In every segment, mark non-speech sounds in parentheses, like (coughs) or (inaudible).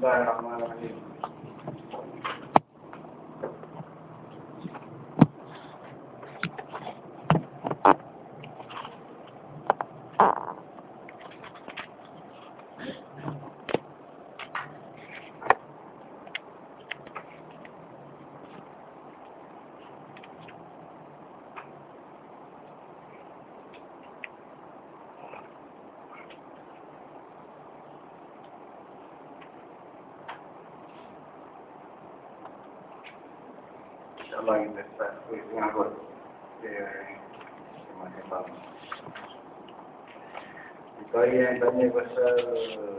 Bismillahirrahmanirrahim. InsyaAllah Daniel sa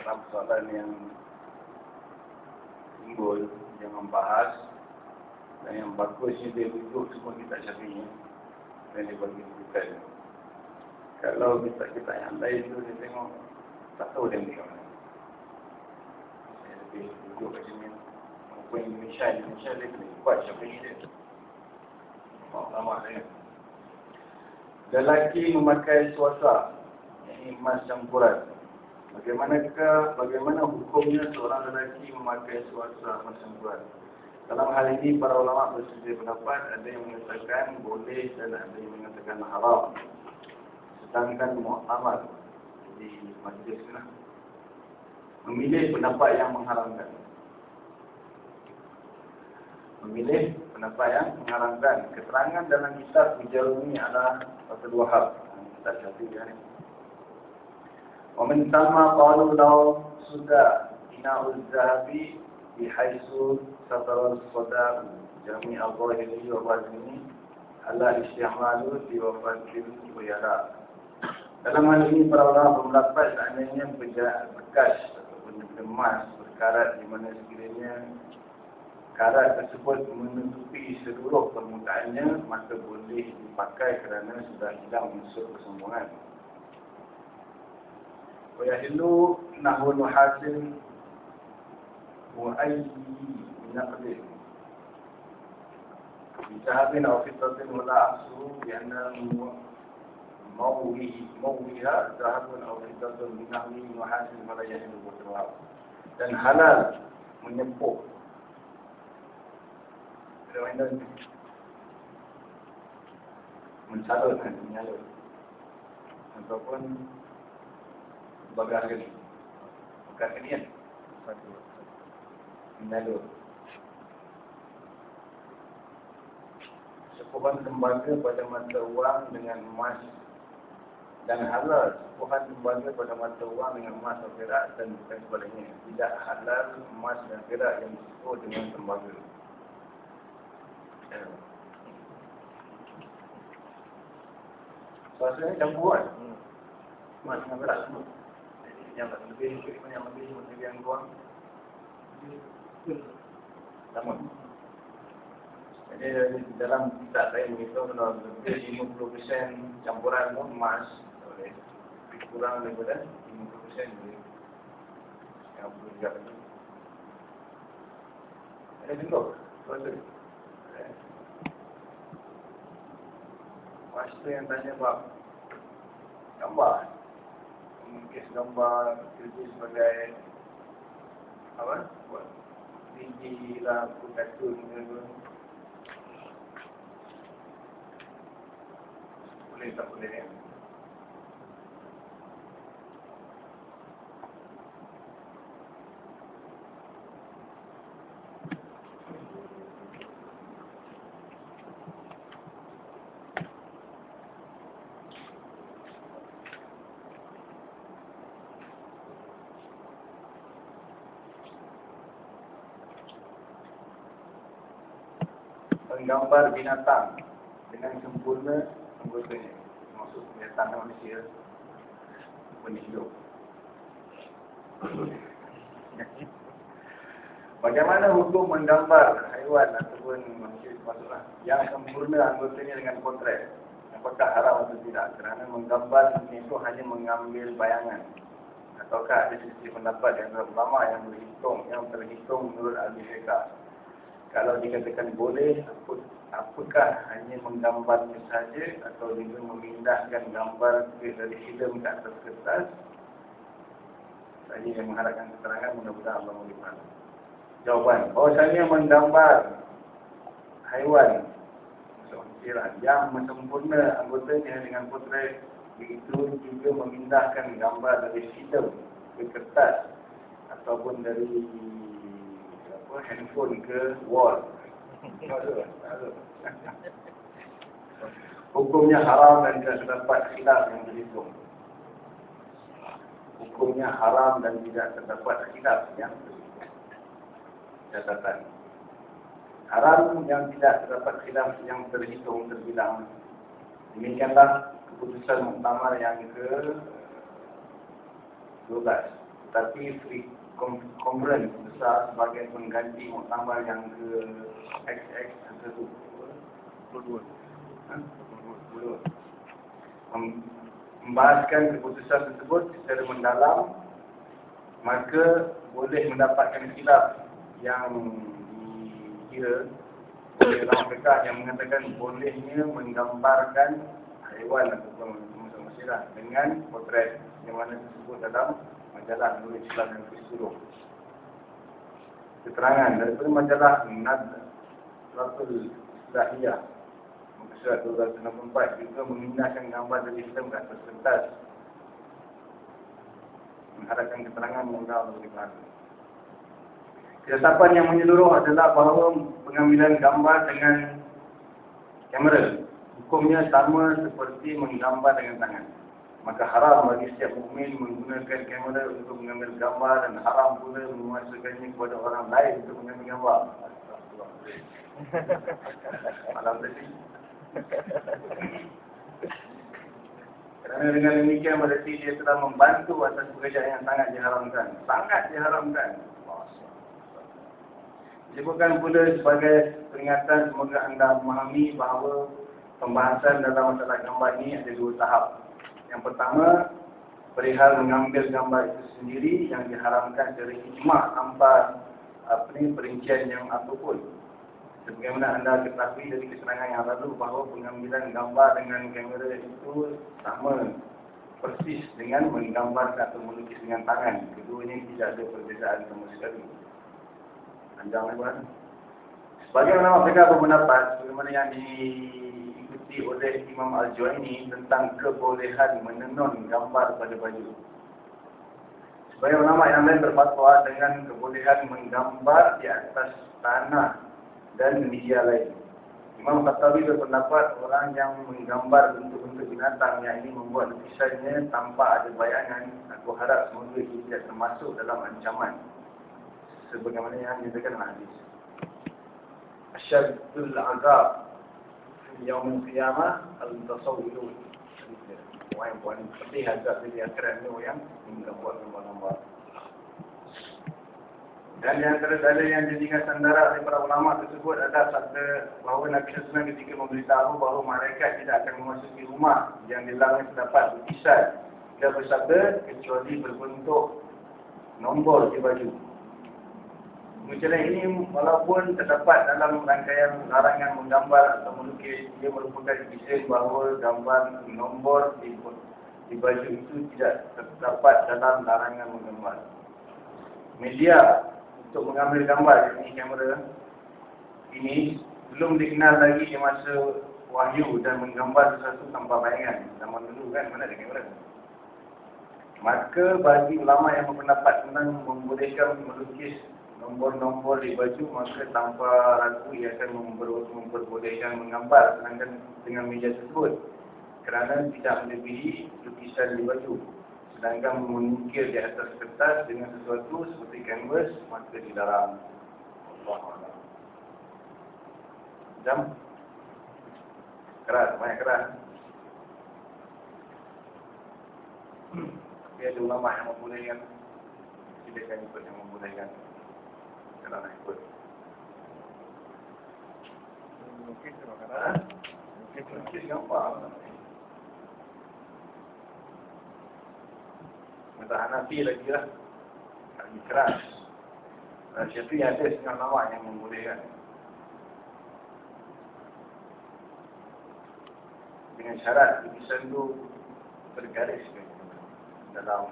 persoalan-persoalan yang timbul Yang membahas Dan yang bagusnya dia rujuk semua kita Syafi'i Dan dia bagi rujukan Kalau kita kita yang lain tu dia tengok Tak tahu dia macam mana Saya lebih rujuk kat sini Bukan Indonesia, Indonesia dia boleh buat Syafi'i dia. Oh, lama dia. Lelaki memakai suasa, ini emas campuran. Bagaimanakah, bagaimana hukumnya seorang lelaki memakai suasa emas campuran? Dalam hal ini, para ulama bersedia pendapat, ada yang mengatakan boleh dan ada yang mengatakan haram. Sedangkan mu'tamad di majlis memilih pendapat yang mengharamkan memilih pendapat yang mengharamkan. Keterangan dalam kitab Ujaruni adalah satu dua hal. Kitab Syafi'i ni. ومن ثم قالوا لو سدى إناء الذهب بحيث سطر الصدى جميع الظاهري والباطني على استعمال في وفاة الويلاء dalam hal ini para ulama berpendapat seandainya bekas ataupun emas berkarat di mana sekiranya karat tersebut menutupi seluruh permukaannya maka boleh dipakai kerana sudah hilang unsur kesombongan. ويحل نحو نحاس وأي نقد. بذهب أو فضة ولا عكسه لأن موه موها ذهب أو فضة بنحو نحاس فلا يحل بطلها dan halal menyempuk permainan mencalonkan menyalur ataupun bagas ini bagas ini kan menyalur sepuhan tembaga pada mata uang dengan emas dan halal. Sepuhan tembaga pada mata uang dengan emas atau perak dan bukan sebaliknya tidak halal emas dan perak yang disebut dengan tembaga. Rasanya campuran. Hmm. Mas dengan berat semua. Yang lebih pun yang lebih lebih yang kurang. Sama. Jadi dalam kitab saya menghitung kalau lebih 50% campuran emas boleh lebih kurang daripada 50% boleh. Yang boleh juga lagi. Ada tengok. Tuan-tuan. Master yang tanya bab gambar. Melukis gambar kerja sebagai apa? Buat tinggi lah, kartun ke Boleh tak boleh ya? Menggambar binatang dengan sempurna anggotanya. Maksud binatang manusia benda hidup. Bagaimana hukum menggambar haiwan ataupun manusia maksudlah yang sempurna anggotanya dengan potret? Apakah haram atau tidak? Kerana menggambar itu hanya mengambil bayangan. Ataukah ada sisi pendapat yang ulama yang berhitung, yang terhitung menurut fiqh kalau dikatakan boleh, apakah hanya menggambarnya saja atau juga memindahkan gambar ke dari film ke atas kertas? Saya yang mengharapkan keterangan mudah-mudahan Allah melihat. Jawapan, bahawasanya menggambar haiwan yang sempurna anggotanya dengan potret begitu juga memindahkan gambar dari film ke kertas ataupun dari apa, handphone ke wall. Hukumnya haram dan tidak terdapat khilaf yang berhitung. Hukumnya haram dan tidak terdapat khilaf yang berhitung. Catatan. Haram yang tidak terdapat khilaf yang terhitung terbilang. Demikianlah keputusan muktamar yang ke 12. Tapi Kongres besar sebagai pengganti muktamar yang ke XX tersebut. Ha? Membahaskan keputusan tersebut secara mendalam maka boleh mendapatkan khilaf yang dikira oleh orang mereka yang mengatakan bolehnya menggambarkan haiwan ataupun manusia dengan potret yang mana tersebut dalam majalah Nur Islam yang keseluruh. Keterangan daripada majalah Nad Rasul Dahiyah Surat 264 juga memindahkan gambar dari Islam atas kertas Mengharapkan keterangan mudah Allah dibahas Ketetapan yang menyeluruh adalah bahawa pengambilan gambar dengan kamera Hukumnya sama seperti menggambar dengan tangan maka haram bagi setiap mukmin menggunakan kamera untuk mengambil gambar dan haram pula memasukkannya kepada orang lain untuk mengambil gambar. Malam tadi. Kerana dengan demikian berarti dia telah membantu atas pekerjaan yang sangat diharamkan. Sangat diharamkan. Disebutkan pula sebagai peringatan semoga anda memahami bahawa pembahasan dalam masalah gambar ini ada dua tahap. Yang pertama, perihal mengambil gambar itu sendiri yang diharamkan dari ijma' tanpa apa ni, perincian yang apapun. Sebagaimana anda ketahui dari keserangan yang lalu bahawa pengambilan gambar dengan kamera itu sama persis dengan menggambar atau melukis dengan tangan. Keduanya tidak ada perbezaan sama sekali. Panjang lagi. Sebagaimana mereka berpendapat, sebagaimana yang di diikuti oleh Imam Al-Juwaini tentang kebolehan menenun gambar pada baju. Sebagai ulama yang lain berfatwa dengan kebolehan menggambar di atas tanah dan media lain. Imam Khattabi berpendapat orang yang menggambar bentuk-bentuk binatang yang ini membuat lukisannya tanpa ada bayangan, aku harap semoga ia tidak termasuk dalam ancaman. Sebagaimana yang dinyatakan hadis. Asyadul azab qiyamah al-tasawwirun. Wah, yang paling penting agak di akhirat ni yang buat gambar-gambar. Dan di antara dalil yang dijadikan sandaran oleh para ulama tersebut adalah sabda bahawa Nabi Sallallahu ketika memberitahu bahawa mereka tidak akan memasuki rumah yang di dalamnya terdapat lukisan. Dia bersabda kecuali berbentuk nombor di baju. Mencerah ini walaupun terdapat dalam rangkaian larangan menggambar atau melukis, dia merupakan kisah bahawa gambar nombor di di baju itu tidak terdapat dalam larangan menggambar. Media untuk mengambil gambar ini kamera ini belum dikenal lagi di masa wahyu dan menggambar sesuatu tanpa bayangan. Zaman dulu kan mana ada kamera. Maka bagi ulama yang berpendapat tentang membolehkan melukis nombor-nombor di baju maka tanpa ragu ia akan memperbolehkan menggambar sedangkan dengan meja tersebut. Kerana tidak melebihi lukisan di baju. Sedangkan mengukir di atas kertas dengan sesuatu seperti canvas maka dilarang Allah jam? Keras, banyak keras. Tapi ada ulama yang membolehkan silakan ikut yang membolehkan kalau nak ikut. Mungkin Hanafi lagi lah. Lagi keras. Dan siapa yang ada setengah lawak yang membolehkan. Dengan syarat lukisan itu bergaris dalam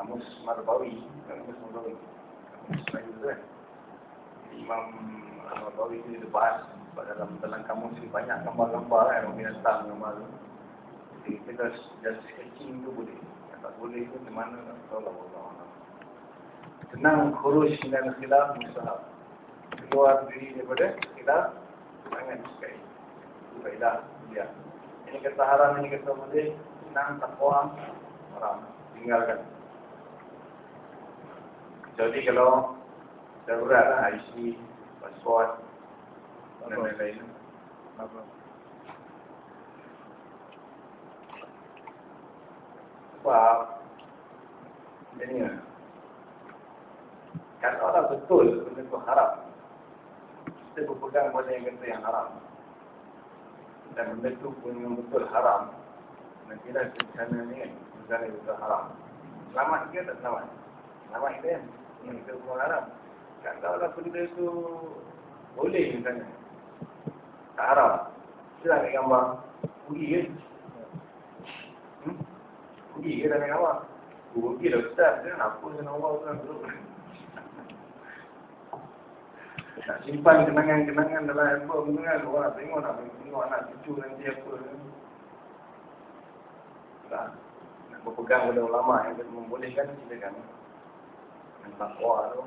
kamus Marbawi kamus Marbawi Imam Marbawi itu dia bahas dalam dalam kamus ini banyak gambar-gambar kan orang binatang gambar tu jadi kita just sketching tu boleh. Tak boleh tu di mana Allah Allah. Senang khuruj dengan khilaf musahab keluar diri daripada khilaf jangan sekali itu faedah dia. Ini kata haram, ini kata boleh, senang, takwa, haram. Tinggalkan. Jadi kalau darurat lah, IC, pasport, dan lain-lain. Apa? Sebab, ini lah. Kalau orang betul, benda itu haram. Kita berpegang pada yang kata yang haram dan benda tu pun yang betul haram nanti lah rencana ni kan rencana betul haram selamat ke tak selamat selamat kita kan hmm, kita pun haram. Kalau lah benda tu. Boleh misalnya tak haram. Kita nak gambar. Pergi ke? Hmm? pergi ke dah gambar? Pergi dah ustaz. Saya nak gambar tu nak simpan kenangan-kenangan dalam album tu. Kan orang tengok nak tengok anak cucu nanti apa. Tak. Nak berpegang pada ulama yang membolehkan silakan. yang takwa tu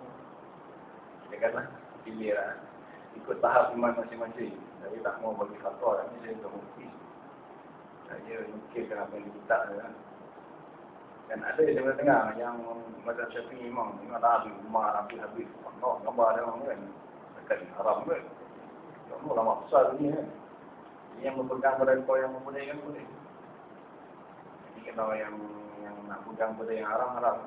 silakanlah pilih lah ikut tahap iman masing-masing tapi tak mau bagi fatwa ni saya tak mungkin saya mungkinkan apa yang dikitab kan dan ada di tengah-tengah yang macam syafi'i imam tengok dah habis rumah habis-habis gambar dia orang kan bukan haram ke? Yang ulama besar ni kan. Yang berpegang pada kau yang membolehkan boleh. Jadi kalau yang yang nak pegang pada yang haram haram.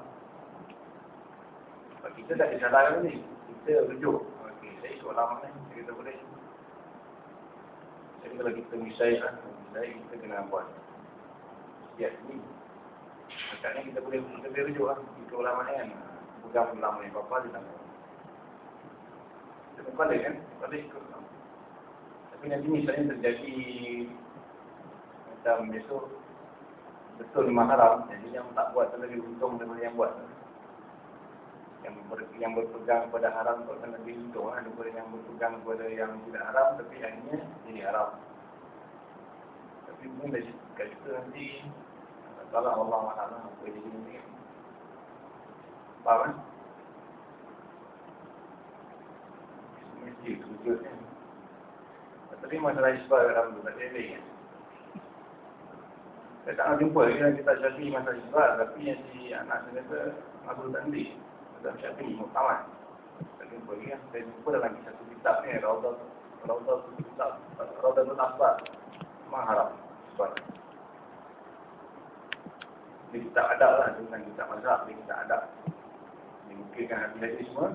Sebab kita tak disalahkan ni. Kita rujuk. Okey, saya ikut ulama ni. Kita boleh. Jadi kalau kita misai lah, misai kita kena buat. Siap ni. Makanya kita boleh kita boleh rujuk lah. Ulama ni kan. Pegang ulama ni. Apa-apa dia tak balik kan, balik ikut Tapi nanti misalnya terjadi macam besok betul haram, jadi yang tak buat tu lebih untung daripada yang buat. Yang, ber, yang berpegang pada haram tu akan lebih untung lah daripada yang berpegang pada yang tidak haram tapi akhirnya jadi haram. Tapi mungkin dari kat situ nanti kalau Allah Taala apa jadi ini. Faham kan? mesti wujudnya. Tapi masalah isbah dalam tu tak kan. Saya tak nak jumpa lagi kita syafi masalah isbah tapi yang si anak saya kata Abdul Tandi dalam syafi muktamad. Tak jumpa lagi kan. Saya jumpa dalam satu kitab ni Raudah Raudah kitab Raudah tu Asbah. Memang harap isbah. Ini kita ada lah dengan kita mazhab, ini kita ada. Ini mungkin kan hati-hati semua.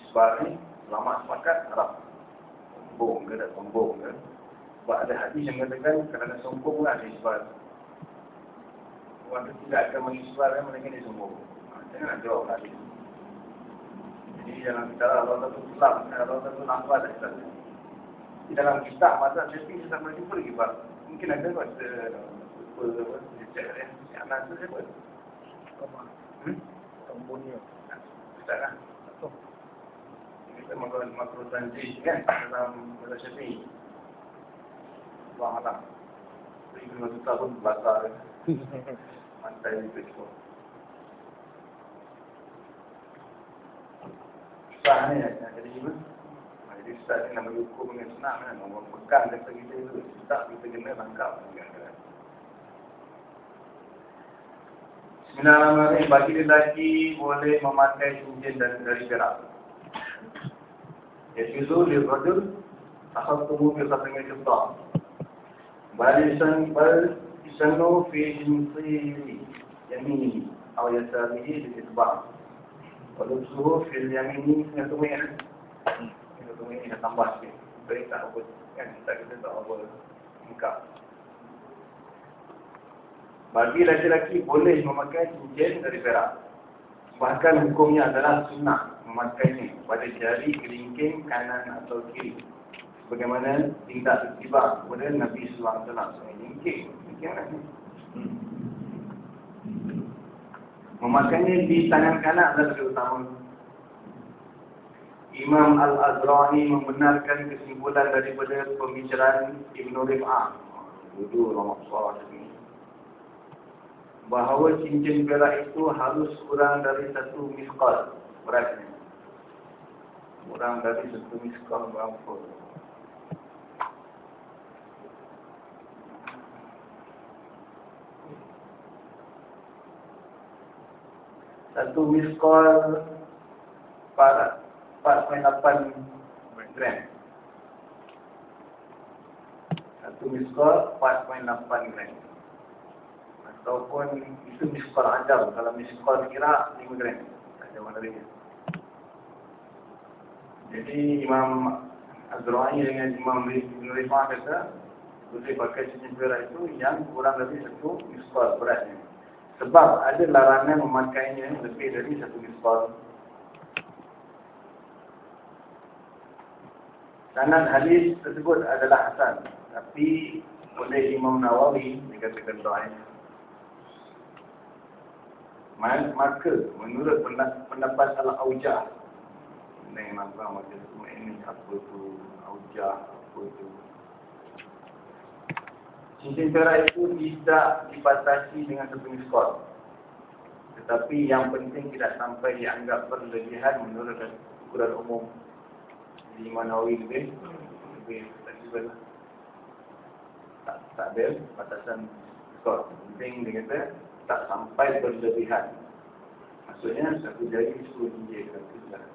Isbah ni Selamat sepakat harap sombong ke tak sombong ke sebab ada hadis yang mengatakan kerana sombong lah dia sebab orang tidak akan mengisbar kan mereka dia sombong ha, jangan jawab lagi jadi dalam kita Allah satu Islam Allah satu nafas dan Islam di dalam kitab masa syafi'i kita sama jumpa lagi pak mungkin ada kot lupa ke apa. Dia cakap eh, si Anas tu siapa? Hmm? Tak lah. Kita makro makro tanjih kan dalam bahasa Syafi'i. Allah Alam. Ibn Masud pun bakar. Mantai (laughs) itu semua. Ni nak jadi gimana? Jadi Ustaz ni nak bagi hukum dengan senang kan. Orang pegang kata kita itu. Tak kita kena tangkap. Bismillahirrahmanirrahim. Bagi lelaki boleh memakai cincin dan dari perak. Yajuzu lirrajul akhadtuhu bi khatmi al-fiddah. Bal isan bal isanu fi jinsiri yamini atau yasarihi bi itba'. Walubsuhu fil yamini yang tu ni. Yang tu ni nak tambah sikit. Beri tak apa kan tak kita tak apa engkau. Bagi laki-laki boleh memakai cincin dari perak. Bahkan hukumnya adalah sunnah memakainya pada jari kelingking kanan atau kiri. Bagaimana tindak tiba kepada Nabi Alaihi Wasallam. Kelingking, kelingking mana ni? Memakainya di tangan kanan adalah lebih utama. Imam Al-Azrani membenarkan kesimpulan daripada pembicaraan Ibn Rif'ah. Duduk Ramak Suara ini bahawa cincin perak itu harus kurang dari satu miskal beratnya. Kurang dari satu miskal berapa? Satu miskal 4.8 gram. Satu miskal 4.8 gram ataupun itu miskal ajar kalau miskal kira 5 gram ada mana lagi jadi Imam Azra'i dengan Imam Ibn Rifah kata boleh pakai cincin itu yang kurang lebih satu miskal beratnya sebab ada larangan memakainya lebih dari satu miskal sanad hadis tersebut adalah hasan tapi oleh Imam Nawawi dikatakan doa maka menurut pendapat Al-Aujah ini nampak macam semua ini apa tu? Aujah apa tu cincin perak itu tidak dibatasi dengan satu miskot tetapi yang penting tidak sampai dianggap berlebihan menurut ukuran umum di Manawi lebih lebih fleksibel tak, tak ada batasan skor penting dia kata tak sampai berlebihan. Maksudnya satu jari sepuluh cincin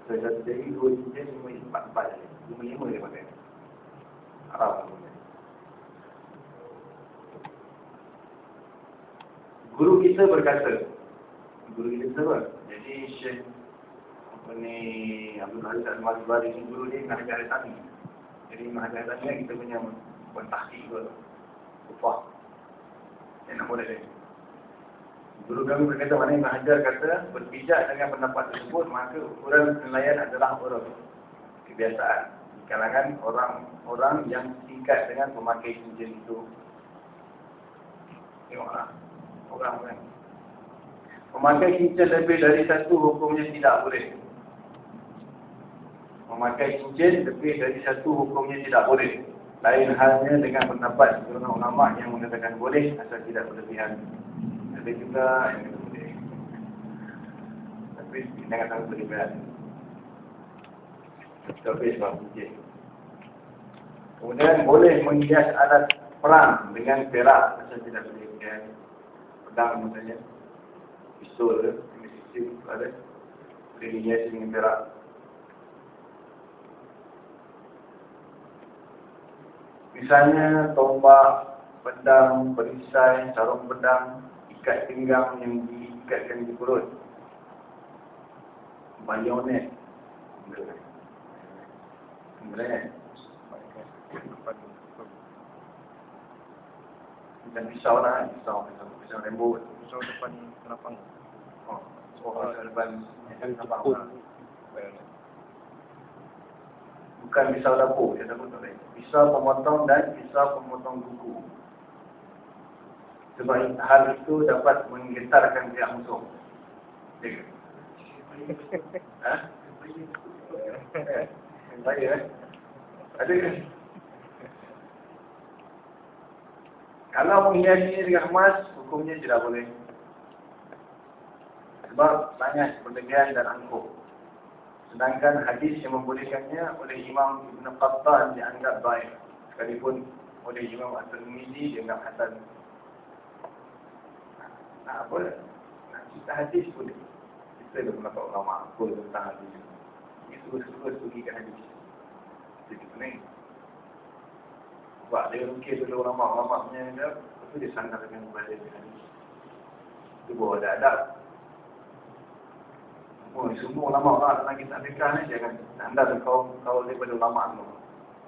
satu jari dua cincin lima empat empat lima lima dia pakai. Arab. Guru kita berkata, guru kita siapa? Jadi Syekh apa ni Abdul Aziz Al-Mazbari ni guru dia Mahajar Tani. Jadi Mahajar Tani kita punya pentahki ke upah. Nak boleh dia. Guru kami berkata mana yang mengajar kata berpijak dengan pendapat tersebut maka ukuran penilaian adalah urut kebiasaan di kalangan orang-orang yang tingkat dengan memakai cincin itu. Tengoklah orang kan. Memakai cincin lebih dari satu hukumnya tidak boleh. Memakai cincin lebih dari satu hukumnya tidak boleh. Lain halnya dengan pendapat ulama yang mengatakan boleh asal tidak berlebihan ada juga yang boleh. Tapi jangan tahu berlebihan. Tapi sebab mungkin. Kemudian boleh menghias alat perang dengan perak macam tidak berlebihan. Pedang misalnya. Pistol, sistem ada. Dihias dengan perak. Misalnya tombak, pedang, perisai, sarung pedang, ikat pinggang yang diikatkan di perut. Bayonet. Bayonet. Macam pisau lah, pisau, pisau, depan kenapang. Oh, oh, depan kenapang. Bukan pisau dapur, pisau dapur tak boleh. Pisau pemotong dan pisau pemotong kuku. Sebab hal itu dapat menggetarkan pihak musuh. Ya? (laughs) Ha? Saya eh? Ada ke? Kalau menghiasi dengan emas, hukumnya tidak boleh. Sebab banyak perlebihan dan angkuh. Sedangkan hadis yang membolehkannya oleh Imam Ibn Qattan dianggap baik. Sekalipun oleh Imam At-Tirmizi dianggap hasan. Nah, apa? Nak cerita hadis pun kita dah pendapat ulama apa tentang hadis. Ini terus-terus pergi ke hadis. Jadi pening. Sebab dia mungkin dulu ulama-ulama punya dia, itu dia sangat dengan membaca hadis. Itu bawa ada adab. Oh, semua ulama orang dalam kitab fikah ni jangan anda dan kau kau daripada ulama tu.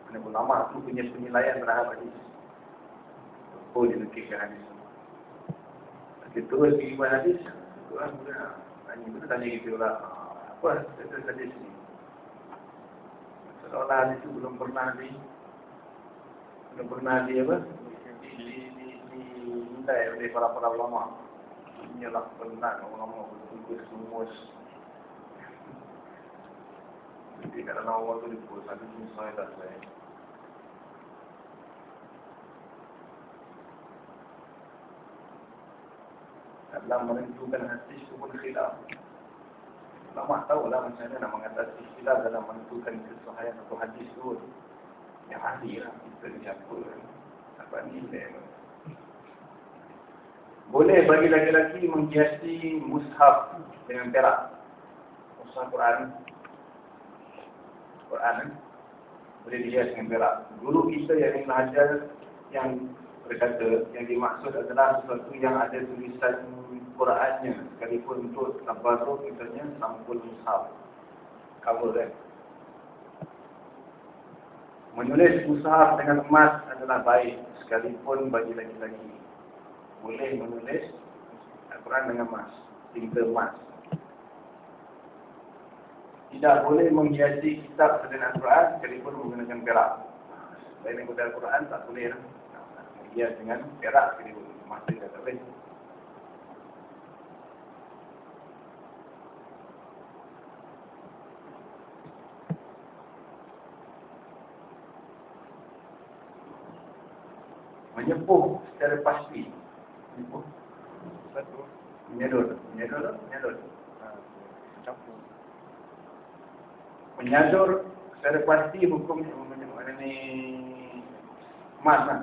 Mana ulama tu punya penilaian terhadap hadis. Oh, dia nukilkan hadis. Kita terus pergi buat hadis. Tuan pula tanya, kita tanya gitu lah. Apa hadis ni? Seolah hadis tu belum pernah di belum pernah di apa? Di, di, oleh para-para ulama. Inilah pernah ulama berkumpul semua jadi kat dalam awal tu dia pukul satu jenis saya tak saya. Dalam menentukan hadis itu pun khilaf. Lama tahu lah macam mana nak mengatasi khilaf dalam menentukan kesuhaian atau hadis tu. Yang ahli lah. Kita ni siapa. Apa nilai. Boleh bagi laki-laki menghiasi mushaf dengan perak. Mushaf Quran Quran eh? boleh dilihat dengan perak. Guru kita yang mengajar yang berkata yang dimaksud adalah sesuatu yang ada tulisan Qurannya sekalipun untuk tabaruk misalnya sampul mushaf cover kan menulis mushaf dengan emas adalah baik sekalipun bagi laki-laki boleh menulis Al-Quran dengan emas tinta emas tidak boleh menghiasi kitab dengan Al-Quran sekalipun menggunakan perak. Lain yang Al-Quran tak boleh lah. Menghias dengan perak sekalipun. Masa tidak boleh. Menyepuh secara pasti. Menyepuh. Satu. Menyedot. Menyedot. Menyedot. Ha, campur. menyadur secara pasti hukum mana ni emas lah.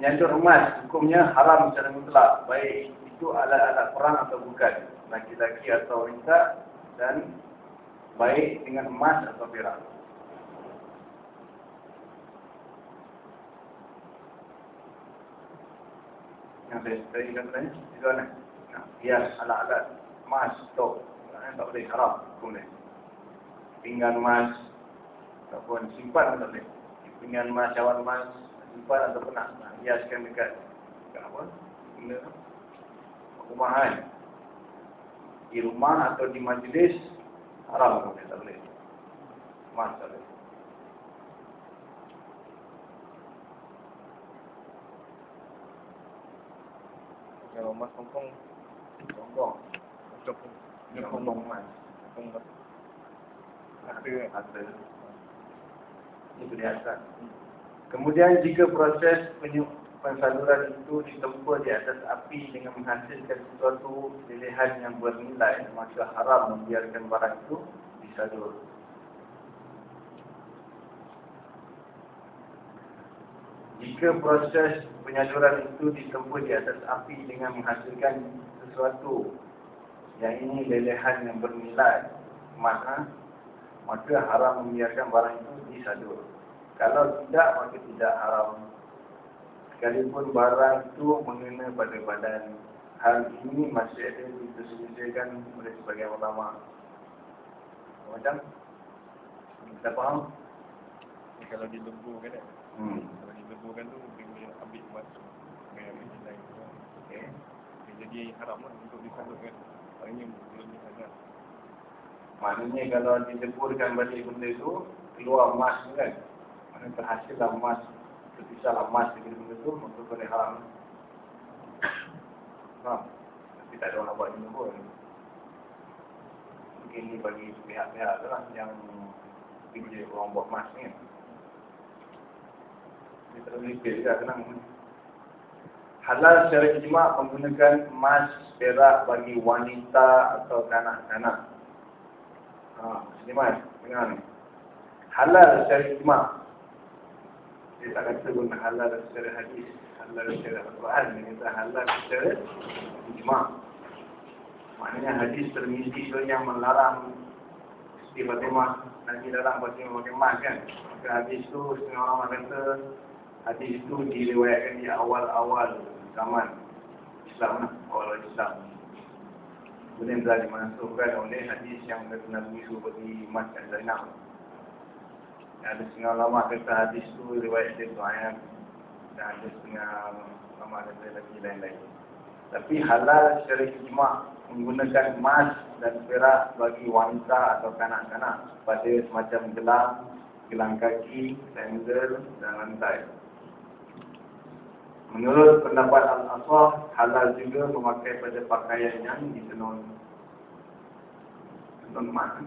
Menyadur emas hukumnya haram secara mutlak. Baik itu alat-alat perang atau bukan. Laki-laki atau wanita dan baik dengan emas atau perak. Yang saya tadi kata tadi, itu? Nah, hias alat-alat emas, tok. Tak boleh haram. Hukum ni pinggan emas ataupun simpan atau boleh. Pinggan emas, cawan emas simpan ataupun nak hiaskan dekat dekat apa? Benda tu. Rumahan di rumah atau di majlis haram boleh. Tak boleh. Emas tak boleh Kalau emas kongkong, sombong ataupun dia sombong emas kongkong emas. ada. Ada. Ini perhiasan kemudian jika proses penyu pensaluran itu ditempuh di atas api dengan menghasilkan sesuatu pilihan yang bernilai maka haram membiarkan barang itu disalur jika proses penyaluran itu ditempuh di atas api dengan menghasilkan sesuatu yang ini lelehan yang bernilai maka maka haram membiarkan barang itu disalur. Kalau tidak, maka tidak haram. Sekalipun barang itu mengena pada badan. Hal ini masih ada disesuaikan oleh sebagian ulama. Macam? Kita faham? Kalau dileburkan kan? Hmm. Dileburkan tu, dia boleh ambil emas tu. Dengan ambil nilai tu. Okay. Okay, jadi haram lah untuk disalurkan. Maknanya belum dihalal. Maknanya kalau dileburkan balik benda itu, keluar emas tu kan? Maknanya terhasil lah emas, terpisah lah emas dengan benda tu, maka boleh haram. Faham? Tapi tak ada orang buat ni pun. Mungkin ni bagi pihak-pihak tu lah yang kerja orang buat mas ni. Dia boleh repair juga, tenang. Halal secara ijma' menggunakan emas perak bagi wanita atau kanak-kanak. Ha, sini mas, dengar ni. Halal secara ijma' dia tak kata guna halal secara hadis halal secara Al-Quran dia kata halal secara ijma' maknanya hadis termisi yang melarang Siti Fatimah Nabi larang Fatimah pakai emas kan maka hadis tu setengah orang kata hadis tu diriwayatkan di awal-awal zaman Islam lah awal Islam kemudian telah dimasukkan oleh hadis yang kata Nabi seperti emas dan Zainab ada setengah lama kata hadis tu riwayat dia Tuhan dan ada setengah lama kata lagi lain-lain. Tapi halal secara ijma' menggunakan emas dan perak bagi wanita atau kanak-kanak pada semacam gelang, gelang kaki, sandal dan lantai. Menurut pendapat Al-Aswah, halal juga memakai pada pakaian yang ditenun. Tenun emas.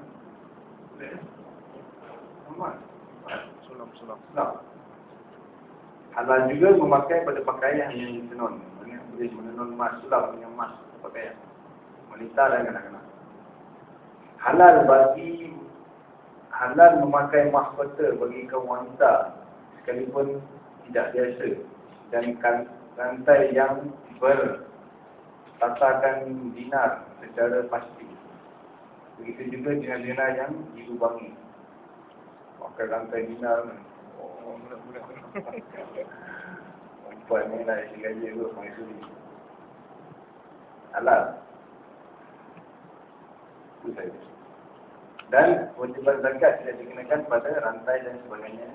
Boleh? Emas. Sulam, sulam. Halal juga memakai pada pakaian yang ditenun. Maksudnya boleh menenun emas sulam dengan emas pakaian. Wanita dan kanak-kanak. Halal bagi halal memakai mahkota bagi kaum wanita sekalipun tidak biasa dan kan, rantai yang bertatakan dinar secara pasti. Begitu juga dengan dinar yang dilubangi. Pakai rantai dinar ni. Oh. (laughs) Perempuan ni nak isi gaji tu, main suri. Halal. Itu saja. Dan kewajiban zakat tidak dikenakan pada rantai dan sebagainya.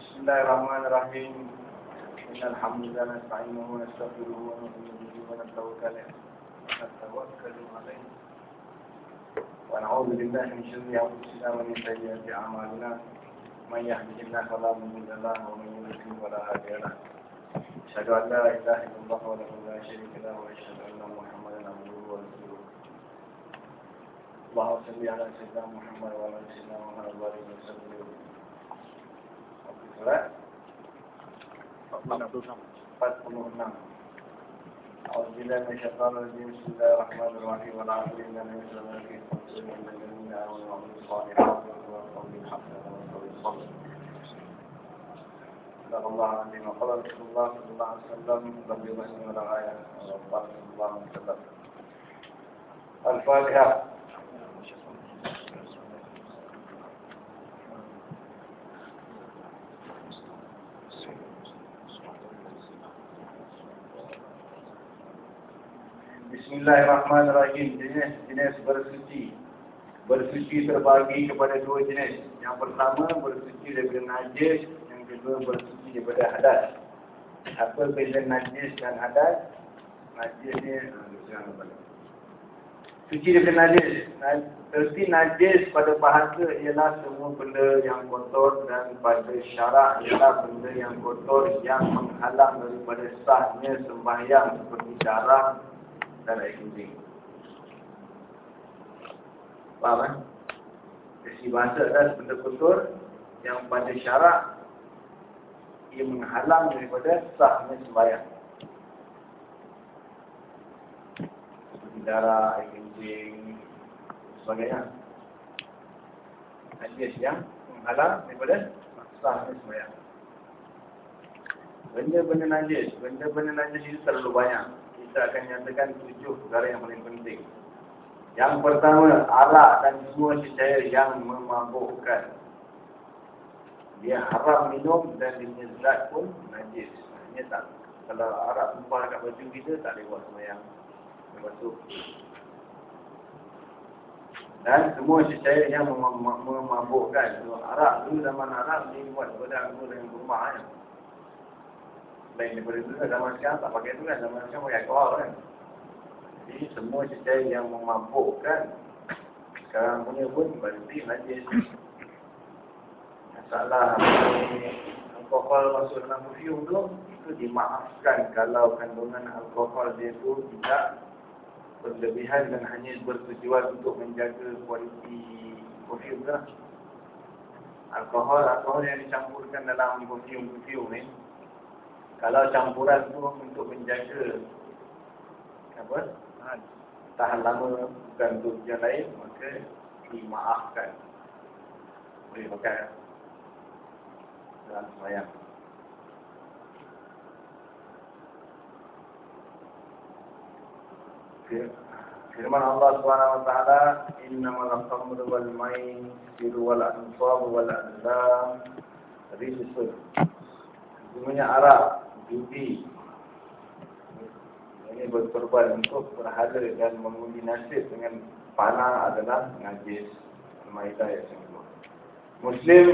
بسم الله الرحمن الرحيم إن الحمد لله نستعينه ونستغفره ونؤمن به ونتوكل ونتوكل عليه ونعوذ بالله من شر أنفسنا ومن سيئات أعمالنا من يهده الله فلا مضل له ومن يضلل فلا هادي له أشهد أن لا إله إلا الله وحده لا شريك له وأشهد أن محمدا عبده ورسوله اللهم صل على سيدنا محمد وعلى آل سيدنا محمد وعلى اله وسلم 46 أعوذ بالله من الشيطان الرجيم. بسم الله الرحمن الرحيم. والعافية إن من الزمان في قصر من الذين آمنوا وعملوا الصالحات وتواصوا بالحق وتواصوا بالصبر صدق الله العظيم وقال رسول الله صلى الله عليه وسلم بلغ اسم الغاية وقال صلى الله عليه وسلم. الفاتحة. Bismillahirrahmanirrahim. Jenis-jenis bersuci. Bersuci terbagi kepada dua jenis. Yang pertama bersuci daripada najis, yang kedua bersuci daripada hadas. Apa beza najis dan hadas? Najis ni suci daripada najis. Terti najis pada bahasa ialah semua benda yang kotor dan pada syarak ialah benda yang kotor yang menghalang daripada sahnya sembahyang seperti darah dan air kencing. Faham kan? Dari bahasa adalah benda kotor yang pada syarak ia menghalang daripada sahnya sembahyang. Seperti darah, air kencing, sebagainya. Najis yang menghalang daripada sahnya sembahyang. Benda-benda najis, benda-benda najis itu terlalu banyak kita akan nyatakan tujuh perkara yang paling penting. Yang pertama, arak dan semua cecair yang memabukkan. Dia haram minum dan dia zat pun najis. Maksudnya tak. Kalau arak tumpah kat baju kita, tak boleh buat semayang. Lepas tu. Dan semua cecair yang memabukkan. So, arak dulu zaman arak, dia buat daripada anggur dengan rumah. Lain daripada itu zaman sekarang tak pakai itu kan. Zaman sekarang pakai alkohol kan. Jadi semua cecair yang memabukkan sekarang punya pun berhenti najis masalah alkohol masuk dalam perfume tu itu dimaafkan kalau kandungan alkohol dia tu tidak berlebihan dan hanya bertujuan untuk menjaga kualiti perfume tu lah. Alkohol, alkohol yang dicampurkan dalam perfume-perfume ni kalau campuran tu untuk menjaga apa? Tahan lama bukan untuk yang lain maka dimaafkan. Boleh pakai dalam semayang. Firman Allah Subhanahu wa taala, "Innamal khamru wal maisir wal ansab wal azlam rijsun." Semuanya arak, judi. Ini berkorban untuk berhala dan mengundi nasib dengan panah adalah najis. Al-Maidah ayat 90. Muslim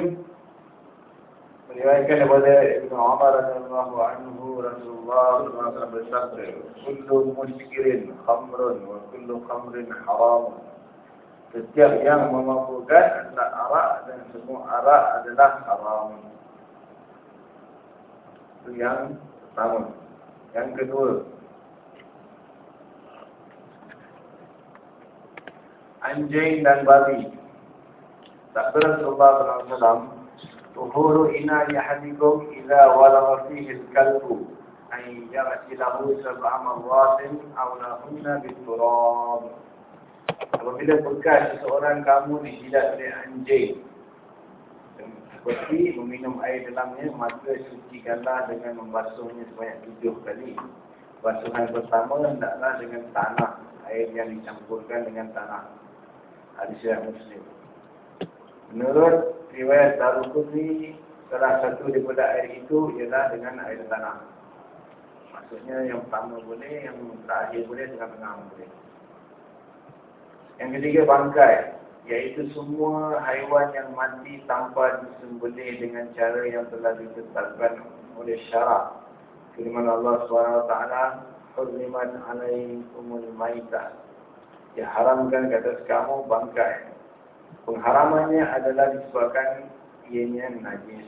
meriwayatkan daripada Ibn Umar radhiyallahu anhu Rasulullah SAW bersabda kullu muskirin khamrun wa kullu khamrin haram setiap yang memabukkan adalah arak dan semua arak adalah haram itu yang pertama. Yang kedua. Anjing dan babi. Tak berasubah beramalam. Tuhuru ina yahadikum ila walawafihil kalbu. Ayy yaratilahu sab'am Allahin awlahunna bitturam. Apabila bekas seorang kamu dijilat oleh anjing. Seperti meminum air dalamnya Maka sucikanlah dengan membasuhnya sebanyak tujuh kali Basuhan pertama hendaklah dengan tanah Air yang dicampurkan dengan tanah Hadis yang muslim Menurut riwayat Daruqutni salah satu daripada air itu ialah dengan air tanah. Maksudnya yang pertama boleh, yang terakhir boleh, tengah-tengah boleh. Yang ketiga bangkai, iaitu semua haiwan yang mati tanpa disembelih dengan cara yang telah ditetapkan oleh syarak. Firman Allah SWT, Hurriman alaikumul maitah. Diharamkan kata kamu bangkai. Pengharamannya adalah disebabkan ianya najis.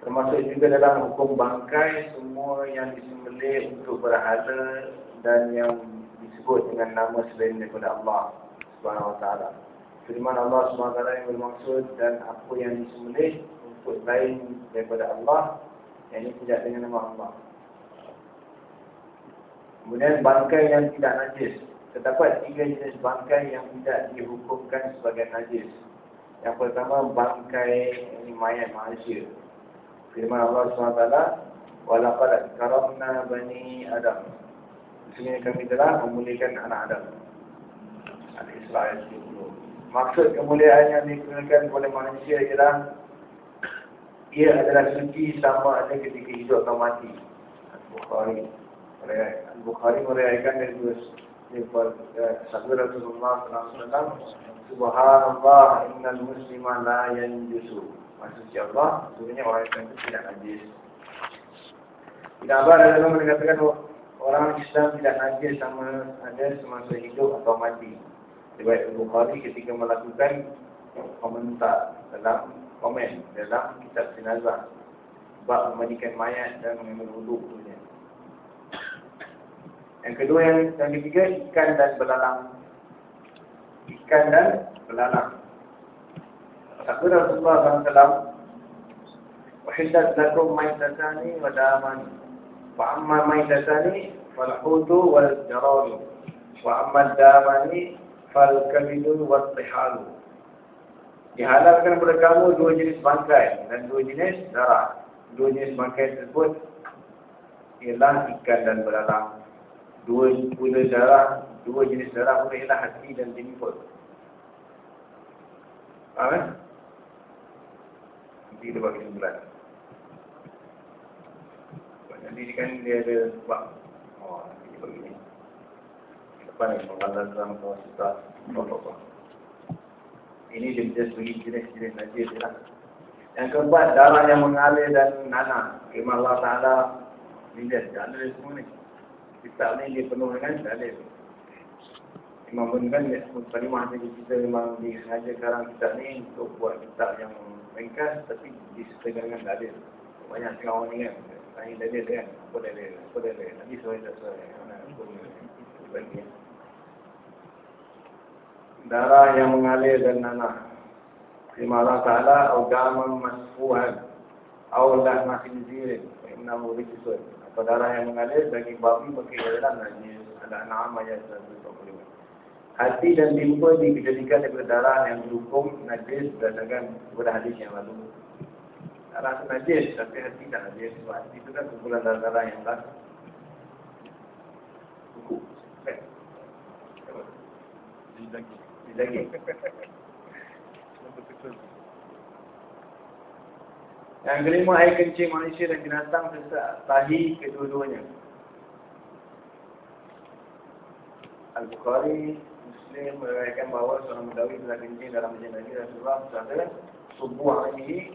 Termasuk juga dalam hukum bangkai, semua yang disembelih untuk berhala dan yang disebut dengan nama selain daripada Allah Subhanahu Wa Taala. Firman Allah Subhanahu Wa Taala yang bermaksud dan aku yang disembelih untuk lain daripada Allah, yang ini tidak dengan nama Allah. Kemudian bangkai yang tidak najis. Terdapat tiga jenis bangkai yang tidak dihukumkan sebagai najis. Yang pertama bangkai ini mayat manusia. Firman Allah Subhanahu Wa Taala, walaqad karamna bani Adam. Sesungguhnya kami telah memulihkan anak Adam. Al-Israel Maksud kemuliaan yang digunakan oleh manusia ialah ia adalah suci sama ada ketika hidup atau mati. Al-Bukhari. Al-Bukhari merayakan dari dua sabda Rasulullah SAW Subhanallah innal muslima la yanjusu Maksudnya Allah sebenarnya orang Islam itu tidak najis Tidak apa dalam mengatakan orang Islam tidak najis sama ada semasa hidup atau mati Sebab Bukhari ketika melakukan komentar dalam komen dalam kitab jenazah Bab memandikan mayat dan mengambil wuduk yang kedua yang, yang ketiga ikan dan belalang. Ikan dan belalang. Sabda Rasulullah SAW Wahidat lakum maitatani wa damani Wa amma maitatani fal hudu wal jarari Wa amma damani fal kabidu wal tihalu Dihalalkan kepada kamu dua jenis bangkai dan dua jenis darah. Dua jenis bangkai tersebut ialah ikan dan belalang dua guna darah, dua jenis darah pun ialah hati dan jemput. Faham kan? Nanti kita bagi sembilan. Nanti kan dia ada sebab. Oh, nanti dia bagi ni. Lepas ni, pengalan dalam kapasitas. Apa-apa. Ini dia just bagi jenis-jenis najis lah. Yang keempat, darah yang mengalir dan nanah. Firman Allah Ta'ala. Dia, jangan ada semua ni. Kitab ni dia penuh dengan dalil. Imam Bun kan kalimah jadi kita memang disengaja sekarang kita ni untuk buat kitab yang ringkas tapi disertakan dengan dalil. Banyak tengah orang ni kan. Tanya dalil kan. Apa dalil? Apa dalil? Nanti sesuai tak sesuai. Mana ni. Bagi. Darah yang mengalir dan nanah. Firman Allah Ta'ala, Audaman masfuhan. Aulah masih zirin. Innahu rijisun. Apa darah yang mengalir bagi babi maka ia adalah najis. Ada enam ayat 125. Hati dan timpa dijadikan daripada darah yang dihukum najis berdasarkan kepada hadis yang lalu. Darah itu najis, tapi hati tak najis. Sebab hati itu kan kumpulan darah-darah yang. Baik. Jadi lagi. Lagi. Yang kelima, air kencing manusia dan binatang tahi kedua-duanya. Al-Bukhari, Muslim meriwayatkan bahawa seorang Mudawi telah kencing dalam masjid Nabi Rasulullah bersabda, Subuh ini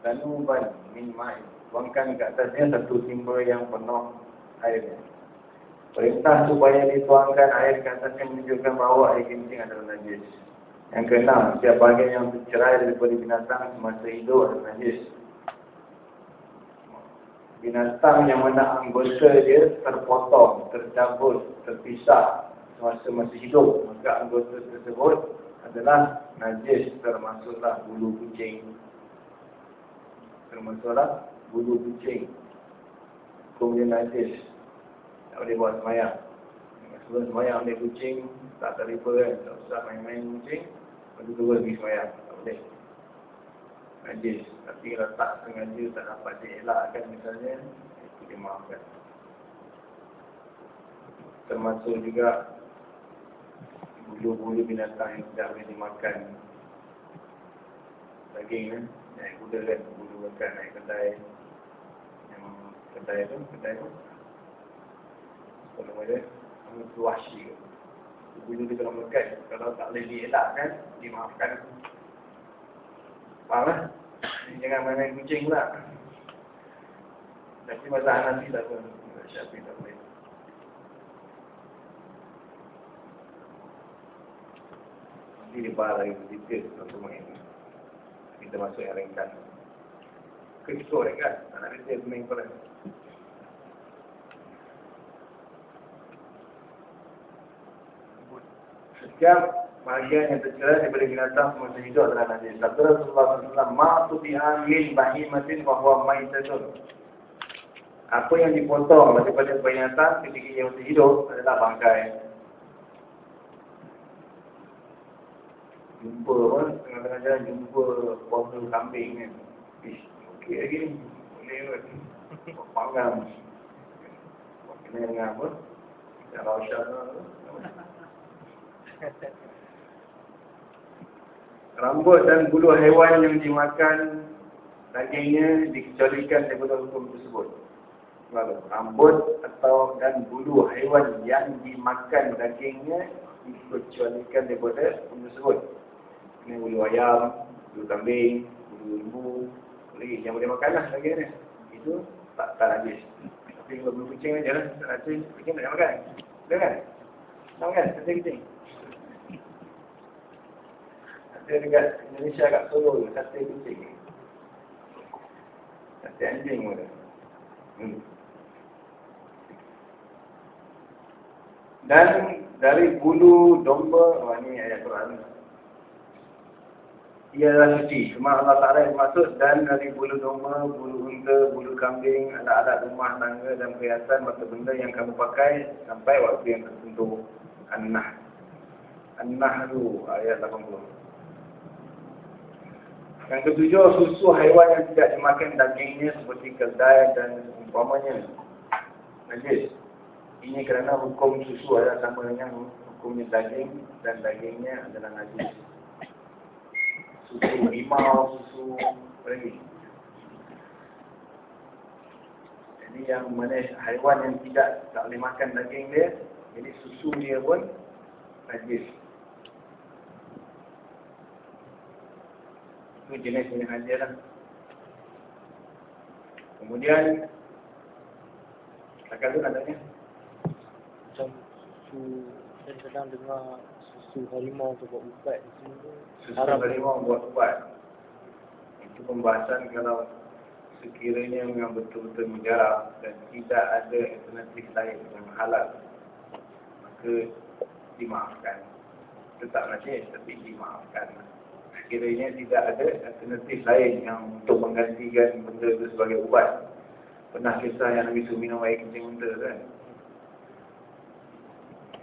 Zanuban min ma'in. Buangkan ke atasnya satu timba yang penuh airnya. Perintah supaya dituangkan air ke atasnya menunjukkan bahawa air kencing adalah najis. Yang keenam, setiap bahagian yang tercerai daripada binatang semasa hidup adalah najis. Binatang yang mana anggota dia terpotong, tercabut, terpisah semasa masih hidup, maka anggota tersebut adalah najis termasuklah bulu kucing. Termasuklah bulu kucing. Kemudian najis. Tak boleh buat semayang. Sebelum semayang ambil kucing, tak terlipa kan. Tak usah main-main kucing. Lepas tu pergi semayang. Tak boleh. Najis. Tapi kalau tak sengaja tak dapat dielakkan misalnya, itu dimaafkan. Termasuk juga bulu-bulu binatang yang tidak boleh dimakan. Daging kan. Naik kuda kan. Bulu makan naik kedai. Yang kedai tu, kedai tu. Apa nama dia? Wahsy ke. Bulu dia kalau makan. Kalau tak boleh dielakkan, dimaafkan. Faham lah? Jangan main-main kucing pula. Nanti masa Hanafi tak apa. Syafiq tak boleh. Nanti dia bahas lagi detail semua ini. Kita masuk yang ringkas. Kesok ringkas. Tak nak detail semua yang kepala. Setiap bahagian yang tercerai daripada binatang semasa hidup adalah najis. Sabda Rasulullah SAW, Ma tubiha min bahimatin bahwa maitatun. Apa yang dipotong daripada binatang ketika ia masih hidup adalah bangkai. Jumpa apa, tengah-tengah jalan jumpa botol kambing kan. Ish, okey lagi ni. Boleh kot. Panggang. Kena dengan apa? Yang rausyah tu. Rambut dan bulu haiwan yang dimakan dagingnya dikecualikan daripada hukum tersebut. Lalu, rambut atau dan bulu haiwan yang dimakan dagingnya dikecualikan daripada hukum tersebut. Ini bulu ayam, bulu kambing, bulu lembu, lagi yang boleh makan lah dagingnya. Itu tak tak najis. Tapi kalau bulu kucing aja lah, tak najis, kucing tak nak makan. Boleh kan? Tak makan, kata kucing. Ada dekat Indonesia kat Solo, sate kucing. Sate anjing pun. Hmm. Dan dari bulu domba, oh ayat Quran. Ia adalah suci. Cuma Allah Ta'ala yang maksud dan dari bulu domba, bulu unta, bulu kambing, alat-alat rumah tangga dan perhiasan mata benda yang kamu pakai sampai waktu yang tertentu. An-Nah. An-Nahlu ayat 80. Yang ketujuh, susu haiwan yang tidak dimakan dagingnya seperti keldai dan umpamanya. Najis. Ini kerana hukum susu adalah sama dengan hukumnya daging dan dagingnya adalah najis. Susu limau, susu lagi. Jadi yang mana haiwan yang tidak tak boleh makan daging dia, jadi susu dia pun najis. Itu jenis yang ada lah. Kemudian, akal tu nadanya. Macam susu kadang dengar susu harimau tu buat ubat Susu haram. harimau buat ubat. Itu pembahasan kalau sekiranya memang betul-betul mujarab dan tidak ada alternatif lain yang halal, maka dimaafkan. Tetap najis tapi dimaafkan. Sekiranya tidak ada alternatif lain yang untuk menggantikan benda itu sebagai ubat. Pernah kisah yang Nabi Suruh minum air kencing unta kan?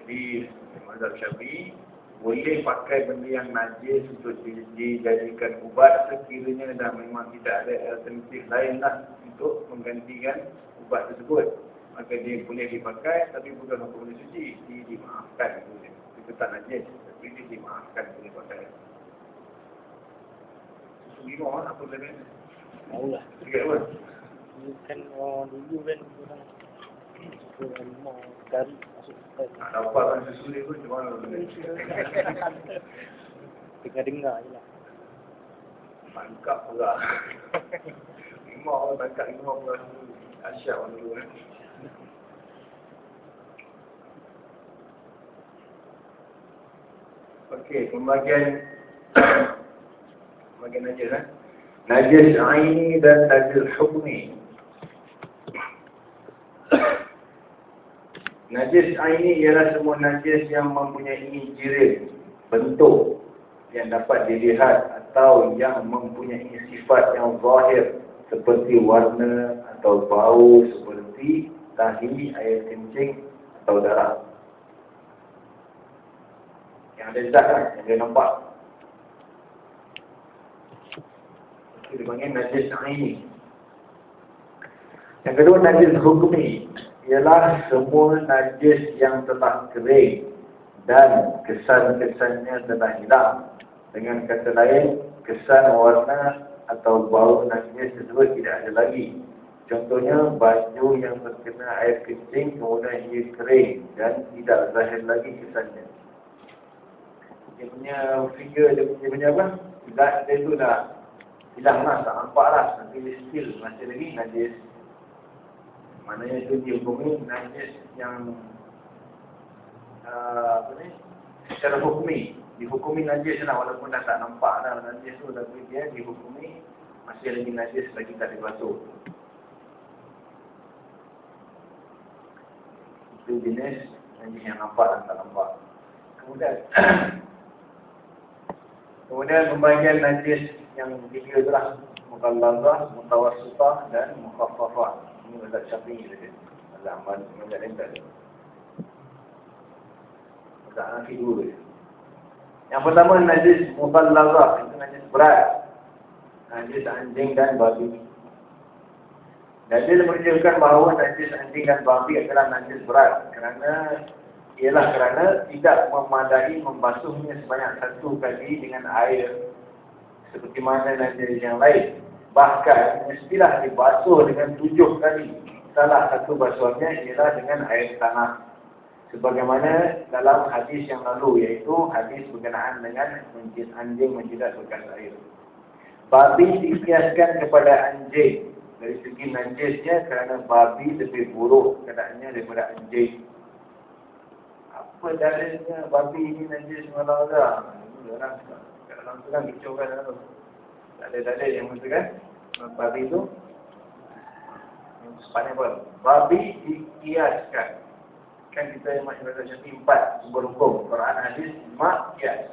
Jadi, Mazhab Syafi'i boleh pakai benda yang najis untuk di- dijadikan ubat sekiranya dah memang tidak ada alternatif lain lah untuk menggantikan ubat tersebut. Maka dia boleh dipakai tapi bukan hukum suci. Dia dimaafkan. Dia tak najis tapi dia dimaafkan boleh pakai. Susu limau lah apa benda ni? Tahu lah. Sikit apa? Ni kan orang dulu kan orang suka harimau kari masuk. Nak dapatkan susu dia pun macam mana benda ni? Dengar-dengar je lah. Tangkap pula. Limau orang tangkap limau pula. Asyik orang dulu kan. Okey, pembagian pembagian najis eh. Najis aini dan najis hukmi. Najis aini ialah semua najis yang mempunyai jirim, bentuk yang dapat dilihat atau yang mempunyai sifat yang zahir seperti warna atau bau seperti tahi, air kencing atau darah. Yang ada zat kan, yang dia nampak. Itu dipanggil najis aini. Yang kedua najis hukmi ialah semua najis yang telah kering dan kesan-kesannya telah hilang. Dengan kata lain, kesan warna atau bau najis tersebut tidak ada lagi. Contohnya, baju yang terkena air kencing kemudian ia kering dan tidak zahir lagi kesannya. Dia punya figure, dia punya, punya apa? Dia tu dah hilang lah, tak nampak lah. Tapi dia still masih lagi najis. Maknanya itu dihukumi najis yang uh, apa ni? Secara hukumi. Dihukumi najis lah walaupun dah tak nampak dah najis tu tapi dia dihukumi masih lagi najis lagi tak dibasuh. Itu jenis najis yang nampak dan tak nampak. Kemudian (coughs) Kemudian pembagian najis yang tiga tu lah. Mukallazah, mutawassitah dan mukhaffafah. Ini mazhab syafi'i saja. Mazhab Ahmad, mazhab lain tak ada. Mazhab Hanafi dua je. Yang pertama najis mukallazah. Itu najis berat. Najis anjing dan babi. Dalil menunjukkan bahawa najis anjing dan babi adalah najis berat. Kerana ialah kerana tidak memadai membasuhnya sebanyak satu kali dengan air seperti mana najis yang lain. Bahkan mestilah dibasuh dengan tujuh kali. Salah satu basuhannya ialah dengan air tanah. Sebagaimana dalam hadis yang lalu iaitu hadis berkenaan dengan menjid anjing menjilat bekas air. Babi dikiaskan kepada anjing dari segi najisnya kerana babi lebih buruk keadaannya daripada anjing apa dalilnya babi ini najis malam dah. Orang dalam tu kan kicau kan tu. Tak ada dalil yang mengatakan babi itu sepanjang apa? Babi dikiaskan. Kan kita yang masih baca syafi empat sumber hukum. Quran, hadis, ijma', kias.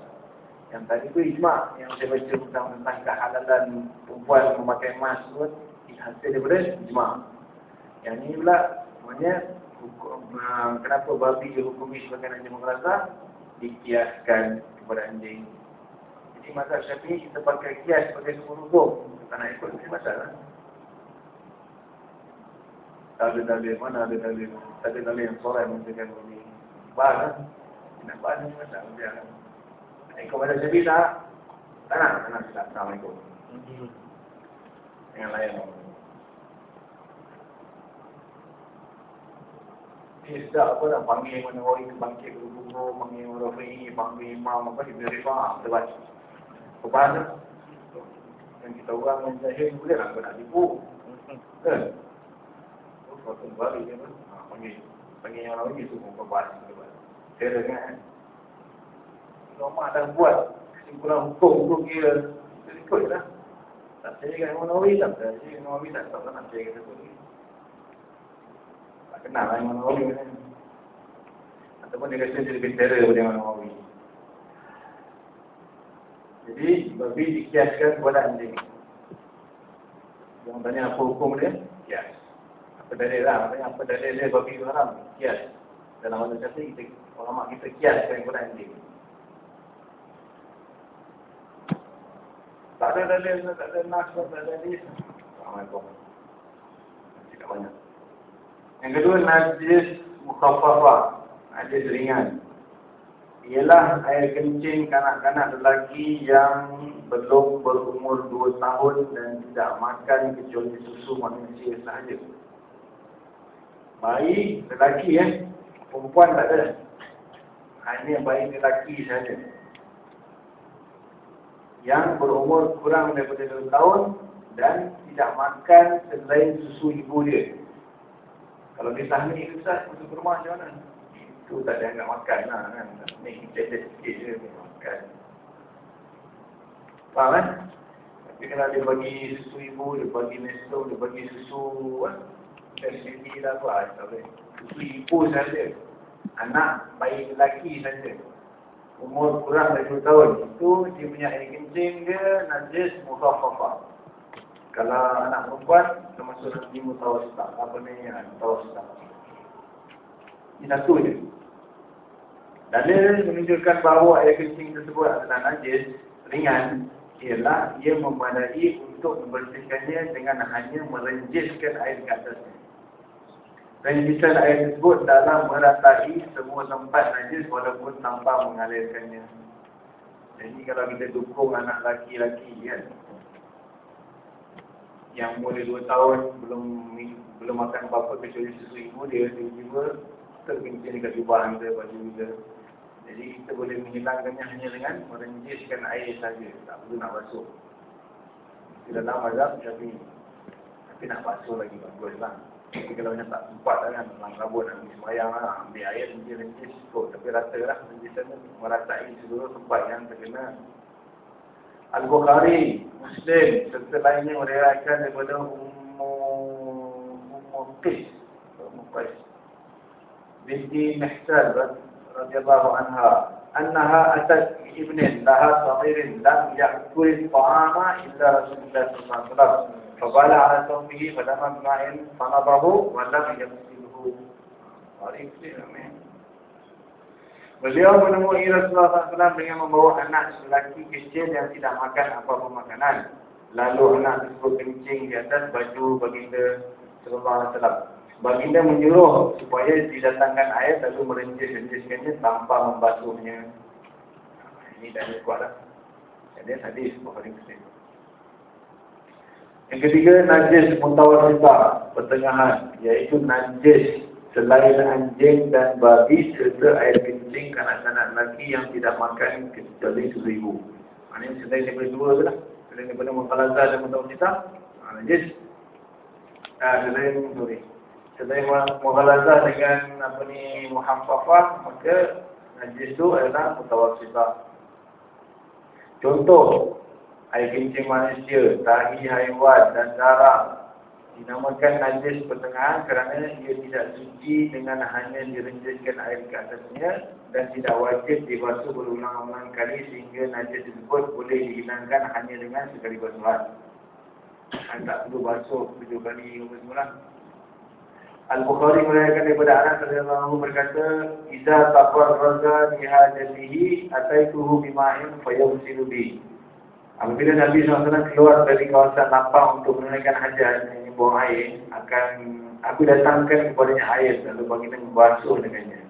Yang tadi tu ijma' yang saya baca tentang tentang kehalalan perempuan memakai emas tu hasil daripada ijma'. Yang ni pula sebenarnya hukum, uh, kenapa babi dihukumi sebagai anjing merasa dikiaskan kepada anjing. Jadi mazhab syafi'i kita pakai kias sebagai sumber hukum. Tak nak ikut ni masalah. Tak ada dalil mana ada dalil. Tak ada dalil yang sorai mengatakan ini. Bahas kan? Nak bahas ni masalah. Dia kan. Ikut mazhab syafi'i tak? Tak nak. Tak nak. Tak nak ikut. Yang lain. Sedap apa nak panggil mana orang bangkit guru-guru, panggil orang panggil imam, apa dia boleh faham, dia baca. Kepala yang kita orang yang jahil boleh lah nak tipu. Kan? Oh, Suatu balik dia tu, ha, panggil. Panggil yang lain itu pun kebas. Kira kan. Ulama dah buat kesimpulan hukum tu kira kita ikut lah. Tak saya kan Imam Nawawi tak saya Imam Nawawi tak tahu nak saya kata tu. Tak kenal lah Imam Nawawi kan. Ataupun dia kata dia lebih terror daripada Imam Nawawi. Jadi babi dikiaskan kepada anjing. Yang tanya apa hukum dia? Kias. Apa dalil lah? Maksudnya apa dalil dia babi itu haram? Kias. Dalam masa kata kita, ulama kita kiaskan kepada anjing. Tak ada dalil, tak ada nas, tak ada dalil. Assalamualaikum. Cakap banyak. Yang kedua, najis mukhafafah. Najis ringan. Ialah air kencing kanak-kanak lelaki yang belum berumur 2 tahun dan tidak makan kecuali susu manusia sahaja. Bayi lelaki ya. Perempuan tak ada. Hanya bayi lelaki sahaja yang berumur kurang daripada 2 tahun dan tidak makan selain susu ibu dia. Kalau dia itu Ustaz, masuk ke rumah macam mana? Itu tak ada nak makan lah kan. Ni ada sikit je dia makan. Faham kan? Tapi kalau dia bagi susu ibu, dia bagi nesto, dia bagi susu kan? SPP lah apa, tak boleh. Susu ibu saja. Anak bayi lelaki saja umur kurang dari 2 tahun itu dia punya air kencing dia najis mukhafafah kalau anak perempuan termasuk nanti mutawasitah apa ni mutawasitah ini satu je dalil menunjukkan bahawa air kencing tersebut adalah najis ringan ialah ia memadai untuk membersihkannya dengan hanya merenjiskan air ke atasnya Renjisan air tersebut dalam meratai semua tempat najis walaupun tanpa mengalirkannya. Jadi kalau kita dukung anak laki-laki kan, yang umur 2 tahun belum belum makan apa-apa kecuali susu ibu dia, tiba-tiba terkencing dekat jubah kita, baju kita. Jadi kita boleh menghilangkannya hanya dengan merenjiskan air saja, tak perlu nak basuh. Kita dalam mazhab tapi tapi nak basuh lagi bagus lah. Tapi kalau macam tak sempat lah kan, dalam kabut nak pergi semayang lah, ambil air, renjis, renjis, cukup. Tapi rata lah, renjisan tu meratai seluruh tempat yang terkena. Al-Bukhari, Muslim, serta lainnya meriayakan daripada Ummu Qis. Binti Mihsan radhiyallahu anha, annaha atat ibnin laha saghirin lam ya'kul ta'ama illa Rasulullah sallallahu alaihi wasallam. فبال على ثوبه فدم بماء فنضه ولم يغسله Beliau menemui Rasulullah SAW dengan membawa anak lelaki kecil yang tidak makan apa-apa makanan. Lalu anak tersebut kencing di atas baju baginda Rasulullah SAW. Baginda menyuruh supaya didatangkan air lalu merenjis-renjiskannya tanpa membasuhnya. Ini dah kuat lah. Jadi hadis Bukhari Muslim. Yang ketiga, najis mutawasitah pertengahan, iaitu najis selain anjing dan babi serta air kencing kanak-kanak lelaki yang tidak makan kecuali seribu. Ini selain daripada dua tu lah. Selain daripada mutawasitah dan mutawasitah, najis. Ah, selain, sorry. Selain mutawasitah dengan apa ni, muhaffafah, maka najis tu adalah mutawasitah. Contoh, air kencing manusia, tahi haiwan dan darah dinamakan najis pertengahan kerana ia tidak suci dengan hanya direnjiskan air ke atasnya dan tidak wajib dibasuh berulang-ulang kali sehingga najis tersebut boleh dihilangkan hanya dengan sekali basuhan. Dan tak perlu basuh tujuh kali semula. Al-Bukhari meriwayatkan daripada Anas radhiyallahu berkata, "Idza taqarraza bi hajatihi ataituhu bima'in fayughsilu bihi." Apabila Nabi SAW keluar dari kawasan lapang untuk menunaikan hajat yang buang air, akan aku datangkan kepadanya air lalu baginda membasuh dengannya.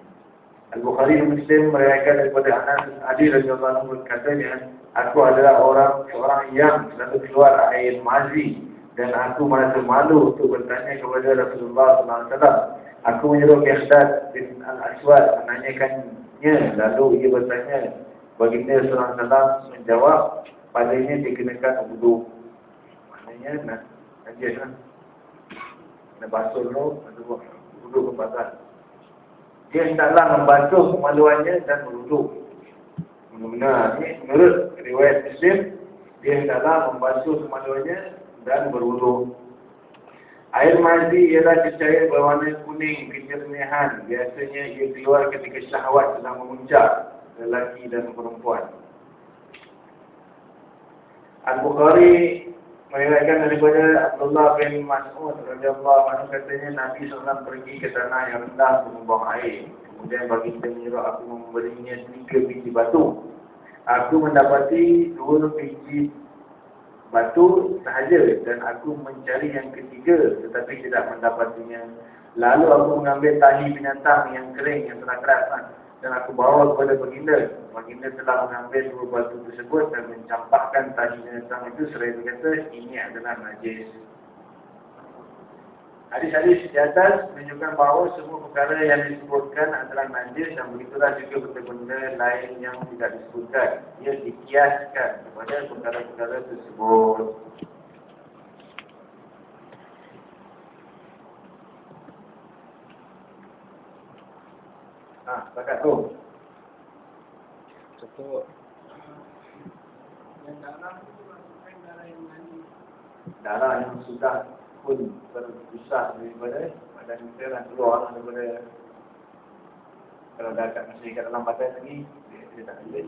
Al-Bukhari Muslim meriwayatkan daripada Anas Ali radhiyallahu anhu berkatanya, aku adalah orang seorang yang selalu keluar air mazi dan aku merasa malu untuk bertanya kepada Rasulullah SAW. Aku menyuruh Mihdad bin Al-Aswad menanyakannya lalu ia bertanya baginda SAW menjawab padanya dikenakan wudhu. Maknanya nak najis lah. Nak basuh dulu, wudhu ke batal. Dia hendaklah membasuh kemaluannya dan berwuduk. Benar ni menurut riwayat Muslim, dia hendaklah membasuh kemaluannya dan berwuduk. Air mandi ialah cecair berwarna kuning kejernihan. Biasanya ia keluar ketika syahwat sedang memuncak lelaki dan perempuan. Al-Bukhari meriwayatkan daripada Abdullah bin Mas'ud radhiyallahu anhu katanya Nabi SAW pergi ke tanah yang rendah untuk membuang air. Kemudian baginda menyuruh aku memberinya tiga biji batu. Aku mendapati dua biji batu sahaja dan aku mencari yang ketiga tetapi tidak mendapatinya. Lalu aku mengambil tahi binatang yang kering yang telah keras dan aku bawa kepada baginda. Baginda telah mengambil dua batu tersebut dan mencampakkan tali binatang itu seraya berkata, ini adalah najis. Hadis-hadis di atas menunjukkan bahawa semua perkara yang disebutkan adalah najis dan begitulah juga benda-benda lain yang tidak disebutkan. Ia dikiaskan kepada perkara-perkara tersebut. Ha, setakat tu. Contoh Darah yang sudah pun berpisah daripada badan kita dan keluar daripada kalau dah kat masih kat dalam badan lagi dia, dia tak boleh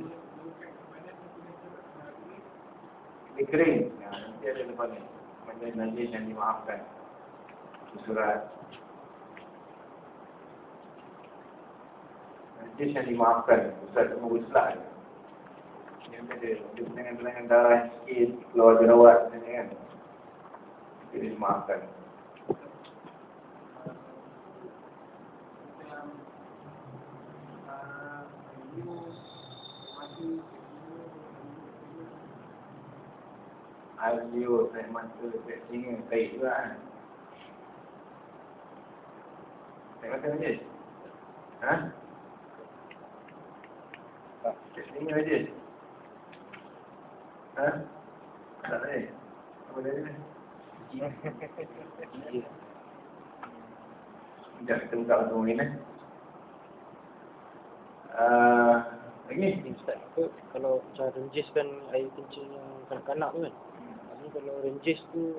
dia kering. Ya, nanti ada lepas ni. Benda najis yang dimaafkan. Surat. Najis yang dimaafkan. Ustaz Umar Islam yang ada dia. Dengan darah sikit keluar jerawat macam ni kan jadi dimaafkan Alio, saya mata, saya singa, baik juga kan? Saya kata aja. Ha? Saya singa aja. Ha? Tak ada. Apa dia ni? Sekejap kita buka lagu ni eh. Uh, lagi? Ustaz, apa, kalau cara renjiskan air kencing yang kanak-kanak tu kan Ni kalau renjis tu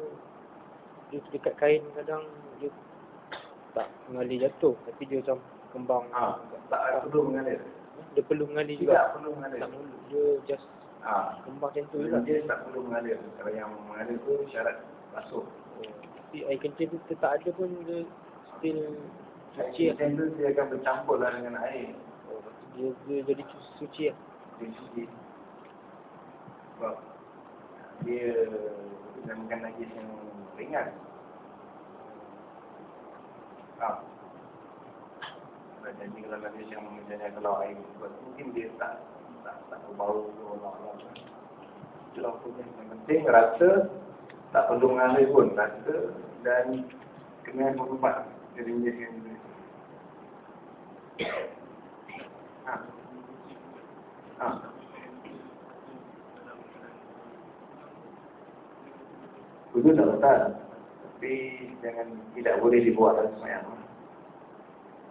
Dia dekat kain kadang dia tak mengalir jatuh Tapi dia macam kembang Ha, tak perlu mengalir. Dia perlu mengalir Tidak juga perlu mengalir. Tak perlu, dia just Ha, kembang macam tu je lah dia tak perlu mengalir. Kalau yang mengalir tu syarat basuh. Tapi air kencing tu tak ada pun dia still suci lah Macam tu dia akan bercampur lah dengan air. oh, dia, dia jadi su- suci lah Dia suci. Sebab dia dinamakan najis yang ringan. Ha. Jadi kalau najis yang misalnya kalau air buat mungkin dia tak tak tak berbau ke orang-orang. Itulah punya yang penting rasa tak perlu mengalir pun rasa dan kena berubah dari najis yang. Ha. Ha. Kudu tak batal. Tapi jangan tidak boleh dibuat dalam semayang.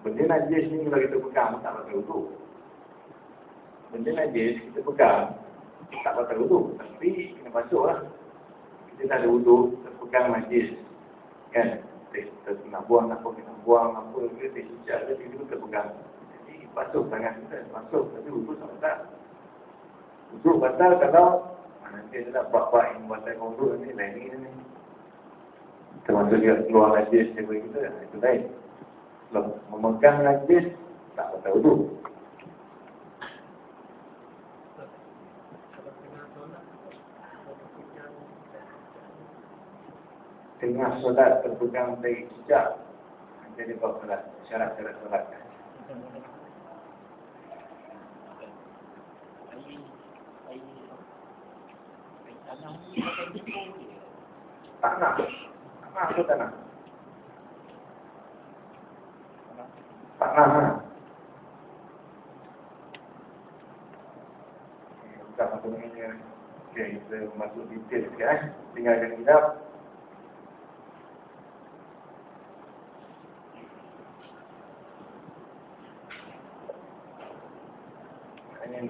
Benda najis ni kalau kita pegang tak batal wudu. Benda najis kita pegang tak batal wudu. Tapi kena basuh lah. Kita tak ada wudu, kita pegang najis. Kan? Kita nak buang apa, kita nak buang apa, kita hijab je, kita kita pegang. Jadi basuh tangan kita, basuh. Tapi wudu tak batal. Wudu batal kalau nanti ada tak bak-bak yang batal wudu ni, lain ni ni. Termasuk dia keluar najis daripada kita, itu lain. Kalau memegang najis, tak batal wudu. Tengah solat terpegang dari hijab, jadi bab solat, syarat-syarat solat. Tak nak. Tak nak apa tak nak? Tak nak. Ha? Tak apa namanya. Okey, kita masuk detail sikit eh. Tinggalkan hijab.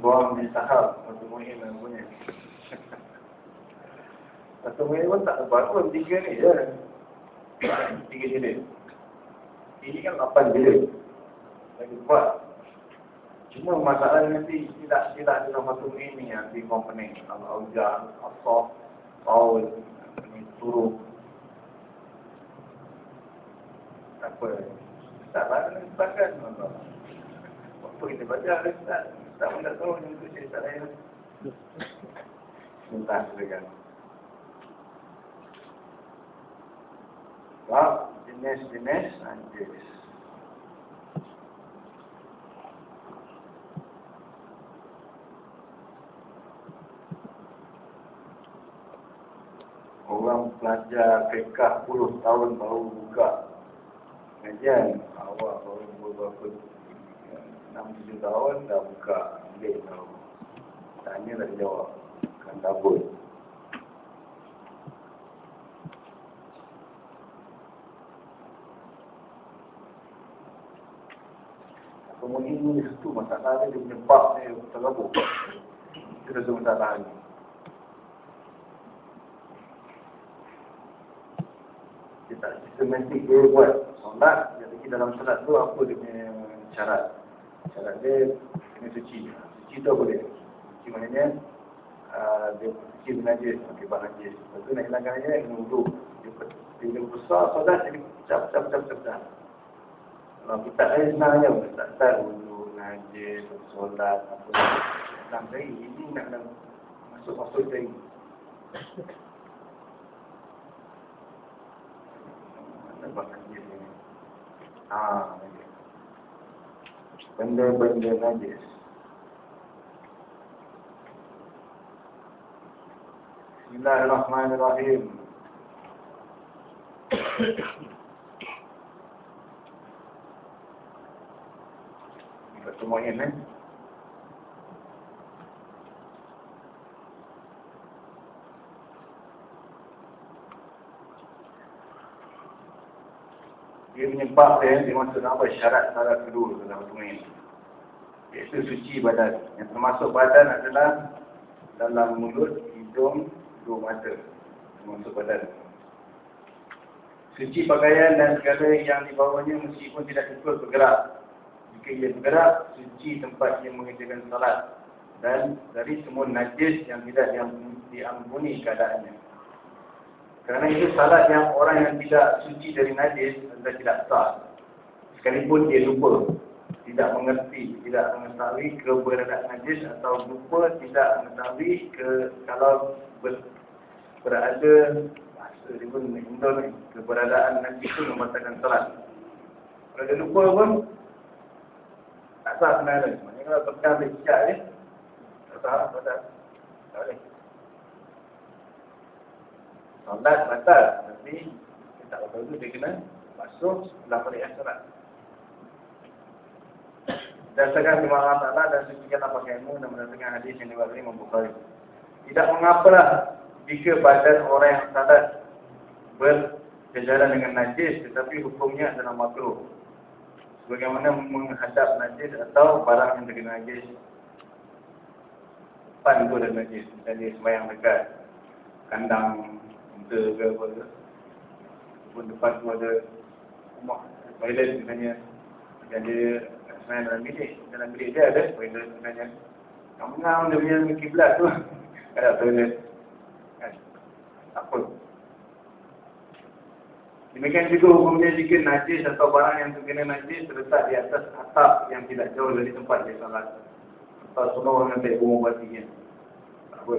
Korang di sahab Satu muhim yang punya. Satu muhim pun tak lepas pun Tiga ni? Je Tiga jilid Ini kan lapan jilid Lagi kuat. Cuma masalah nanti Tidak tidak dalam satu muhim ni Yang di komponen Al-Aujah Al-Sof Paul Ini Turuk Apa. Tak lah kena sebabkan Apa kita baca Tak tak tahu ni untuk cerita lain. Sebentar silakan. Bab jenis-jenis najis. Orang pelajar fiqah puluh tahun baru buka kajian awak baru beberapa enam tujuh tahun dah buka ambil tahu. Tanya dah jawab. Kan tabut. Kemudian ini satu masalah dia punya bab dia tergabung. Itu dah satu masalah ni. Dia tak sistematik dia buat solat. Jadi dalam solat tu apa dia punya syarat. Syarat dia kena suci. Suci tu dia? Suci maknanya uh, dia suci bernajis, akibat najis. Lepas tu nak hilangkan dia, kena uduk. Dia, dia besar, solat jadi pecah, pecah, pecah, pecah, pecah. Kalau kita air senang je, tak tak uduk, najis, solat, apa. Senang cari, ini nak nak masuk-masuk cari. Nampak najis ni. Ah, najis benda-benda najis. Bismillahirrahmanirrahim. Semuanya ni. Dia menyebab dia, dalam apa? Syarat-syarat kedua dalam ini. Iaitu suci badan. Yang termasuk badan adalah dalam mulut, hidung, dua mata. Termasuk badan. Suci pakaian dan segala yang dibawanya meskipun tidak ikut bergerak. Jika ia bergerak, suci tempat ia mengerjakan salat. Dan dari semua najis yang tidak diampuni keadaannya. Kerana itu salat yang orang yang tidak suci dari najis adalah tidak sah. Sekalipun dia lupa, tidak mengerti, tidak mengetahui keberadaan najis atau lupa tidak mengetahui ke kalau ber, berada bahasa dia pun ni, keberadaan najis itu membatalkan salat. Kalau dia lupa pun tak sah sebenarnya. Maksudnya kalau pegang dia cicak tak sah, tak sah. Tak boleh. Solat batal. Tapi tak batal itu dia kena masuk setelah balik asyarat. Dasarkan firman Allah Ta'ala dan sucikan apa ilmu dan berdasarkan hadis yang Imam Bukhari. Tidak mengapalah jika badan orang yang salat berkejaran dengan najis tetapi hukumnya adalah makruh. Bagaimana menghadap najis atau barang yang terkena najis. Itu ada najis. Dan dia sembahyang dekat kandang unta ke apa ke. Pun depan tu ada rumah toilet sebenarnya. Dan dia sebenarnya dalam bilik. Dalam bilik dia ada toilet sebenarnya. Mengang dia punya kiblat tu. (laughs) Ada toilet. Kan? Apa? Demikian juga hukumnya jika najis atau barang yang terkena najis terletak di atas atap yang tidak jauh dari tempat dia salat. Atau semua orang yang tak umum batinya. Tak apa.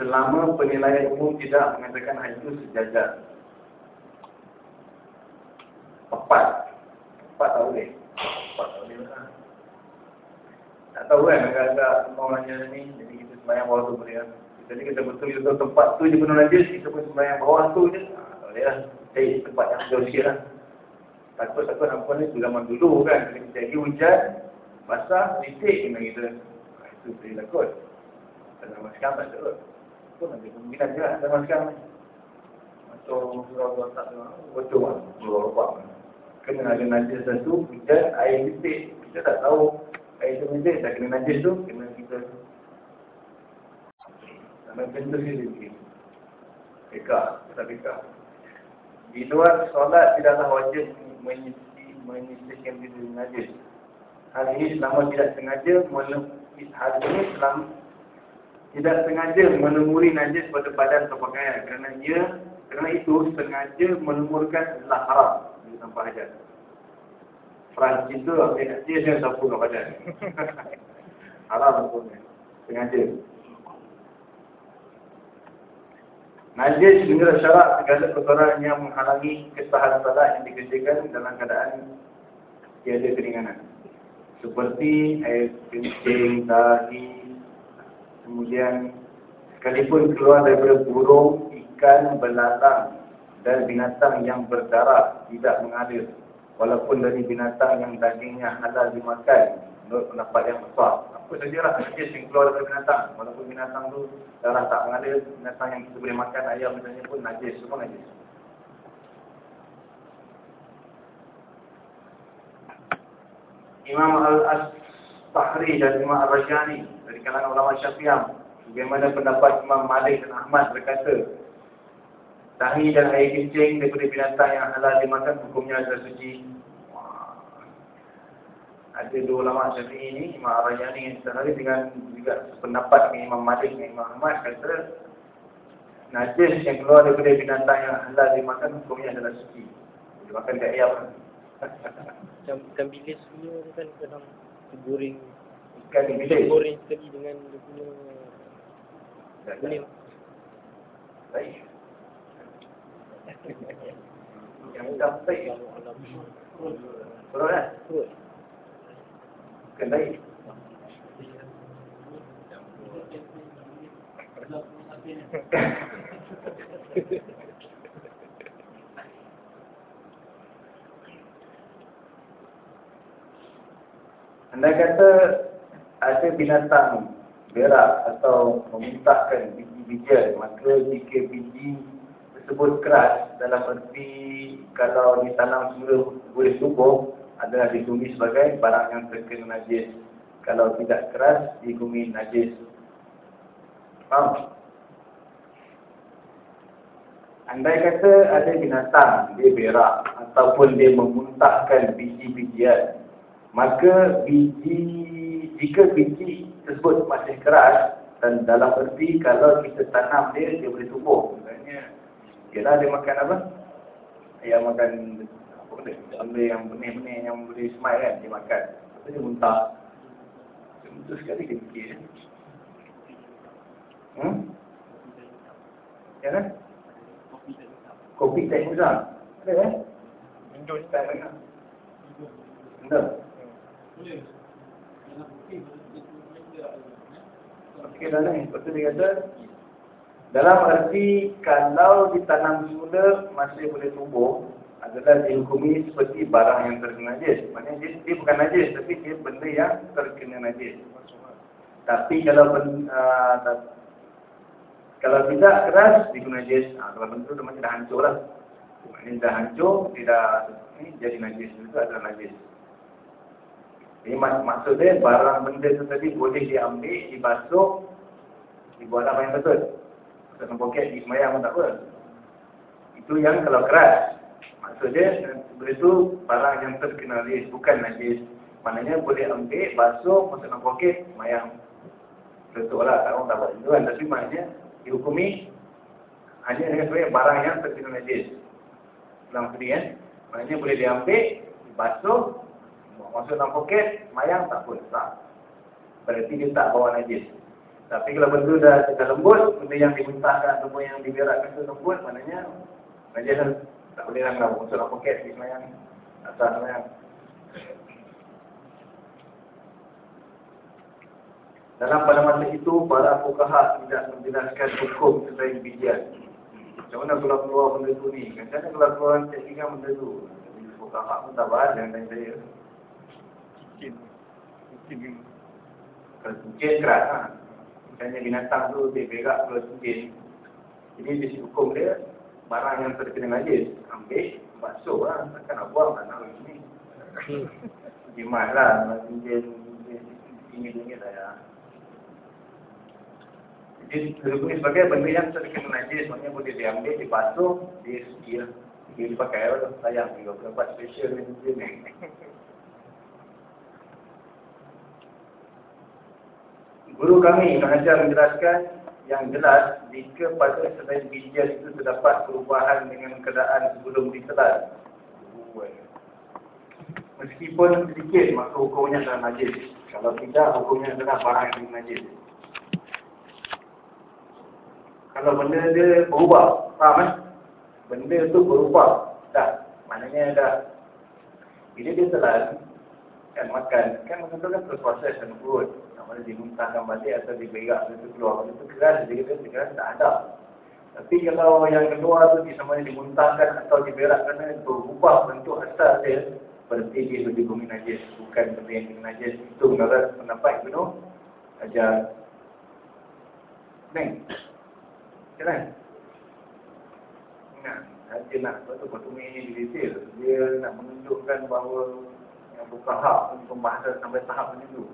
Selama penilaian umum tidak mengatakan hal itu sejajar. Tepat. Tepat tak boleh. Tepat tak boleh lah. Tak tahu kan agak-agak semua orangnya ni. Jadi kita sembahyang bawah tu boleh lah. Jadi kita betul-betul tempat tu je penuh najis. Kita pun sembahyang bawah tu je. Tak boleh lah. Eh, tempat yang jauh sikit lah. Takut-takut apa ni tu zaman dulu kan. Kita lagi hujan, basah, titik kena kita. Itu boleh takut. Zaman sekarang tak takut. Kemungkinan juga zaman sekarang. Macam surau-surau tak betul lah. Surau-surau Kena ada najis satu, hujan, air titik. Kita tak tahu air itu benda tak kena najis tu, kena kita sampai benda dia sikit. Beka, tak beka. Di luar solat tidaklah wajib menyisi menyisihkan diri najis. Hal ini selama tidak sengaja menepis hal ini selama tidak sengaja menemuri najis pada badan atau pakaian kerana ia kerana itu sengaja menemurkan adalah haram di tanpa hajat. Peran itu dia dia yang sapu ke badan. (laughs) haram hukumnya. Sengaja. Najis mengira syarat segala perkara yang menghalangi kesahan salat yang dikerjakan dalam keadaan tiada keringanan. Seperti air kencing, dahi, kemudian sekalipun keluar daripada burung, ikan, belalang dan binatang yang berdarah tidak mengalir. Walaupun dari binatang yang dagingnya halal dimakan, menurut pendapat yang besar apa saja lah najis yang keluar daripada binatang walaupun binatang tu darah tak mengalir binatang yang kita boleh makan ayam misalnya pun najis semua najis Imam Al-Astahri dan Imam Al-Rajani dari kalangan ulama syafi'ah bagaimana pendapat Imam Malik dan Ahmad berkata tahi dan air kencing daripada binatang yang halal dimakan hukumnya adalah suci ada dua ulama syafi'i ini, Imam Ar-Rayani yang sehari dengan juga pendapat dengan Imam Malik dan Imam Ahmad kata najis yang keluar daripada binatang yang halal dimakan hukumnya adalah suci. Dimakan kat ayam. Macam ikan bilis punya kan kadang goreng Ikan bilis. goreng sekali dengan dia punya kuning. Baik. Yang hitam baik. Betul kan? Betul. Bukan baik. Anda kata ada binatang berak atau memuntahkan biji-bijian, maka jika biji tersebut keras dalam erti kalau ditanam semula boleh tumbuh adalah dihukumi sebagai barang yang terkena najis. Kalau tidak keras dihukumi najis. Faham? Andai kata ada binatang dia berak ataupun dia memuntahkan biji-bijian maka biji jika biji tersebut masih keras dan dalam erti kalau kita tanam dia dia boleh tumbuh. Maksudnya ialah dia makan apa? Dia makan apa benda? Benda yang benih-benih yang boleh semai kan dia makan. Lepas dia muntah. Betul sekali dia fikir. Hmm? ya kan? Kopi tak musang ada kan? Minum tak dengar benar Dah ni. Lepas tu dia kata dalam arti kalau ditanam semula masih boleh tumbuh adalah dihukumi seperti barang yang terkena najis. Maknanya dia, dia bukan najis tapi dia benda yang terkena najis. Tapi kalau ben, uh, tak, kalau tidak keras dia najis. Ha, kalau benda tu macam dah hancur lah. Maknanya dah hancur, tidak jadi najis. Itu adalah najis. Jadi mak maksud dia barang benda tu tadi boleh diambil, dibasuh, dibuat apa yang betul. Dalam poket di semayang pun tak apa. Itu yang kalau keras. Maksud dia benda tu barang yang terkena najis, bukan najis. Maknanya boleh ambil, basuh, dalam poket, semayang. Betul lah, tak orang tak buat itu kan. Tapi maknanya dihukumi hanya dengan sebagai barang yang terkena najis. Dalam tadi kan. Maknanya boleh diambil, dibasuh, masuk dalam poket, mayang tak pun sah. Berarti dia tak bawa najis. Tapi kalau benda dah, dah lembut, benda yang dimuntahkan ataupun yang diberakkan tu lembut, maknanya najis kan tak boleh lah masuk dalam poket di mayang. Atas mayang. Dalam pada masa itu, para fukaha tidak menjelaskan hukum selain bijian. Macam mana kalau keluar benda tu ni? Macam mana kalau keluar cek benda tu? Fukaha pun tak bahas dengan tanya Mungkin Mungkin Kalau cincin keras ha. Misalnya binatang tu dia berak kalau cincin. Jadi di sisi hukum dia barang yang terkena najis ambil basuh lah takkan nak buang tak nak ni. (laughs) Jimat lah cincin Ini lah ya. Jadi berhubungi sebagai benda yang sedikit najis, maksudnya boleh diambil, dibasuh, disuci lah. Dia dipakai lah, sayang juga, tempat special ni (laughs) mungkin ni. Guru kami mengajar menjelaskan yang jelas jika pada selain bijian itu terdapat perubahan dengan keadaan sebelum ditelan. Meskipun sedikit maka hukumnya adalah najis. Kalau tidak hukumnya adalah barang yang najis. Kalau benda dia berubah, faham eh? Benda tu berubah. Dah, maknanya dah. Bila dia telan, kan makan, kan tu kan berproses dalam perut. Sama ada dimuntahkan balik atau diberak, itu keluar. Benda tu keras, dia kata keras tak ada. Tapi kalau yang keluar tu sama ada dimuntahkan atau diberak kerana berubah bentuk asal dia, berarti dia lebih bumi najis. Bukan benda yang najis. Itu menurut pendapat Ibnu Ajar. Neng. Kan? Nah, dia nak betul betul ini di detail. Dia nak menunjukkan bahawa yang bukan hak pun pembahasan sampai tahap macam tu.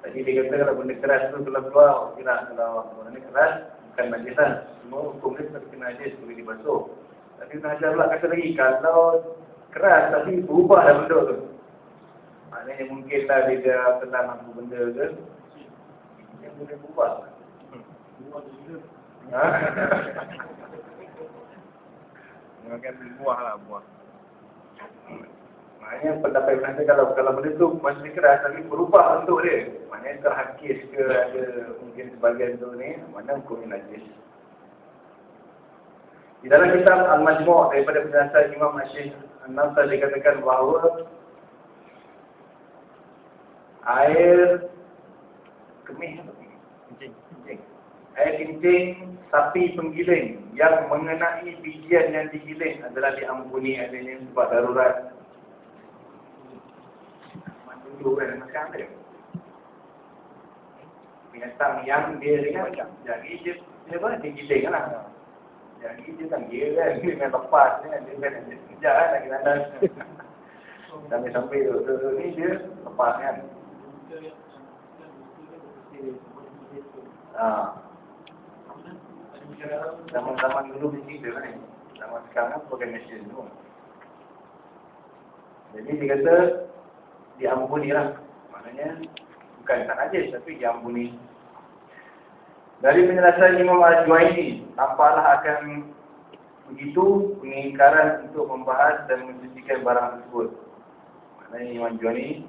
Tadi dia kata kalau benda keras tu keluar keluar, kira kalau benda keras bukan najisan. Semua hukum dia seperti najis boleh dibasuh. Tapi Najar pula kata lagi, kalau keras tapi berubah dah benda tu. Maknanya mungkinlah dia dah telan apa benda ke. Dia boleh berubah. Ha? Makan buah lah buah. Maknanya pendapat Ibn kalau kalau benda tu masih keras tapi berubah bentuk dia. Maknanya terhakis ke ada mungkin sebagian tu ni, mana hukumnya najis. Di dalam kitab Al-Majmu' daripada penjelasan Imam Asyik An-Nasar dikatakan bahawa air kemih. Air kencing sapi penggiling yang mengenai bijian yang digiling adalah diampuni adanya sebab darurat. Macam dulu kan, macam ada. Binatang yang dia ringan, jadi dia, dia apa, dia giling kan lah. Jadi dia (laughs) kan, dia dengan lepas ni, dia kan dia kan lagi landas. (laughs) Sampai-sampai tu, tu, tu, ni dia lepas kan. Ah. Zaman-zaman dulu mesti dia kan. Zaman sekarang kan pakai mesin tu. Jadi dia kata diampuni lah. Maknanya bukan tak najis tapi diampuni. Dari penjelasan Imam Al-Juwaini, tampaklah akan begitu pengingkaran untuk membahas dan mencucikan barang tersebut. Maknanya Imam Al-Juwaini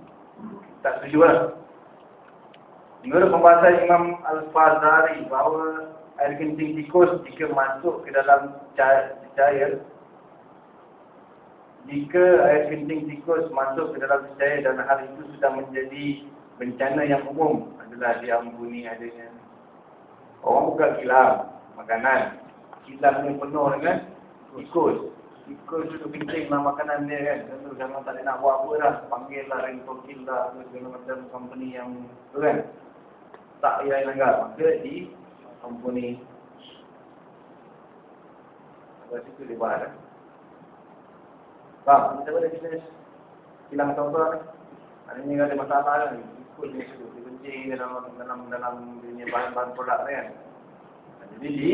tak setuju lah. Menurut pembahasan Imam Al-Fazari bahawa air kencing tikus jika masuk ke dalam cair jika air kencing tikus masuk ke dalam cair dan hal itu sudah menjadi bencana yang umum adalah diampuni adanya. Orang buka kilang makanan kilang yang penuh dengan tikus. Tikus itu kencing lah makanan dia kan. Tentu jangan tak nak buat apa lah. Panggil lah ringtone lah segala macam company yang tu kan. Tak payah langgar. Maka di company. Lepas itu dia buat Faham? Kita ada bisnes. Hilang contoh kan Maknanya ada masalah kan? Ikut dia situ Dia benci dalam dalam dalam dunia bahan-bahan produk kan? Jadi di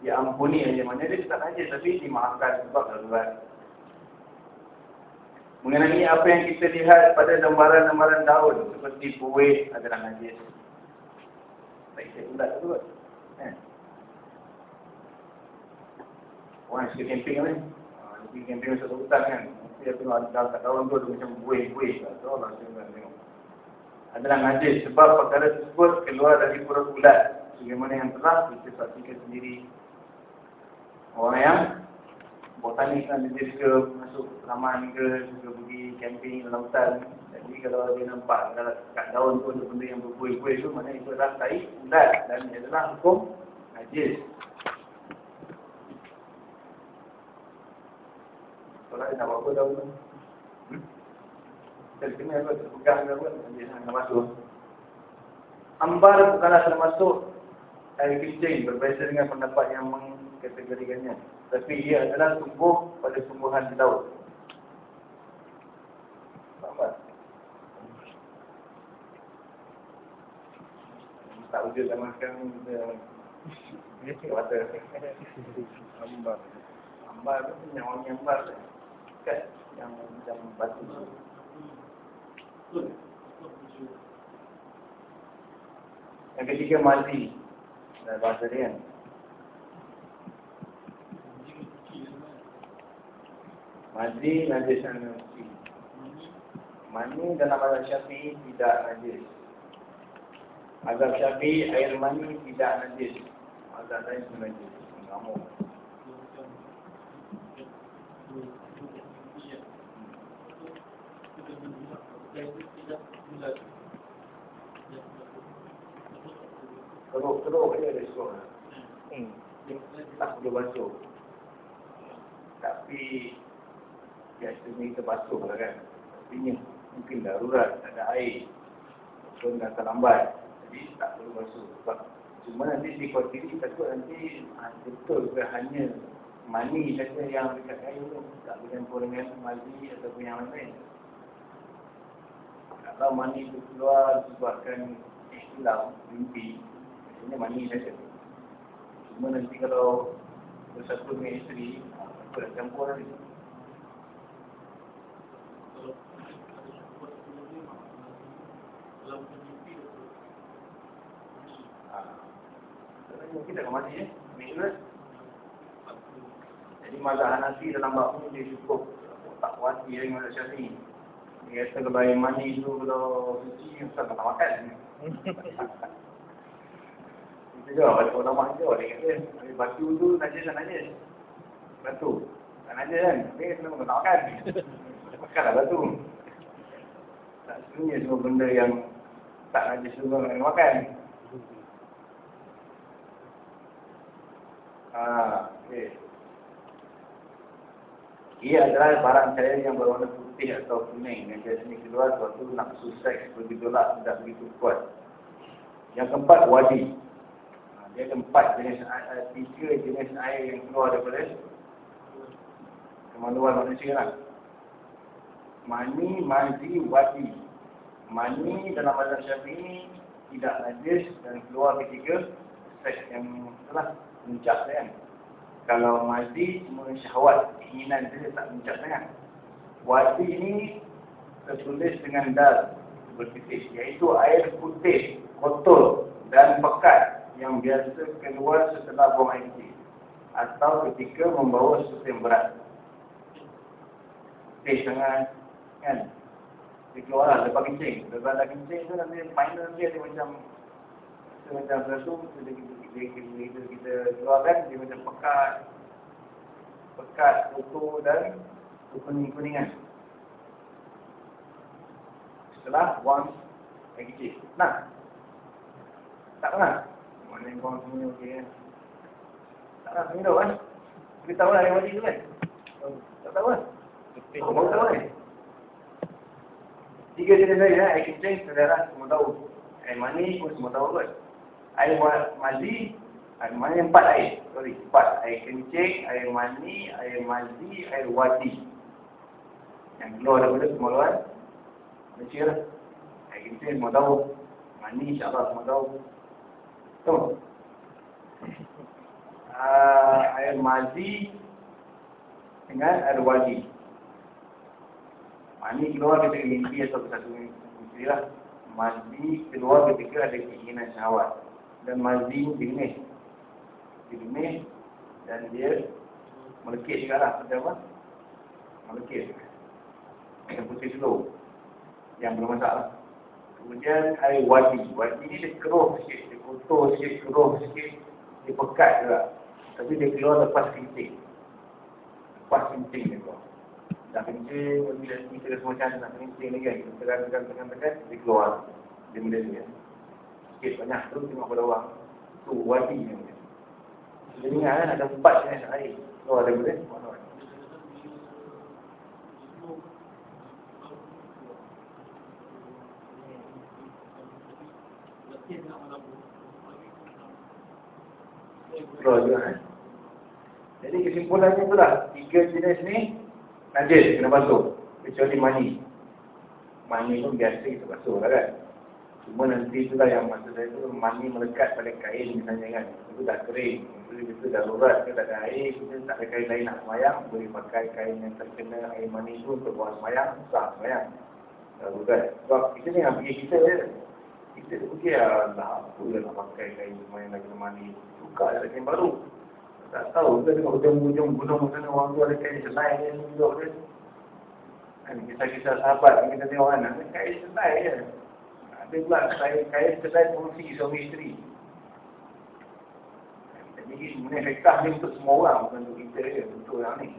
dia ampuni aja. Maknanya dia tak najis Tapi dimaafkan sebab darurat Mengenai apa yang kita lihat pada lembaran-lembaran daun Seperti buih adalah najis. Baik saya ulat tu kan Orang suka camping kan Pergi camping masuk hutan kan. Mesti dia tengok ada kat daun tu macam buih-buih Tu Allah saya tengok Adalah najis sebab perkara tersebut keluar dari pura ulat. Sebagaimana yang telah kita saksikan sendiri. Orang yang botanik kan dia suka masuk taman ke suka pergi camping dalam hutan. Jadi kalau dia nampak kalau kat daun tu ada benda yang berbuih-buih tu maknanya itu adalah tai ulat dan ia adalah hukum najis dia nak buat apa daun tu hmm? kita kena apa terpegang ke apa nak masuk ambar bukanlah termasuk air kencing berbeza dengan pendapat yang mengkategorikannya tapi ia adalah tumbuh pada tumbuhan di laut. tak wujud zaman sekarang ni kita kata Ambar. ambar tu yang orang yang ambar kan yang macam batu tu yang ketiga mati dalam bahasa dia kan Madi najis dan suci. Mani dalam mazhab syafi'i tidak najis. Mazhab syafi'i air mani tidak najis. Mazhab lain pun najis. Ngamuk. Teruk-teruk dia ada suara. Hmm. Tak perlu basuh. Tapi biasanya kita basuh lah kan. Tapi mungkin darurat, ada air. Pun dah terlambat. Jadi tak perlu basuh. Sebab cuma nanti di kuatiri takut nanti ah, betul ke hanya mani saja yang dekat air tu. Tak bercampur dengan mali ataupun yang lain. Kalau mani itu keluar disebabkan istilah mimpi, biasanya mani saja. Cuma nanti kalau bersatu dengan isteri, apa dah campur lagi. Mungkin tak mati eh. Minus. Jadi mazhab Hanafi dalam bab ni dia cukup tak wati dengan mazhab Syafi'i. Kata air mani tu kalau suci, ustaz tak makan. Itu juga, ada ulama juga dia kata, air batu tu najis tak najis. Batu. Tak najis kan? Tapi kenapa tak makan? Makanlah batu. Tak sebenarnya semua benda yang tak najis tu kena makan. Ah, okay. Ia adalah barang cair yang berwarna putih atau kuning yang biasanya keluar suatu nafsu seks bergejolak tidak begitu kuat. Yang keempat, wadi. Ha, dia ada empat jenis air, tiga jenis air yang keluar daripada kemaluan manusia lah. Mani, mazi, wadi. Mani dalam mazhab syafi'i tidak najis dan keluar ketika seks yang telah mencap kan. Kalau mazi cuma syahwat, keinginan dia tak mencap sangat. Wadi ini tertulis dengan dal bertitik, iaitu air putih, kotor dan pekat yang biasa keluar setelah buang air kecil atau ketika membawa yang berat. Putih sangat, kan? Dia keluar lah, lepas kencing. Lepas dah kencing tu nanti final dia, dia macam macam sesuatu, dia, dia, dia, dia, kita keluarkan, dia macam pekat, pekat, kotor dan kuning-kuningan. Setelah buang air kecil. Nah, tak pernah. Mana yang korang semua okey kan? Tak pernah minum kan? Kita tahu lah yang wajib tu kan? Tak tahu kan? Oh, baru tahu kan? Tiga jenis air, air kencing, saudara semua tahu. Air mani pun semua tahu kan? Air mandi, air mani empat air. Sorry, empat. Air kencing, air mani, air mandi, air wadi. Yang keluar daripada kemaluan Malaysia lah. Air kencing semua tahu. Mani insyaAllah semua tahu. Tu. Uh, air mazi dengan air wadi. Mani keluar ketika mimpi atau bersatu mimpi lah. Mazi keluar ketika ada keinginan syahwat. Dan mazi jenis. Jenis dan dia melekit juga lah. Macam apa? Melekit. Yang putih slow. Yang belum masalah. Kemudian air wadi. Wadi ni dia keruh sikit. Dia kotor sikit, keruh sikit. Dia pekat juga. Tapi dia keluar lepas kencing. Lepas kencing dia keluar. Dah kencing, bila kita semua macam nak kencing lagi kan. Kita tekan, tekan, tekan, dia keluar. Dia mula dia. Sikit banyak terus tengok pada orang. Tu wadi ni. Jadi ingat kan ada empat jenis air. Keluar daripada mana Kan. Jadi kesimpulannya itulah. Tiga jenis ni najis kena basuh. Kecuali mani. Mani pun biasa kita basuh lah kan. Cuma nanti itulah yang maksud saya itu mani melekat pada kain misalnya kan. Itu dah kering. Itu, itu darurat ke tak ada air. Kita tak ada kain lain nak semayang. Boleh pakai kain yang terkena air mani itu untuk buat semayang. Sah semayang. Darurat. Sebab kita ni yang pergi kita je. Kita tu pergi lah. Lah apa lah nak pakai kain semayang lagi mani. Buka ada kain baru. Tak tahu ke tengok hujung-hujung gunung sana orang tu ada kain selai ni. Duduk je. Kan kisah-kisah sahabat yang kita tengok kan. Ada kain selai je. Ada pula saya kaya kedai fungsi suami isteri. Jadi sebenarnya rekah ni untuk semua orang bukan untuk kita je, untuk yang ni.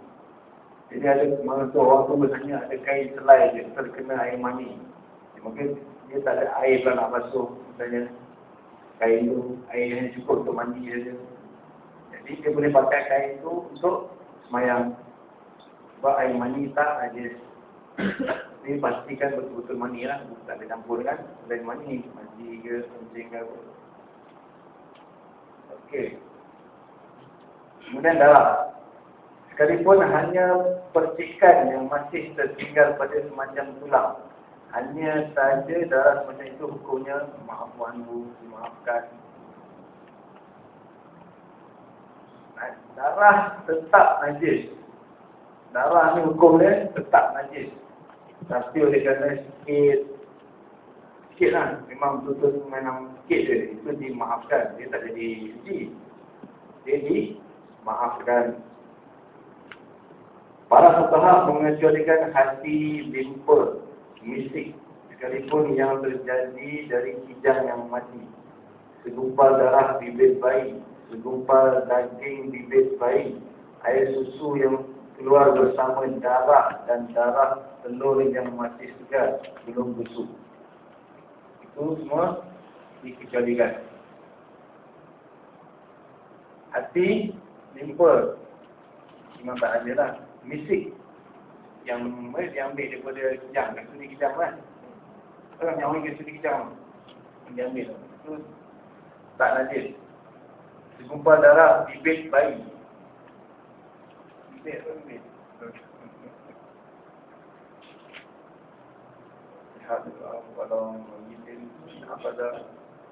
Jadi ada menentu orang tu biasanya ada kain selai je terkena air mani. Mungkin dia tak ada air pula nak basuh misalnya kain tu air yang cukup untuk mandi saja. Jadi dia boleh pakai kain tu untuk semayang. Sebab air mani tak najis. Ini pastikan betul-betul mani lah. Tak ada campur kan. Selain mani. Mandi ke, kencing ke apa. Okey. Kemudian darah. Sekalipun hanya percikan yang masih tertinggal pada semacam tulang. Hanya saja darah semacam itu hukumnya maaf wanbu, dimaafkan. Darah tetap najis. Darah ni hukum dia tetap najis. Tapi oleh kerana sikit Sikit lah Memang betul-betul memang sikit je Itu dimaafkan Dia tak jadi suci Dia dimaafkan Para fukaha mengecualikan hati limpa Misik Sekalipun yang terjadi dari kijang yang mati Segumpal darah bibit bayi Segumpal daging bibit bayi Air susu yang keluar bersama darah dan darah telur yang masih segar belum busuk. Itu semua dikecualikan. Hati limpa memang tak ada lah. Misik yang eh, diambil daripada kijang. Itu di kijang kan? Orang yang orang itu di kijang. Diambil. Itu tak najis. Segumpal darah bibit bayi bibit tu bibit. Lihat kalau bibit apa dah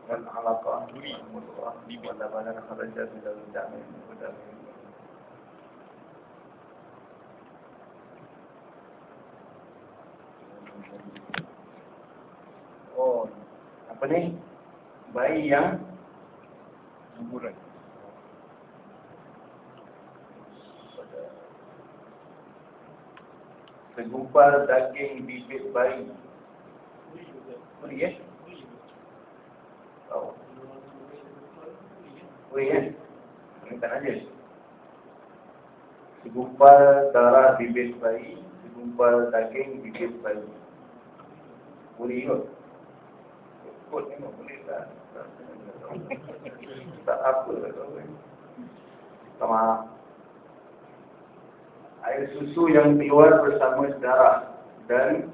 dan alaqah dah mana kharaja sudah jamin sudah Oh, apa ni? Bayi yang Kuburan. segumpal daging bibit bayi. Boleh ya? Oh. Boleh ya? Tak najis. Segumpal darah bibit bayi, segumpal daging bibit bayi. Boleh ikut? Ikut memang boleh tak? (laughs) Tak apa lah. Sama air susu yang keluar bersama darah dan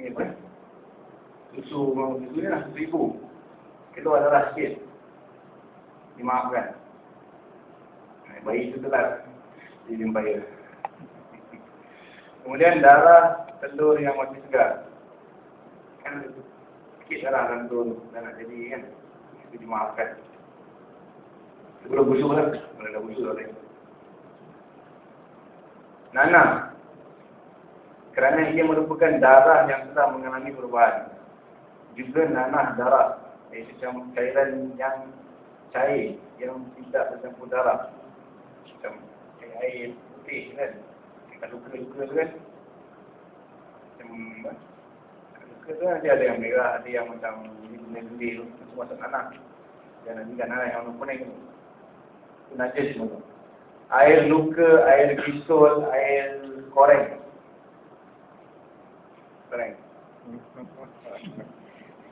ni apa? Susu mau susu ni lah seribu. Keluar darah sikit. Dimaafkan. Bayi itu. Jadi bayar. Kemudian darah telur yang masih segar. Kan sikit darah dalam telur dan nak jadi kan. Itu dimaafkan. Sebelum busuk lah. Kalau dah busuk boleh. Nanah. Kerana ia merupakan darah yang sedang mengalami perubahan. Juga nanah darah. Iaitu cairan yang cair. Yang tidak bercampur darah. Macam air putih kan. Kita luka-luka tu kan. Macam tu dia ada yang merah. Ada yang macam geli-geli tu. Semua macam nanah. Dan nanti kan nanah yang warna kuning tu najis semua. Air luka, air bisul, air koreng. Koreng.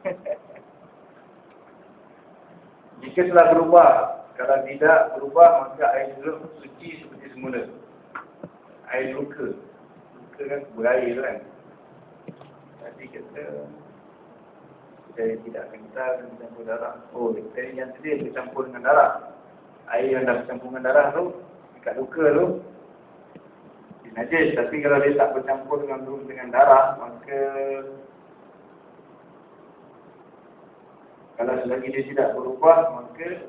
(laughs) Jika telah berubah, kalau tidak berubah, maka air jeruk suci seperti semula. Air luka. Luka kan berair kan. Jadi kita saya tidak kental dengan campur darah. Oh, saya yang tadi bercampur dengan darah air yang dah bercampur dengan darah tu dekat luka tu najis. Tapi kalau dia tak bercampur dengan dengan darah, maka kalau selagi dia tidak berubah, maka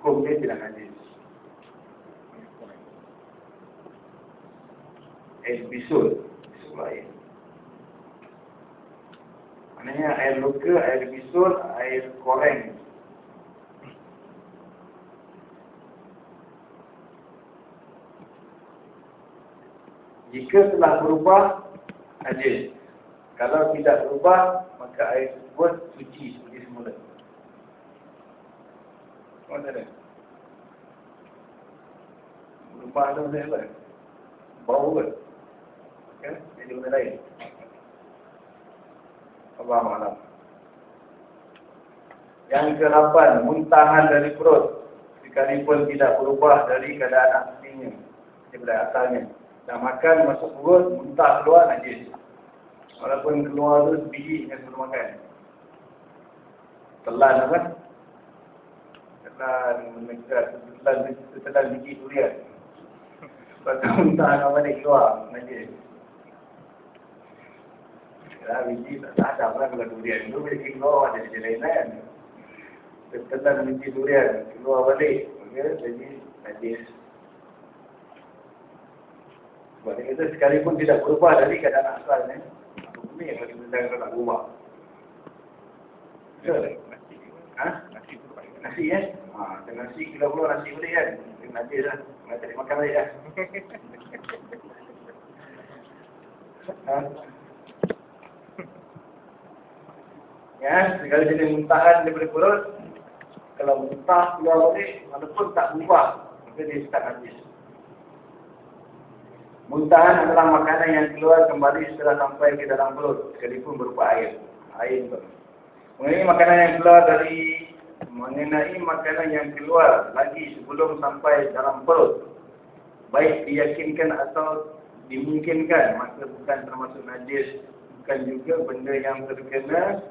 hukum dia tidak najis. Air bisul, bisul air. Maknanya air luka, air bisul, air koreng. Jika telah berubah, najis. Kalau tidak berubah, maka air tersebut suci seperti semula. Mana dia? Berubah tu macam apa? Bau? Kan? Jadi benda lain. Allah Alam. Yang ke-8, muntahan dari perut. Sekalipun tidak berubah dari keadaan aslinya. Daripada asalnya. Dah makan, masuk perut, muntah keluar, najis. Walaupun keluar tu sebiji yang sebelum makan. Telan apa? Telan, menekat, telan, telan biji durian. Lepas tu muntah nak balik keluar, najis. Ya, tak lah kalau durian tu boleh keluar biji durian, balik. Okay, jadi najis. Sebab dia kata sekalipun tidak berubah dari keadaan asalnya, hukum ni yang lagi benda kalau nak berubah. Betul? Nasi. Ha? Nasi tu. Nasi kan? Ha, dengan nasi kilo keluar nasi boleh kan? Dia najis lah. Nak cari makan balik lah. (laughs) ha? Ya, segala jenis muntahan daripada perut, kalau muntah keluar balik, walaupun tak berubah, maka dia start najis. Muntahan adalah makanan yang keluar kembali setelah sampai ke dalam perut, sekalipun berupa air. Air itu. Mengenai makanan yang keluar dari mengenai makanan yang keluar lagi sebelum sampai dalam perut, baik diyakinkan atau dimungkinkan, maka bukan termasuk najis, bukan juga benda yang terkena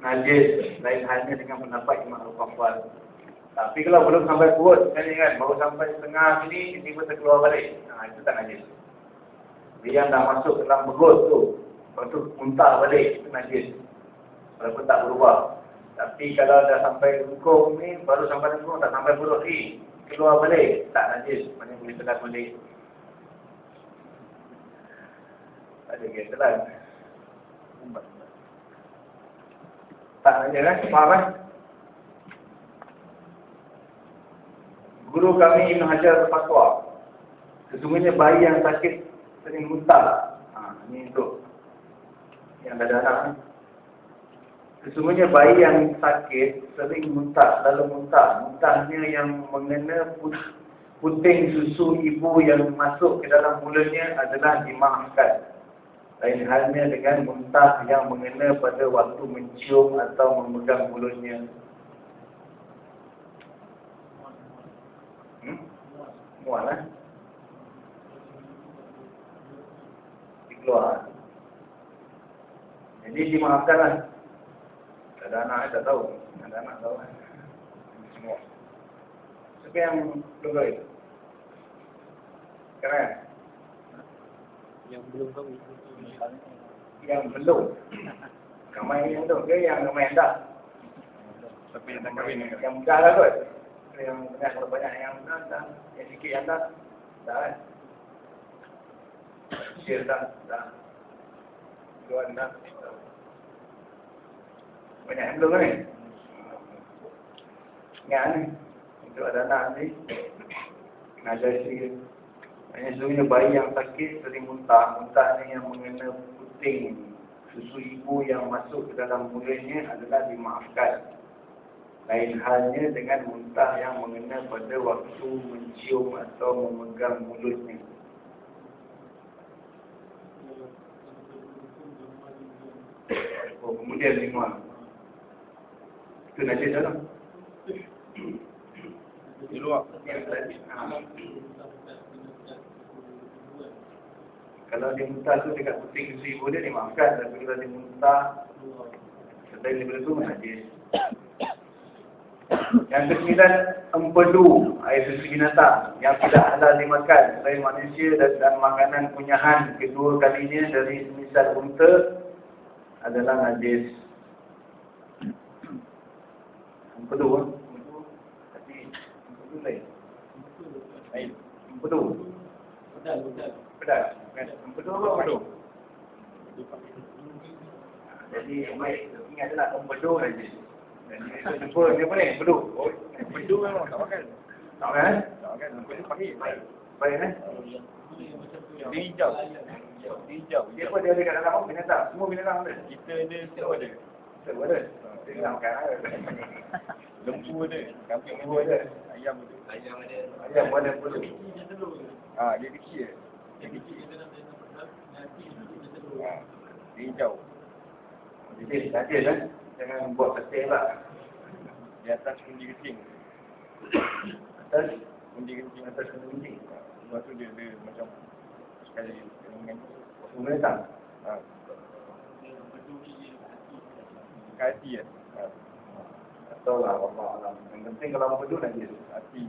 najis, lain halnya dengan pendapat Imam Al-Qafal. Tapi kalau belum sampai perut, kan, kan baru sampai setengah sini, tiba terkeluar balik. Ha, itu tak najis. Dia yang dah masuk dalam perut tu, lepas tu muntah balik, itu najis. Walaupun tak berubah. Tapi kalau dah sampai hukum ni, baru sampai hukum, tak sampai perut ni, keluar balik, tak najis. Mana boleh telan balik. Ada kira telan. Kan? Faham kan? Guru kami Ibn Hajar berfatwa. Sesungguhnya bayi yang sakit sering muntah. Ha, ini untuk yang ada ni. Sesungguhnya bayi yang sakit sering muntah, selalu muntah. Muntahnya yang mengena put- puting susu ibu yang masuk ke dalam mulutnya adalah dimaafkan. Lain halnya dengan muntah yang mengena pada waktu mencium atau memegang mulutnya. Hmm? Mual lah. Dikeluar. Jadi dimaafkan lah. Ada anak tak tahu. Ada anak tahu. Semua. Siapa yang belum kahwin? Keren? Yang belum kahwin. Yang belum. Ramai yang belum ke yang ramai yang dah? Tapi yang dah kahwin. Yang muda lah kot. Yang banyak kalau banyak yang muda dah. Yang sikit yang dah. Dah kan? Share dah. Dah. Tuan dah. Banyak yang belum kan ni? Ingat ni. Untuk ada anak ni. Ajar isteri. Maknanya sesungguhnya bayi yang sakit sering muntah. Muntah ni yang mengena puting susu ibu yang masuk ke dalam mulutnya adalah dimaafkan. Lain halnya dengan muntah yang mengena pada waktu mencium atau memegang mulutnya. Oh, kemudian lima. Itu najis dalam. Di luar. Ha. Kalau dia muntah tu dekat puting susu ibu dia dimaafkan. Tapi kalau dia muntah selain daripada tu najis. Yang kesembilan empedu, air susu binatang yang tidak halal dimakan selain manusia dan, dan makanan punyahan kedua kalinya dari misal unta adalah najis. Empedu, eh? empedu. Tapi empedu lain. Empedu. Pedas. Kan? Empedu apa empedu? Jadi baik ingatlah empedu najis. Dan dia jumpa dia apa ni? Oh, Bedu memang tak makan. tak kan? Tak makan. Bedu pahit. Baik eh? Dia hijau. Dia hijau. Dia apa dia ada kat dalam? Binatang. Semua binatang ada. Kita ada semua ada. Semua ada. Dia nak makan ada. Lembu ada. Kambing Lembu ada. Ayam ada. Ayam pun ada perlu. Ah, dia kecil. Dia kecil. Hijau. Jadi, najis kan? Jangan buat petir lah. Di atas kundi kencing. Atas, Kundi kencing atas kena kunci. Lepas tu dia ada macam sekali dengan Semua binatang. ha. Kasi kan? Ha. Tak tahu lah, Allah Alam. Yang penting kalau empedu najis. Hati.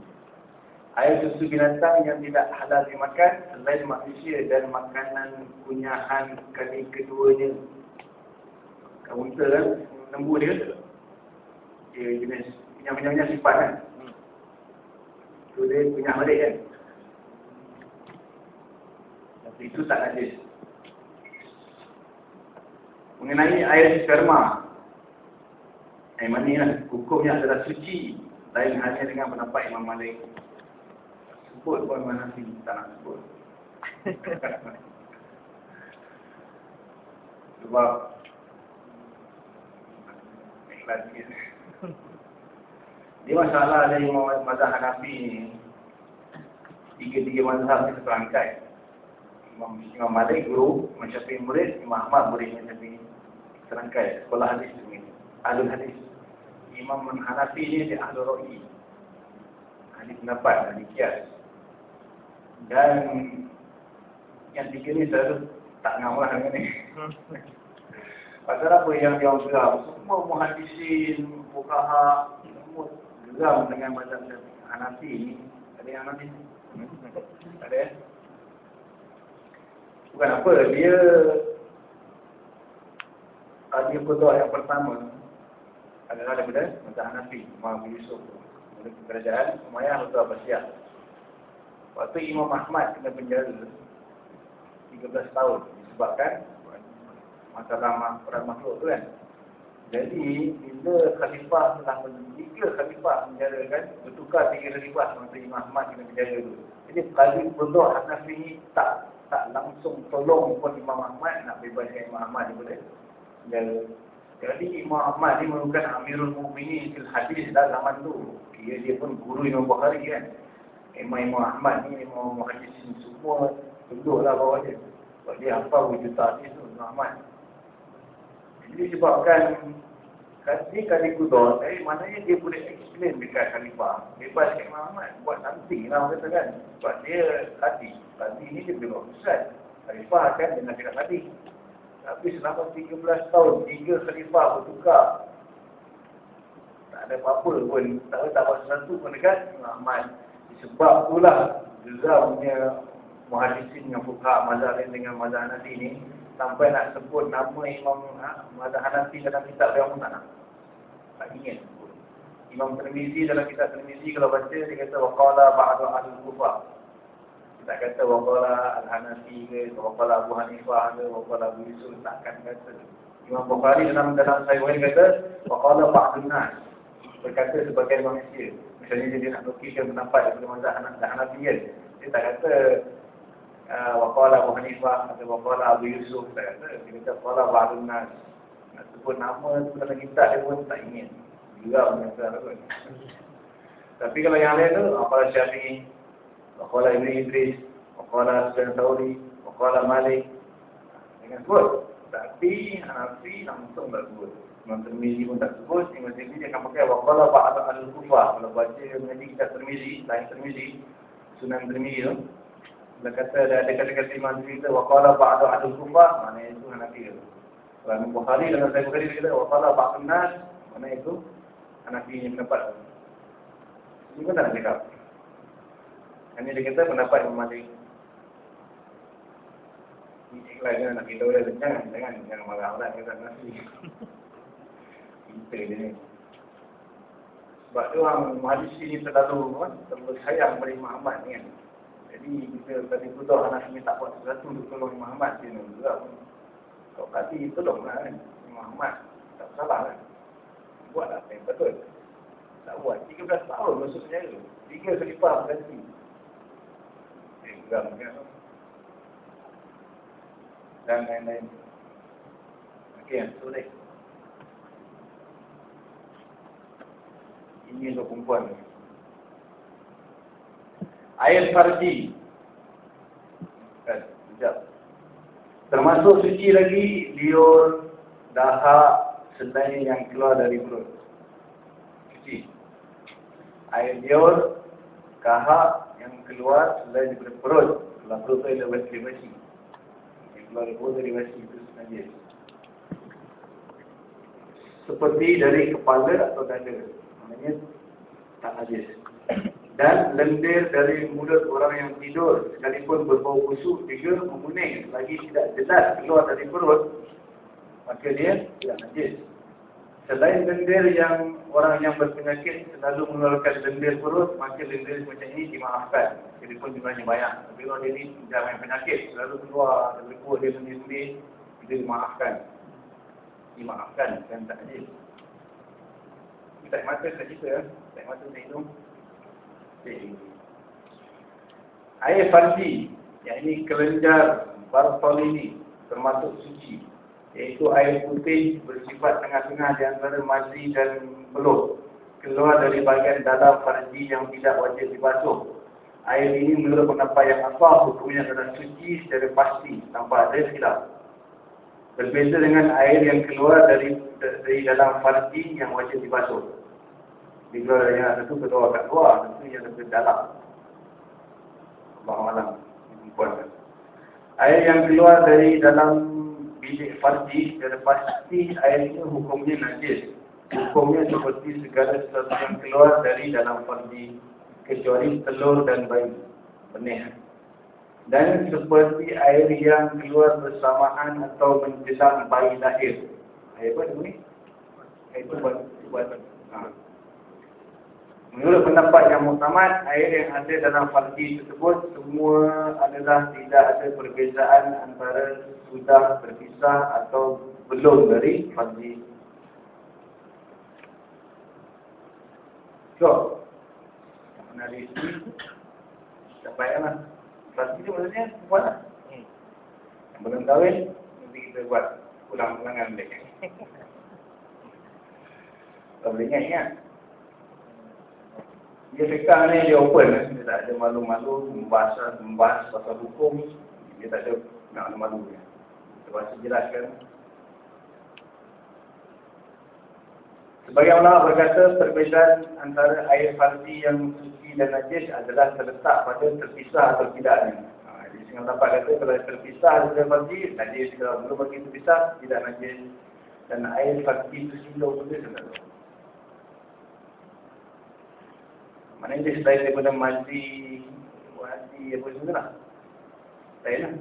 Air susu binatang yang tidak halal dimakan selain manusia dan makanan kunyahan kali keduanya. Kamu kita kan, lembu dia, dia jenis punya-punya sifat kan. Hmm. Tu dia punya balik kan. Itu tak najis. Mengenai air sperma. Air mani lah. Hukumnya adalah suci. Lain hanya dengan pendapat Imam Malik. Sebut pun Imam Nafi. Tak nak sebut. (laughs) Sebab ikhlas. Dia masalah dari mazhab Hanafi ni. Tiga-tiga mazhab kita terangkai. Imam, Imam Malik guru, Imam Syafi'i murid, Imam Ahmad murid Imam Syafi'i. Terangkai sekolah hadis ni. Ahlul hadis. Imam Hanafi ni dia ahlul ro'i. Ahli pendapat, ahli kias. Dan yang tiga ni selalu tak ngam lah dengan ni. Pasal apa yang dia geram? Semua muhadisin, fukaha, semua geram dengan mazhab Hanafi ni. Ada yang Hanafi ni? Tak ada eh? Bukan apa, dia Tadi kedua yang pertama adalah daripada Mazhab Hanafi, Imam Yusuf Dari kerajaan Umayyah atau Abbasiyah Waktu Imam Ahmad kena penjara 13 tahun disebabkan masalah perang makhluk tu kan. Jadi bila khalifah telah tiga khalifah penjara kan bertukar tiga khalifah masa Imam Ahmad kena penjara tu. Jadi kali berdua Hanafi ni tak tak langsung tolong pun Imam Ahmad nak bebaskan Imam Ahmad daripada penjara. Jadi Imam Ahmad ni merupakan Amirul Mukminin fil hadis dah zaman tu. Dia, dia pun guru Imam Bukhari kan Imam Imam Ahmad ni Imam Muhaddis semua duduklah bawah dia sebab dia hafal wujud hadis tu Imam Ahmad jadi sebabkan Kali kali kudor, eh, maknanya dia boleh explain dekat Khalifah. Bebas Syekh Muhammad, buat something lah orang kata kan. Sebab dia tadi, tadi ni dia boleh buat. Khalifah kan dengan cakap tadi. Tapi selama 13 tahun, tiga Khalifah bertukar. Tak ada apa-apa pun, tak ada buat sesuatu pun dekat Muhammad. Sebab itulah, Zuzah muhadisin yang fukha mazhab dengan mazhab Hanafi ni sampai nak sebut nama Imam ha, mazhab Hanafi dalam kitab dia pun tak nak. Tak ingin. Imam Tirmizi dalam kitab Tirmizi kalau baca dia kata waqala ba'du ahli kufah. Tak kata waqala al-Hanafi ke, waqala Abu Hanifah ke, waqala Abu Yusuf takkan kata. Imam Bukhari dalam dalam Sahih kata waqala ba'du nas. Berkata sebagai manusia. Misalnya dia nak nukilkan pendapat daripada mazhab Hanafi kan. Dia tak kata uh, waqala Abu Hanifah atau waqala Abu Yusuf tak kata. Dia kata waqala ba'du nas. Nak sebut nama tu dalam kitab dia pun tak ingin. Juga menyesal pun. Tapi kalau yang lain tu, waqala Syafi'i, waqala Ibn Idris, waqala Sufyan Thawri, waqala Malik. Dengan sebut. Tapi Hanafi langsung tak sebut. Imam Tirmizi pun tak sebut. Imam Tirmizi dia akan pakai waqala ba'da al-kufah. Kalau baca menjadi kitab Tirmizi, lain Tirmizi, Sunan Tirmizi tu. Bila kata ada kata-kata Imam Tirmizi tu waqala ba'da al-kufah, maknanya itu Hanafi. Kalau Imam Bukhari dalam Sahih Bukhari dia kata waqala ba'da nas, maknanya itu Hanafi yang pendapat. Ini pun tak nak cakap. Hanya dia kata pendapat Imam Malik. Ini ikhlas kan nak kita boleh jangan, jangan, jangan marah lah kita nasi. Kita dia ni. Sebab tu orang hadis ini terlalu kan, terlalu sayang pada Imam Ahmad ni kan. Jadi kita tadi putus anak ini tak buat sesuatu untuk tolong Imam Ahmad dia ni juga. Kau kati tolonglah kan. Imam Ahmad tak salah kan. Buatlah apa yang betul. Tak buat. 13 tahun masuk penjara. Tiga selipar berganti. Eh, geram kan. Dan lain-lain. Okey, yang tu Ini untuk perempuan. Air farji. Kan, sekejap. Termasuk suci lagi, liur, dahak, selain yang keluar dari perut. Suci. Air liur, kahak yang keluar selain daripada perut. Kalau perut tu ada basi-basi. Yang keluar dari dari basi itu najis. Seperti dari kepala atau dada. Maknanya tak najis. Dan lendir dari mulut orang yang tidur sekalipun berbau busuk juga menguning lagi tidak jelas keluar dari perut maka dia tidak najis. Selain lendir yang orang yang berpenyakit selalu mengeluarkan lendir perut, maka lendir macam ini dimaafkan. Sekalipun jumlahnya banyak. Tapi kalau dia ni jangan penyakit, selalu keluar dari perut dia sendiri-sendiri, itu dimaafkan. Dimaafkan dan tak najis. Tak mata tak cerita, tak mata tak hidung. Air farji, yang ini kelenjar bartolini, termasuk suci. Iaitu air putih bersifat tengah-tengah di antara mazi dan belut. Keluar dari bahagian dalam farji yang tidak wajib dibasuh. Air ini menurut pendapat yang asal hukumnya adalah suci secara pasti tanpa ada silap. Berbeza dengan air yang keluar dari dari dalam farji yang wajib dibasuh. Bila yang ada tu keluar kat luar, itu yang lebih dalam. Allah Alam. Perempuan. Air yang keluar dari dalam bilik farji, secara pasti air itu hukumnya najis. Hukumnya seperti segala sesuatu yang keluar dari dalam farji, kecuali telur dan bayi, benih. Dan seperti air yang keluar bersamaan atau menjelang bayi lahir. Air apa ni? Air itu buat, buat ha. Menurut pendapat yang muktamad, air yang ada dalam farji tersebut semua adalah tidak ada perbezaan antara sudah berpisah atau belum dari farji. So, tak payahlah. Farji itu maksudnya buat lah. Yang belum kahwin, nanti kita buat ulang-ulangan balik. (laughs) Kalau boleh ingat-ingat. Dia fikah ni dia open Dia tak ada malu-malu membahas, membahas pasal hukum Dia tak ada nak malu dia bahasa jelaskan Sebagai ulama berkata perbezaan antara air farsi yang dan najis adalah terletak pada terpisah atau tidaknya. Ha, jadi dengan dapat kata kalau terpisah dengan farsi, najis. Kalau belum bagi terpisah, tidak najis. Dan air farsi itu silau pun dia sebenarnya. Mana dia selain daripada mati, wadi, apa semua lah. Lain lah.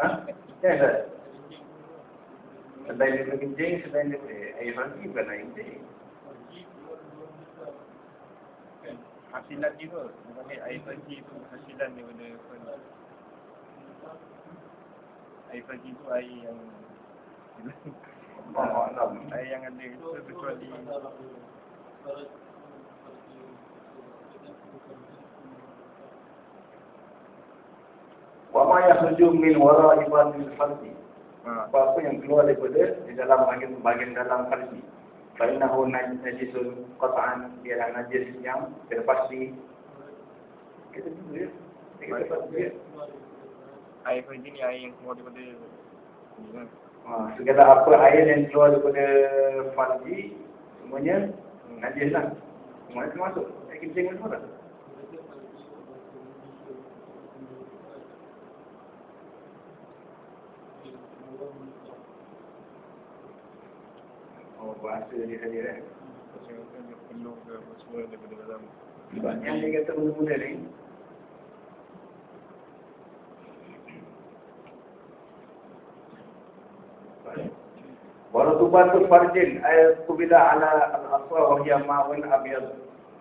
Ha? Ya, tak? Selain daripada kencing, selain daripada air mati bukan air kencing. Hasilan dia tu, maknanya air pagi tu hasilan daripada apa Air pagi tu air yang (laughs) air yang ada itu kecuali Wa ma yakhruju min wara'i batil farji. ha, Apa-apa yang keluar daripada di dalam bahagian bahagian dalam farji. Fa innahu najisun qat'an dia najis yang terpasti. Kita dulu ya. Kita ya. air pagi ni air yang keluar daripada kan. Ha, segala apa air yang keluar daripada farji semuanya najis lah. Semuanya termasuk. Kencing pun semua tak? Oh, bahasa dia saja kan. Sebab yang dia kata mula-mula ni Warutubatul farjin ayat kubila ala al-aswa wa hiya ma'un abyad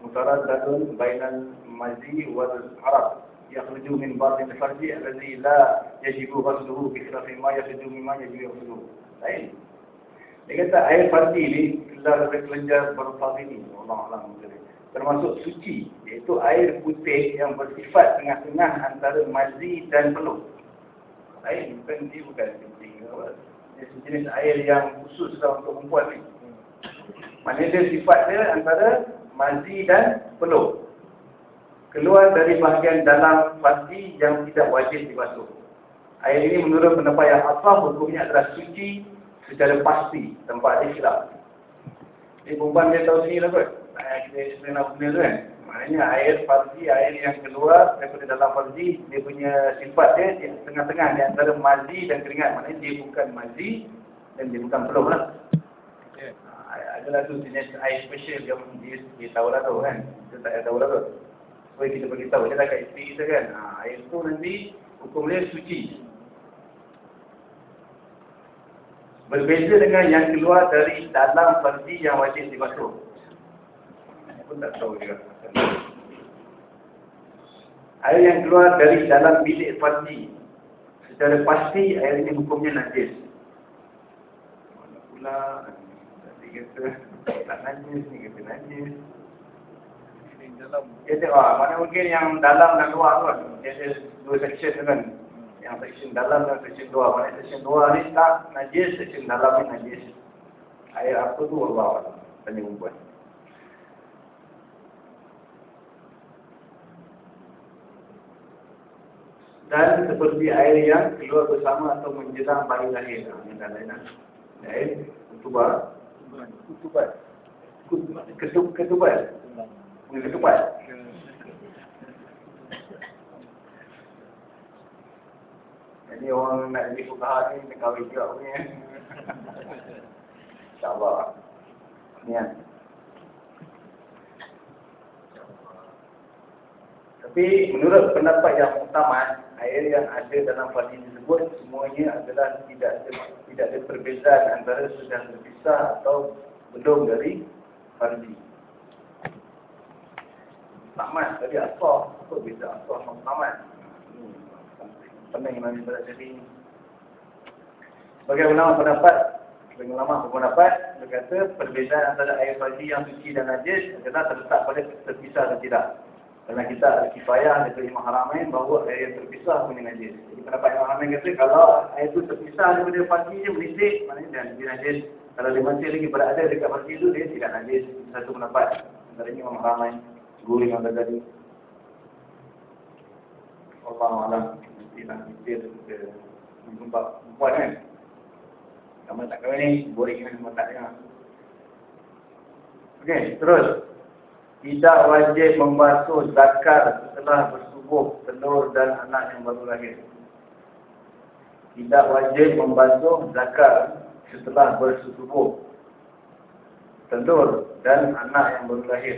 mutaraddadun bainal mazi wal harab yakhruju min batin farji alladhi la yajibu ghasluhu bi khilafi ma yakhruju mimma yajibu ghasluhu. Dia kata air farji ni keluar dari kelenjar berfadi ni. Allah Alam. Termasuk suci. Iaitu air putih yang bersifat tengah-tengah antara mazi dan peluh. Lain. Bukan dia bukan kencing. Dia sejenis air yang khusus lah untuk perempuan ni. Maknanya dia sifat dia antara mazi dan peluh. Keluar dari bahagian dalam farji yang tidak wajib dibasuh. Air ini menurut pendapat yang asal hukumnya adalah suci secara pasti tempat dia silap. Jadi perempuan dia tahu sini lah kot. Kita explain apa benda tu kan. Maknanya air farji, air yang keluar daripada dalam farji, dia punya sifat dia, dia tengah-tengah di antara mazi dan keringat. Maknanya dia bukan mazi dan dia bukan peluh lah. Ya. Ha, adalah tu jenis air special yang dia, dia tahu lah tu kan. Kita tak tahu lah tu. Supaya kita beritahu je lah kat isteri kita kan. Ha, air tu nanti hukum dia suci. Berbeza dengan yang keluar dari dalam farji yang wajib dibasuh. Saya pun tak tahu juga. Air yang keluar dari dalam bilik farji. Secara pasti air ini hukumnya najis. Mana pula tadi kata tak najis ni kata najis. Dia tengok mana mungkin yang dalam dan luar tu kan. Dia ada dua section tu kan. Yang section dalam dan section luar. Mana section luar ni tak najis, section dalam ni najis. Air apa tu Allah Allah. Tanya perempuan. Dan seperti air yang keluar bersama atau menjelang bayi lahir. Yang lain lain Air ketubar. Ketubar. Ketubar. Ketubar. Ketubar. Jadi orang nak jadi fukaha ni dia kahwin juga punya. (laughs) InsyaAllah. Niat. Tapi menurut pendapat yang utama, air yang ada dalam fadi tersebut semuanya adalah tidak ada, tidak ada perbezaan antara sudah terpisah atau belum dari fardi. Tamat tadi asal, apa beza asal sama tamat? Penting nanti pada jadi. Bagi ulama pendapat, bagi ulama berpendapat berkata perbezaan antara air fardi yang suci dan najis adalah terletak pada terpisah atau tidak. Kerana kita ada kifayah dari Imam Haramain bahawa air yang terpisah punya najis. Jadi pendapat Imam Haramain kata kalau air itu terpisah daripada fardi dia menisik, maknanya dia, dia najis. Kalau dia masih lagi berada dekat fardi itu dia tidak najis. Satu pendapat. Antaranya Imam Haramain. Guru yang ada tadi. Allah Alam. Nak detail ke jumpa perempuan kan. Kamu tak kahwin ni, boring kan semua tak dengar. Okey, terus. Tidak wajib membasuh zakar setelah bersubuh telur dan anak yang baru lahir. Tidak wajib membasuh zakar setelah bersubuh telur dan anak yang baru lahir.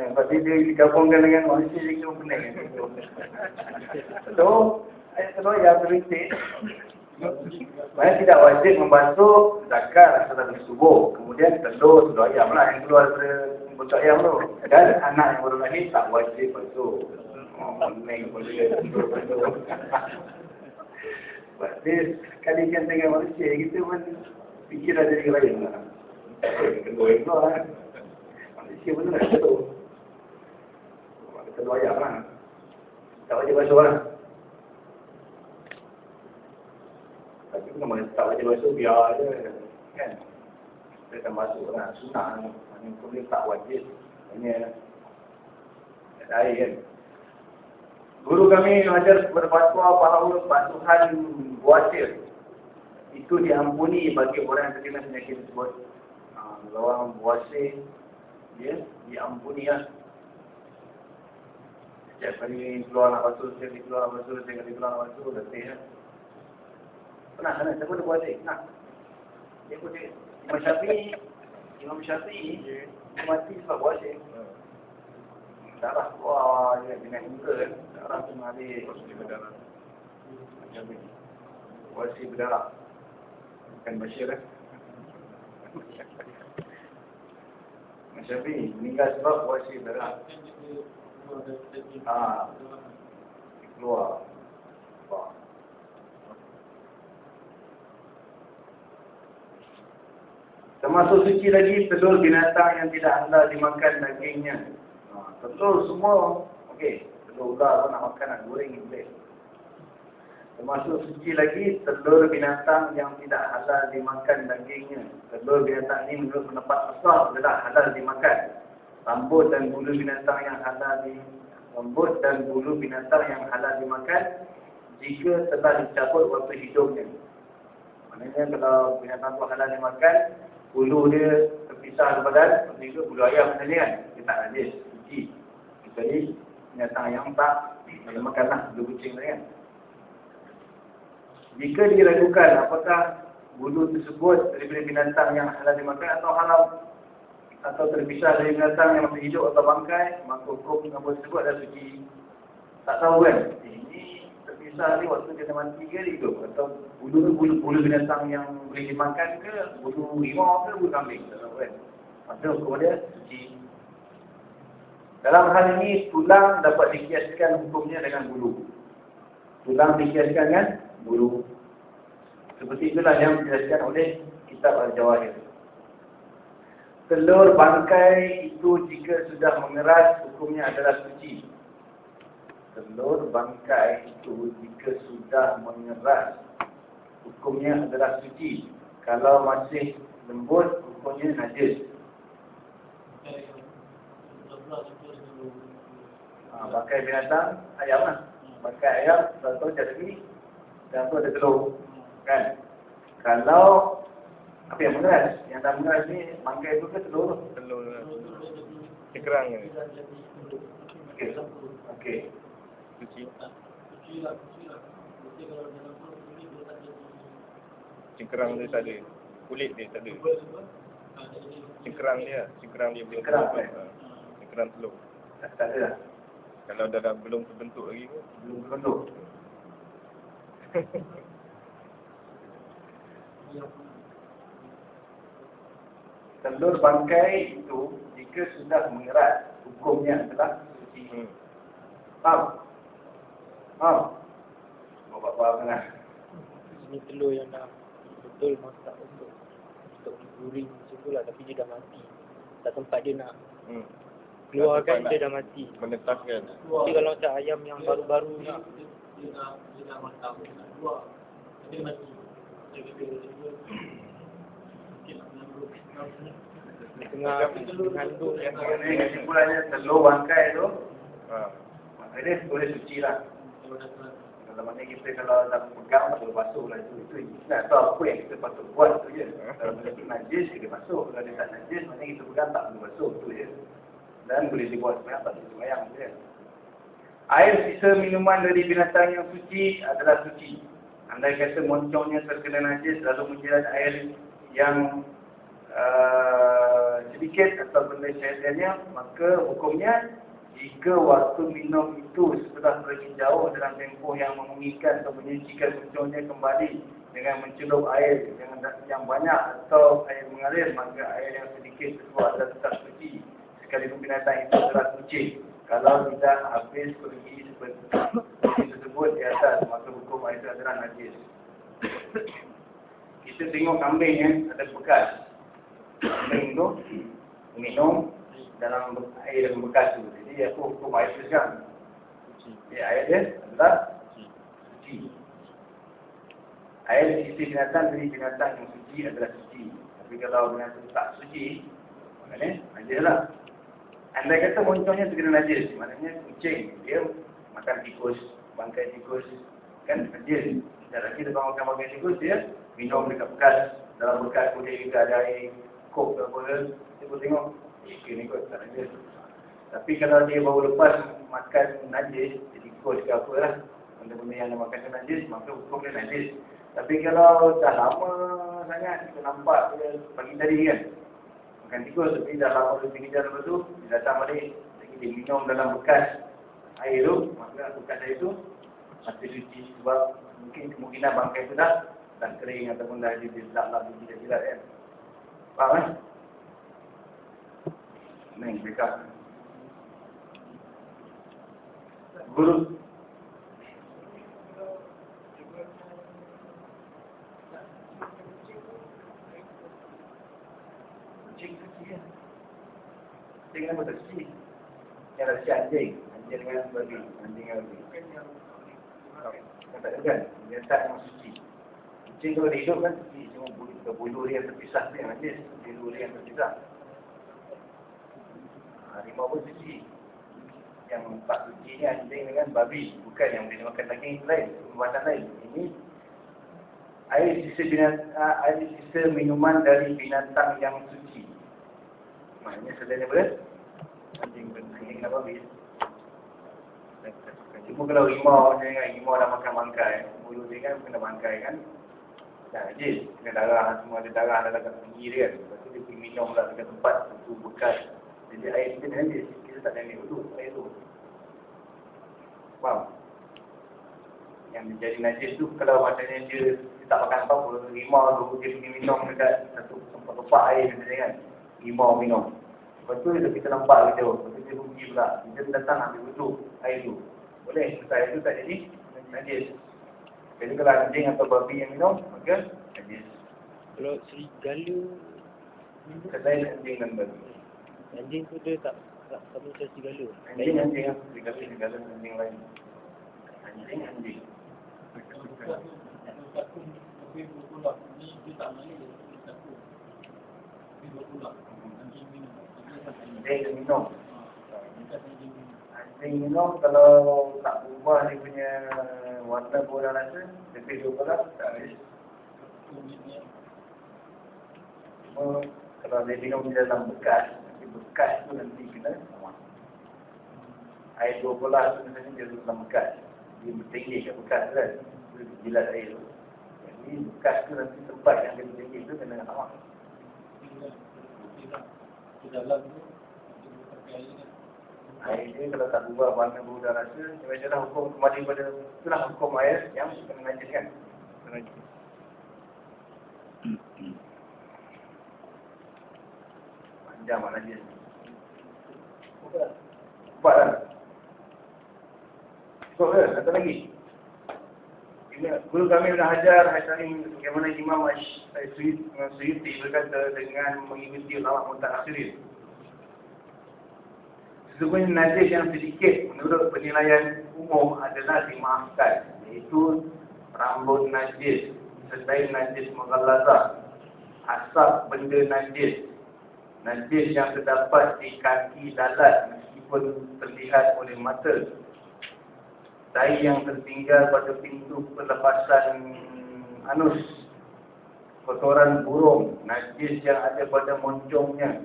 Sebab dia, digabungkan dengan manusia dia kena. Telur. Ayam telur ayam beritik. Maksudnya tidak wajib membasuh zakat setelah bersubuh. Kemudian telur, telur ayam lah yang keluar daripada bentuk ayam tu. Dan anak yang baru lahir tak wajib basuh. Oh, pening telur-telur. Sebab dia kalikan dengan manusia, kita pun fikir ada yang lain lah. Yang keluar lah. Manusia pun nak telur. Telur ayam lah. Tak wajib basuh lah. Tapi nama tak wajib basuh biar je. Kan? Dia termasuk lah sunnah ni. Ini pun dia tak wajib. Hanya ada air kan. Guru kami mengajar berfatwa bahawa basuhan buatir itu diampuni bagi orang yang terkena penyakit tersebut. Ha, kalau orang buasir, dia diampuni lah. Setiap kali keluar nak basuh, setiap kali keluar nak basuh, setiap kali keluar nak basuh, letih lah. Pernah sana, siapa dia buasir? Nah. Dia pun dia, Imam Syafi'i, Imam Syafi'i, dia mati sebab buasir. Darah keluar, dia dengan muka kan. Darah tu mengalir. Pasti berdarah. Buasir berdarah. Bukan Bashir lah. Imam Syafi'i meninggal sebab buasir berdarah. Ah, keluar. Termasuk suci lagi telur binatang yang tidak halal dimakan dagingnya. Ha, telur semua, okey. Telur ular nak makan, nak goreng boleh. Termasuk suci lagi telur binatang yang tidak halal dimakan dagingnya. Telur binatang ini menurut pendapat besar adalah halal dimakan. Rambut dan bulu binatang yang halal di rambut dan bulu binatang yang halal dimakan jika telah dicabut waktu hidupnya. Maknanya kalau binatang tu halal dimakan, bulu dia terpisah badan, seperti itu bulu ayam ni kan, dia tak najis, suci. Kecuali binatang yang tak boleh makan lah, bulu kucing tu kan. Jika diragukan apakah bulu tersebut daripada binatang yang halal dimakan atau haram atau terpisah dari binatang yang masih hidup atau bangkai, maka hukum apa tersebut adalah suci. Tak tahu kan? Ini terpisah ni waktu dah mati ke hidup? Atau bulu bulu, bulu binatang yang boleh dimakan ke? Bulu rimau ke? Bulu kambing? Tak tahu kan? Maka hukum dia suci. Dalam hal ini, tulang dapat dikiaskan hukumnya dengan bulu. Tulang dikiaskan dengan bulu. Seperti itulah yang dijelaskan oleh kitab Al-Jawahir. Telur bangkai itu jika sudah mengeras, hukumnya adalah suci. Telur bangkai itu jika sudah mengeras, hukumnya adalah suci. Kalau masih lembut, hukumnya najis. Ha, bangkai binatang, ayam lah. Bangkai ayam, satu jadi, dan tu ada telur. Kan? Kalau apa yang mengeras? Yang dah mengeras ni bangkai tu ke telur? Telur. Cekerang ni. Okey. Okey. Suci. Cekerang dia tak ada. Kulit dia tak ada. Cekerang dia. Cekerang dia belum Cekerang, terbentuk. eh? Ha. Cekerang telur. Tak, tak ada lah. Kalau dah, dah belum terbentuk lagi ke? Belum terbentuk. (laughs) Telur bangkai itu jika sudah mengeras, hukumnya adalah suci. Hmm. Faham? Faham? Bapak-bapak tengah. Ini telur yang dah betul masak untuk untuk digoreng macam tu lah tapi dia dah mati. Tak tempat dia nak Hmm. keluarkan dia dah mati. Menetaskan. Tapi kalau macam ayam yang baru-baru ni kesimpulannya telur bangkai tu, maknanya boleh suci lah. Kalau mana kita kalau dah pegang, boleh basuh lah itu. Itu Islam tu apa yang kita patut buat tu je. Kalau tu najis, kita basuh. Kalau dia tak najis, maknanya kita pegang tak perlu basuh tu je. Dan boleh dibuat semayang, tak boleh semayang tu je. Air sisa minuman dari binatang yang suci adalah suci. Andai kata moncongnya terkena najis, lalu menjilat air yang uh, sedikit atau benda syaitannya, maka hukumnya jika waktu minum itu setelah pergi jauh dalam tempoh yang memungkinkan atau menyucikan moncongnya kembali dengan mencelup air yang, yang banyak atau air mengalir, maka air yang sedikit tersebut adalah tetap suci. Sekalipun binatang itu adalah suci. Kalau tidak habis pergi seperti tersebut di atas, maka itu adalah najis. (coughs) Kita tengok kambing yang ada bekas. Kambing tu minum dalam air yang bekas tu. Jadi apa hukum air tu sekarang? Ya, air dia adalah suci. Air sisi binatang dari binatang yang suci adalah suci. Tapi kalau tu tak suci, maknanya najis lah. Andai kata moncongnya segera najis, maknanya kucing, dia makan tikus, bangkai tikus, kan najis. Dan lagi dia makan bangkai tikus, dia minum dekat bekas, dalam bekas boleh juga ada air kok ke apa ke, dia pun tengok, eh, ni kot, tak najis. Tapi kalau dia baru lepas makan najis, jadi tikus ke apa lah, benda-benda yang dia makan najis, maka hukum dia najis. Tapi kalau dah lama sangat, kita nampak dia pagi tadi kan, makan tikus tapi dah lama lebih kejap lepas tu dia datang balik dia minum dalam bekas air tu maka bekas air tu masih suci sebab mungkin kemungkinan bangkai tu dah dah kering ataupun dah dia tak lah biji dah jilat kan faham kan ni mereka. Guru. Kucing suci kan kucing kan suci yang si anjing. Anjing dengan babi anjing dengan babi kan tak yang suci kucing kalau dia hidup kan suci cuma bulu, bulu dia yang terpisah dia najis bulu dia yang terpisah. Harimau pun suci yang tak suci ni anjing dengan babi bukan yang boleh makan daging lain perbuatan lain. Ini air sisa binatang air sisa minuman dari binatang yang suci maknanya selain daripada anjing dan babi cuma kalau rimau macam kan rimau dah makan bangkai bulu dia kan kena bangkai kan dah najis. Kena darah semua ada darah dalam kat tinggi dia kan. Lepas tu dia pergi minum pula dekat tempat tu bekas. Jadi air kita najis. Kita tak ambil dulu air tu. Faham? Yang menjadi najis tu kalau macamnya dia, dia tak makan apa-apa rimau tu dia pergi minum dekat satu tempat-tempat air misalnya kan. Rimau minum. Lepas tu kita nampak jauh lepas tu dia pergi pula. Dia datang ambil betul air tu boleh sebab air tu tak jadi najis. Jadi kalau anjing atau babi yang minum maka najis. Kalau serigala selain anjing dan babi. anjing tu dia tak tak sama macam serigala. anjing anjing segala segala anjing lain. Anjing anjing anjing minum. Anjing minum kalau tak berubah dia punya warna bola rasa, lebih dua bola, tak habis. Cuma kalau dia minum di dalam bekas, nanti bekas tu nanti kena sama. Air dua bola tu misalnya dia dalam bekas. Dia bertinggi kat bekas tu kan. Dia jilat air tu. Jadi bekas tu nanti tempat yang dia bertinggi tu kena sama. Air dia kalau tak berubah warna berubah rasa, dia lah hukum kembali pada itulah hukum air yang. Kena najis. Panjang mana najis. Empat lah. Ke? Satu lagi. Guru kami Ibn Hajar, Hasanim, bagaimana Imam Suyuti berkata dengan mengikuti ulama mutakhirin. Sesungguhnya najis yang sedikit menurut penilaian umum adalah dimaafkan. Iaitu rambut najis, selain najis menghalazah, asap benda najis, najis yang terdapat di kaki dalat meskipun terlihat oleh mata, tai yang tertinggal pada pintu pelepasan anus, kotoran burung, najis yang ada pada moncongnya,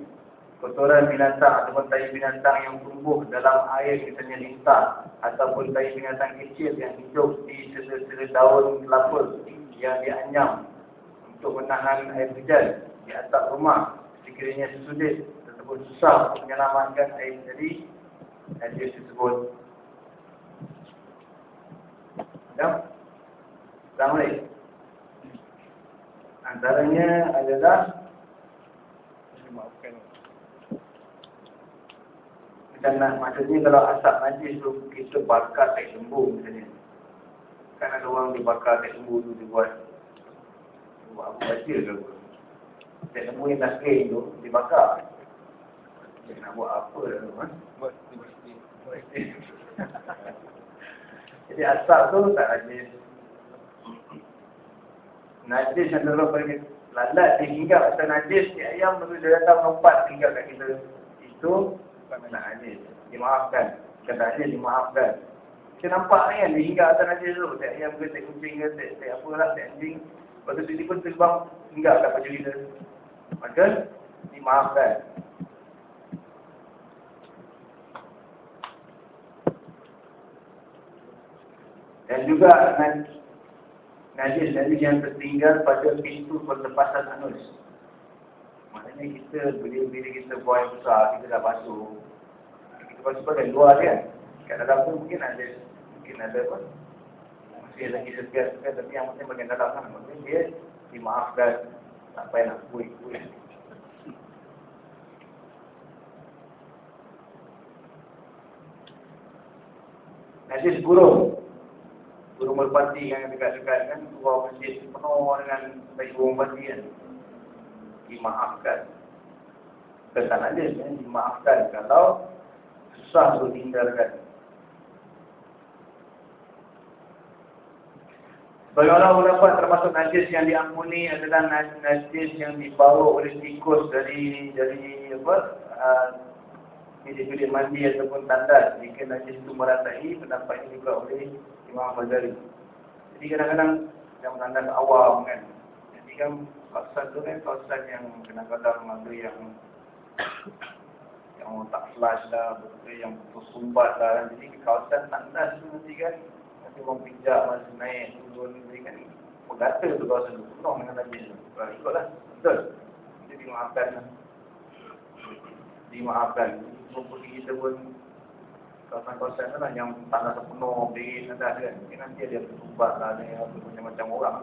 kotoran binatang ataupun tai binatang yang tumbuh dalam air misalnya lintah ataupun tai binatang kecil yang hidup di sela-sela daun kelapa yang dianyam untuk menahan air hujan di atap rumah sekiranya sesulit tersebut susah untuk menyelamatkan air dari air tersebut. Ya? Assalamualaikum. Antaranya adalah Maafkan. Dan nak, maksudnya kalau asap najis tu kita bakar tak lembu misalnya. Kan ada orang dia bakar tak lembu tu dia buat buat apa baca ke apa. Tak lembu yang dah tu dibakar. Dia nak buat apa dah tu kan? Buat. (laughs) Jadi asap tu tak najis. Najis yang terlalu paling lalat dia hinggap atas najis ni ayam lepas dia datang lompat hinggap kat kita. Itu bukan najis. Dimaafkan. Bukan najis dimaafkan. Kita nampak ni kan dia hinggap atas najis tu. Tak ayam ke, tak kucing ke, tak, tak apa lah, tak anjing. Lepas tu dia pun terbang hinggap kat baju kita. Maka dimaafkan. Dan juga najis-najis yang tertinggal pada pintu perlepasan anus. Maknanya kita, bila-bila kita buang yang besar, kita dah basuh. Kita basuh pada luar dia. Kat dalam pun mungkin ada, mungkin ada pun. Masih lagi sekian-sekian, tapi yang penting bagian dalam kan. Maksudnya dia dimaafkan. Tak payah nak kuih-kuih. Najis burung. Burung merpati yang dekat-dekat kan. Keluar masjid penuh dengan bayi burung merpati kan. Dimaafkan. Kesan najis kan. Dimaafkan. Kalau susah untuk dihindarkan. Bagaimana pendapat termasuk najis yang diampuni adalah najis yang dibawa oleh tikus dari dari apa uh, bilik-bilik mandi ataupun tandas jika najis itu meratai pendapat ini juga oleh Imam Ghazali. Jadi kadang-kadang yang tandas awam kan. Kan kawasan tu kan kawasan yang kadang-kadang ada yang yang tak flush lah, betul yang putus sumbat lah. Jadi kawasan tandas tu nanti kan nanti orang pijak masih naik turun jadi kan bergata tu kawasan tu penuh dengan najis tu. Ikutlah. Betul. Jadi dimaafkan lah. Dimaafkan pergi kita pun kawasan-kawasan kan yang tanah sepenuh, birin ada kan. Mungkin nanti ada tersumbat lah, ada macam-macam orang.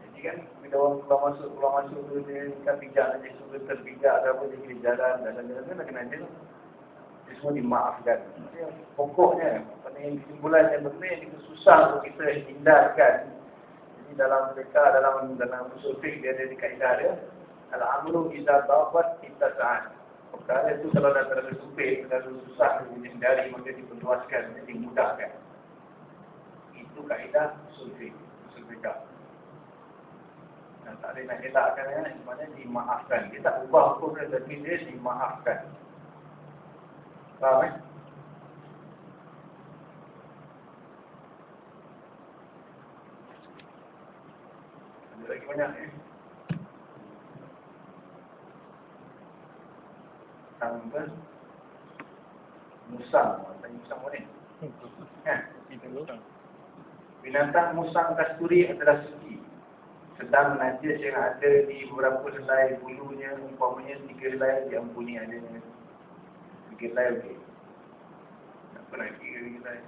Jadi kan, bila orang keluar masuk, keluar masuk tu, dia kan pijak nanti suka terpijak ke apa, dia kena jalan, jalan-jalan kan nak kena tu. Dia semua dimaafkan. Jadi, pokoknya, penting kesimpulan yang penting, itu susah untuk kita hindarkan. Jadi dalam mereka, dalam dalam usul fiqh, dia ada di kaedah dia, Al-amru kita babat kita sa'ad. Perkara itu kalau dah terlalu sempit, terlalu susah untuk dihindari, maka diperluaskan, dimudahkan. Itu kaedah sulfi, sulfika. Dan tak boleh nak elakkan, ya, sebenarnya dimaafkan. Dia tak ubah pun, tapi dia dimaafkan. Faham eh? Ada lagi banyak eh? tentang apa? Musang. Tanya musang mana? Kan? Binatang musang kasturi adalah. Sedang najis yang ada di beberapa helai bulunya, umpamanya tiga helai diampuni adanya. Tiga helai okey. Tak pernah tiga helai.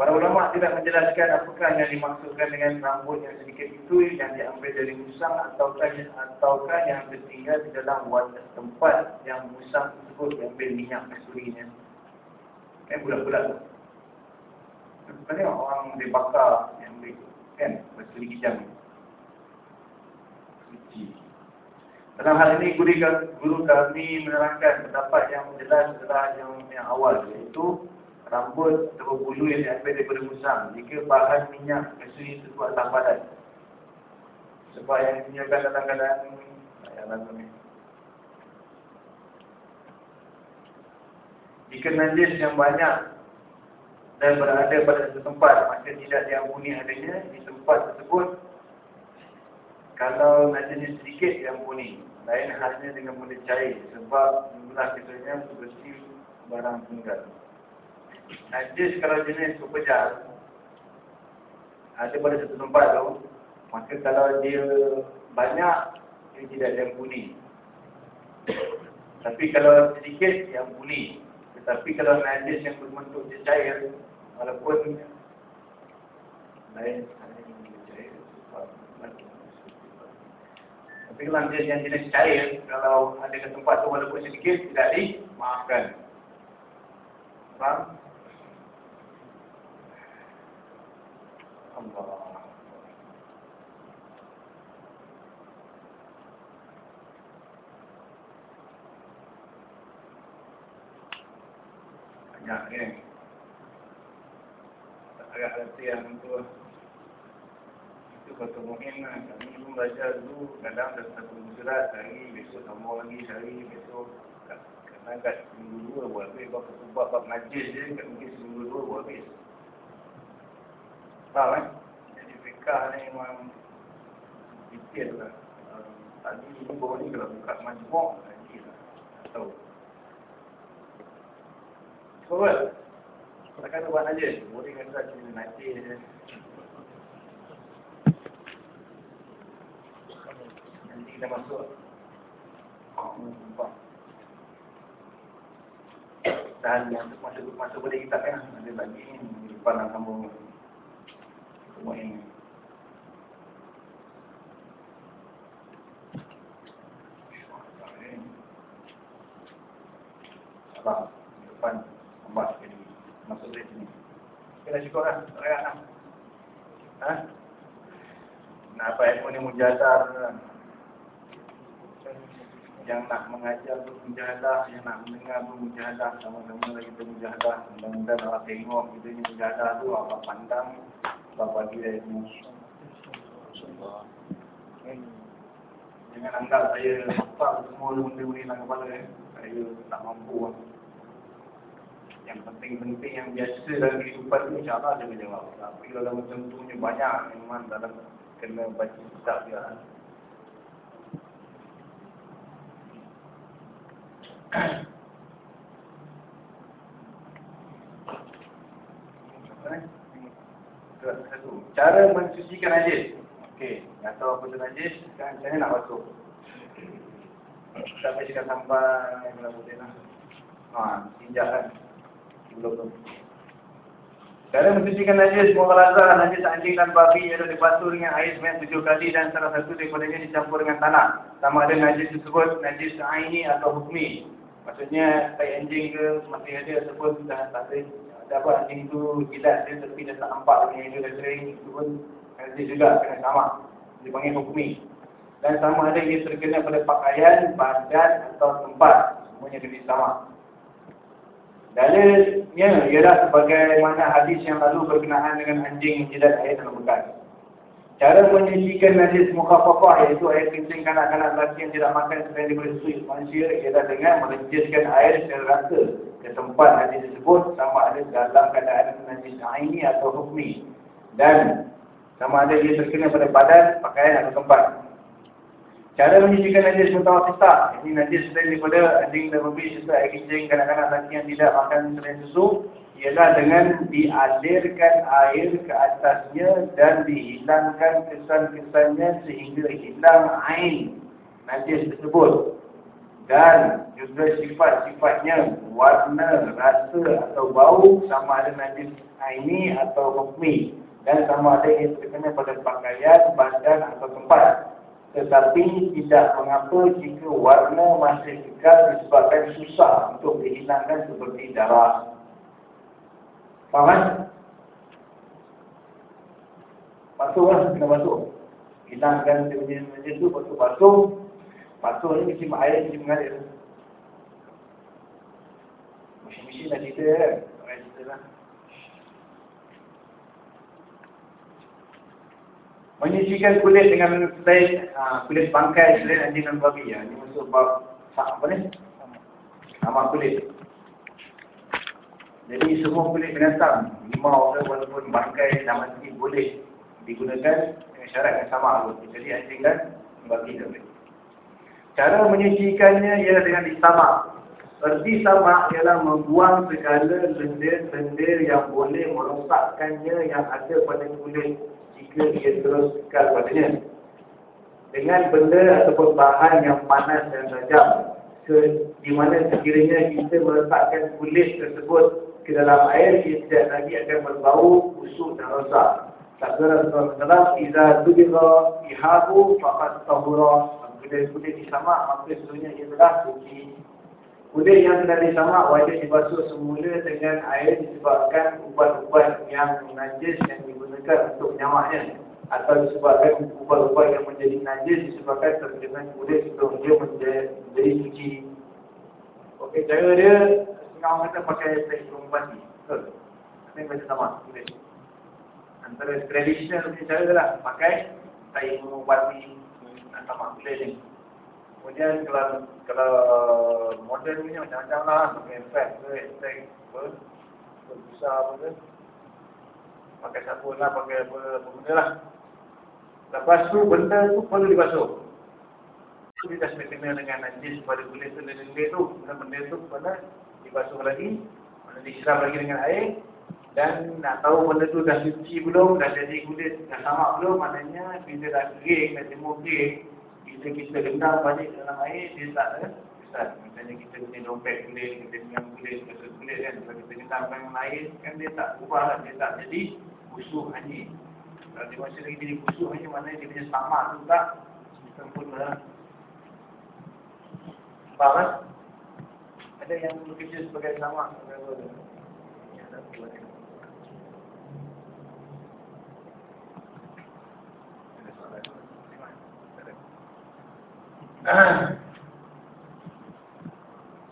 Para ulama tidak menjelaskan apakah yang dimaksudkan dengan rambut yang sedikit itu yang diambil dari musang ataukah ataukah yang tertinggal di dalam wadah tempat yang musang tersebut diambil minyak kasturinya. Kan bulat-bulat. Sebenarnya orang dibakar yang ambil kan kasturi kijang. Suci. Dalam hal ini guru, guru kami menerangkan pendapat yang jelas adalah yang, yang awal iaitu rambut atau bulu yang diambil daripada musang. Jika bahan minyak tersebut adalah padat sebab yang dinyatakan dalam keadaan yang lagu ni. Jika najis yang banyak dan berada pada satu tempat maka tidak diampuni adanya di tempat tersebut kalau najisnya sedikit diampuni lain halnya dengan benda cair. Sebab jumlah kisahnya bersih barang tunggal. Najis kalau jenis superjar ada pada satu tempat tu maka kalau dia banyak dia tidak diampuni (coughs) tapi kalau sedikit diampuni tetapi kalau najis yang berbentuk cair walaupun lain kalau najis yang jenis cair kalau ada ke tempat tu walaupun sedikit tidak dimaafkan faham? Allah. Banyak ni. Tak ada hati yang itu. Itu kata muhim lah. Belajar dulu, kadang dah satu surat sehari, besok tambah lagi sehari, besok kadang kat seminggu dua buat habis. Bab bab bab najis je, kat mungkin seminggu dua buat habis. Faham kan? Jadi fikah ni memang detail lah. Uh, tadi ni bawah ni kalau buka majmuk, nanti lah. Tak tahu. Cuba Takkan buat aja, boleh kata cerita najis je. Kita masuk. Nampak. Dan yang masuk masuk pada kitab kan, ada bagi di depan nak sambung. Semua ini. Sabar, di depan nampak jadi masuk dari sini. Kita lah, raya lah. Ha? Nak apa ilmu ni mujadah yang nak mengajar pun mujahadah, yang nak mendengar pun mujahadah, sama-sama lah kita mujahadah. Mudah-mudahan Allah tengok kita ni mujahadah tu, Allah pandang, Allah bagi ilmu. Jangan anggap saya lepak semua benda ni dalam kepala eh. Saya tak mampu lah. Yang penting-penting yang biasa dalam kehidupan ni insyaAllah dia boleh jawab. Tapi kalau macam tu punya banyak memang dalam kena baca kitab dia. Cara mencucikan najis. Okey, nak tahu apa tu najis, macam mana nak basuh? Kita bacakan sampai kalau boleh lah. Ha, tinjak kan. Sebelum tu. Cara mencucikan najis, menghalazah najis anjing dan babi ialah dibasuh dengan air sebanyak tujuh kali dan salah satu daripadanya dicampur dengan tanah. Sama ada najis tersebut, najis aini atau hukmi. Maksudnya, tai anjing ke masih ada ataupun dah tak ada. Apa anjing tu jilat dia tapi dah tak nampak dengan dia dah sering. Itu pun najis juga kena sama. Dipanggil hukmi. Dan sama ada ia terkena pada pakaian, badan atau tempat. Semuanya jenis sama. Dalilnya ialah sebagaimana hadis yang lalu berkenaan dengan anjing yang jilat air dalam bekas. Cara menyucikan najis mukhafafah iaitu air kencing kanak-kanak lelaki yang tidak makan selain daripada susu manusia ialah dengan menjejaskan air secara rata ke tempat najis tersebut sama ada dalam keadaan najis aini atau hukmi dan sama ada dia terkena pada badan, pakaian atau tempat. Cara menyucikan najis mutawasitah. Ini najis selain daripada anjing dan babi serta air kencing kanak-kanak lelaki yang tidak makan selain susu ialah dengan dialirkan air ke atasnya dan dihilangkan kesan-kesannya sehingga hilang air najis tersebut. Dan juga sifat-sifatnya warna, rasa atau bau sama ada najis aini atau hukmi. Dan sama ada yang terkena pada pakaian, badan atau tempat. Tetapi tidak mengapa jika warna masih kekal disebabkan susah untuk dihilangkan seperti darah Faham kan? Basuh lah, kena basuh. Hilangkan jenis-jenis tu, basuh basuh. Ni mesti air mesti mengalir. Mesin-mesin dah cerita kan? Orang cerita lah. Menyucikan kulit dengan selain uh, kulit bangkai selain anjing dan babi ya. Ini masuk bab apa ni? Nama kulit. Jadi semua kulit binatang, limau ke walaupun bangkai dan mati boleh digunakan dengan syarat yang sama. Jadi anjing dan babi tak boleh. Cara menyucikannya ialah dengan disamak. Erti samak ialah membuang segala lendir-lendir yang boleh merosakkannya yang ada pada kulit jika ia terus kekal padanya. Dengan benda ataupun bahan yang panas dan tajam. Ke, di mana sekiranya kita meletakkan kulit tersebut ke dalam air, ia tidak lagi akan berbau, busuk dan rosak. Sabda Rasulullah SAW, Iza dubira ihabu faqad tahura. Bila kulit disamak, maka sebenarnya ia telah suci. Kulit yang telah disamak wajib dibasuh semula dengan air disebabkan ubat-ubat yang najis yang digunakan untuk menyamaknya. Atau disebabkan ubat-ubat yang menjadi najis disebabkan terkena kulit sebelum dia menjadi, menjadi suci. Okey, cara dia Kawan kata pakai teks perubati. Betul? Ini macam sama. Boleh. Antara tradisional punya cara lah. Pakai teks perubati sama kulit ni. Kemudian kalau kalau model ni macam-macam lah. Pakai fat ke, extract apa. Besar apa ke. Pakai sabun lah, pakai apa, apa benda lah. Lepas tu benda tu perlu dibasuh. Dia dah kena dengan najis pada kulit tu, lelek tu. Benda-benda tu kena dibasuh lagi. Mana disiram lagi dengan air. Dan nak tahu benda tu dah suci belum, dah jadi kulit, dah sama belum, maknanya bila dah kering, dah jemur kering, bila kita gendam balik dalam air, dia tak eh? Ustaz, misalnya kita punya dompet kulit, kita punya kulit, kita kulit kan, kalau kita gendam dengan air, kan dia tak ubah lah, dia tak jadi busuk hanya. Kalau dia masih lagi jadi busuk hanya, maknanya dia punya sama tu tak sempurna. Faham kan? Ada yang bekerja sebagai sama.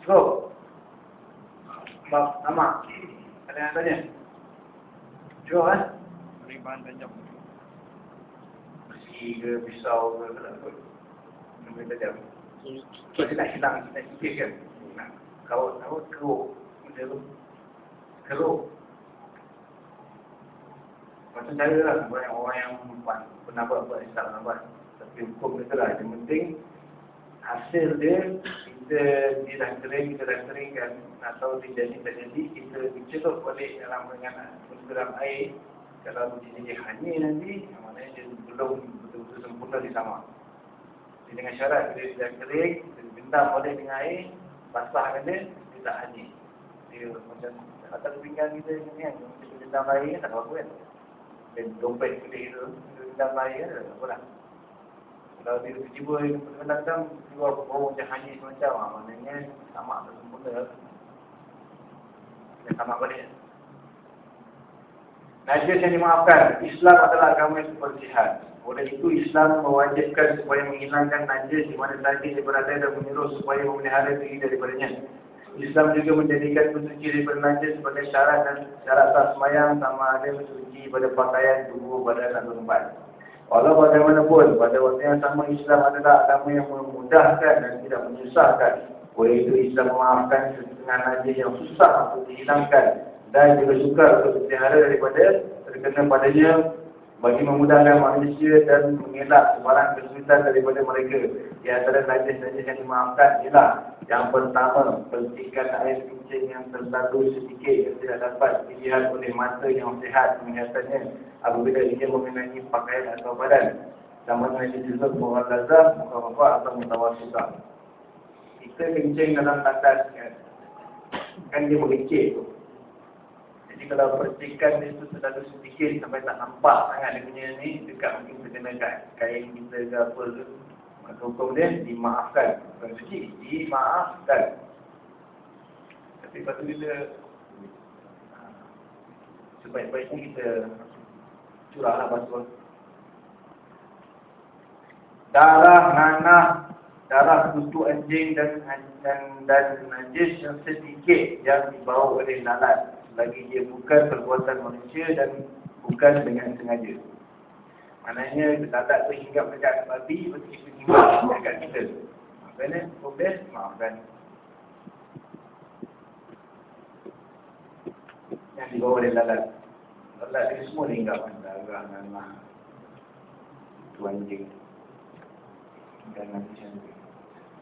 So, Bab nama. Ada yang tanya? Kan? Beri bahan tajam. Ke, pisau ke, apa. Nombor tajam. Kita nak hilang, kita sikit kan? Nak kau tahu keruk. Benda tu. Keruk. Macam cara lah. Banyak orang yang pernah buat, buat Islam pernah buat. Tapi hukum itu lah. Yang penting hasil dia kita dia dah kering, kita dah kering kan nak tahu dia jadi tak jadi kita dicelup balik dalam dengan dalam air kalau dia jadi hanyir nanti maknanya dia belum betul-betul sempurna di sama jadi dengan syarat dia dah kering kita bendam balik dengan air basahkan dia dia tak hanyir dia macam atas pinggan kita ni kan kita bendam air tak apa kan dan dompet kulit tu kita bendam air kan tak apa lah kalau dia tiba-tiba kadang-kadang keluar bau macam hanyir semacam ah, maknanya sama tak sempurna. Dia sama balik. Najis yang dimaafkan. Islam adalah agama yang berjihad. Oleh itu Islam mewajibkan supaya menghilangkan najis di mana saja dia berada dan menyuruh supaya memelihara diri daripadanya. Islam juga menjadikan mensuci daripada najis sebagai syarat dan syarat sah semayang sama ada mensuci pada pakaian, tubuh, badan dan tempat. Walau bagaimanapun, pada waktu yang sama Islam adalah agama yang memudahkan dan tidak menyusahkan. Oleh itu Islam memaafkan setengah najis yang susah untuk dihilangkan dan juga sukar untuk dipelihara daripada terkena padanya bagi memudahkan manusia dan mengelak sebarang kesulitan daripada mereka. Di antara najis-najis yang dimaafkan ialah yang pertama, percikan air kencing yang terlalu sedikit yang tidak dapat dilihat oleh mata yang sehat penglihatannya apabila ia mengenai pakaian atau badan. Sama dengan disebut muka lazah, muka muka atau mutawasitah. Kita kencing dalam tandas kan, kan dia mengecik tu. Jadi kalau percikan dia tu terlalu sedikit sampai tak nampak sangat dia punya ni dekat mungkin terkena kat kain kita ke apa ke maka hukum dia dimaafkan. Bukan suci, dimaafkan. Tapi lepas tu bila ah, sebaik-baiknya kita curahlah basuh. Darah nanah, darah kutu anjing dan dan dan najis yang sedikit yang dibawa oleh lalat lagi dia bukan perbuatan manusia dan bukan dengan sengaja. Maknanya lalat tu hinggap dekat babi, kita hinggap dekat kita. Maknanya, problem, maafkan. Yang dibawa oleh lalat. Lalat dia semua dia hinggap darah, nanah, tu anjing. Dan najis anjing.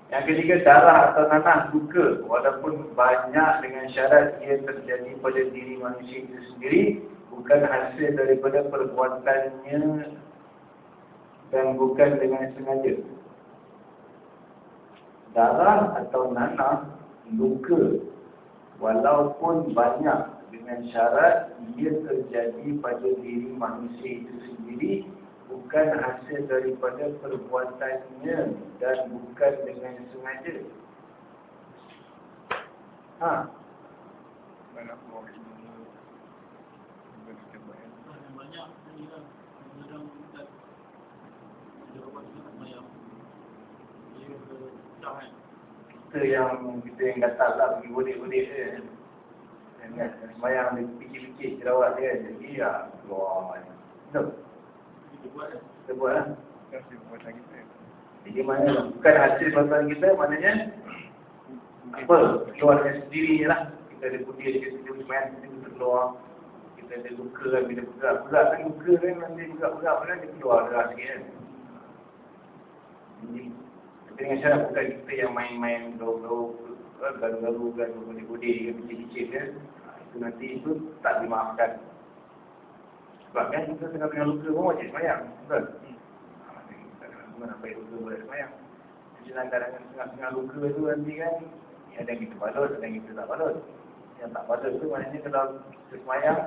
Yang ketiga, darah atau nanah buka. Walaupun banyak dengan syarat ia terjadi pada diri manusia itu sendiri. Bukan hasil daripada perbuatannya dan bukan dengan sengaja. Darah atau nanah luka. Walaupun banyak dengan syarat ia terjadi pada diri manusia itu sendiri bukan hasil daripada perbuatannya dan bukan dengan sengaja. Ha. Juga kita yang kita yang gatal lah pergi bodek-bodek dia. Kan, Semayang dia pikir-pikir jerawat dia jadi ya keluar. Betul? Kita buat kan Kita buat lah. Kan. Jadi mana bukan hasil bantuan kita, maknanya apa? Keluarnya sendiri lah. Kita ada putih, kita ada semayang, kita kita keluar. Kita ada luka kan, bila berat-berat kan luka kan, nanti berat-berat kan dia keluar darah sikit kan. Jadi, tapi dengan syarat bukan kita yang main-main gaul-gaul, garu-garu, garu gede-gede, kan, kecil-kecil kan. Itu nanti itu tak dimaafkan. Sebab kan kita tengah tengah luka pun wajib semayang. Betul? Mana apa yang luka boleh semayang. Sedangkan dengan tengah-tengah luka tu nanti kan, ada yang kita balut, ada yang kita tak balut. Yang tak balut tu maknanya kalau kita semayang,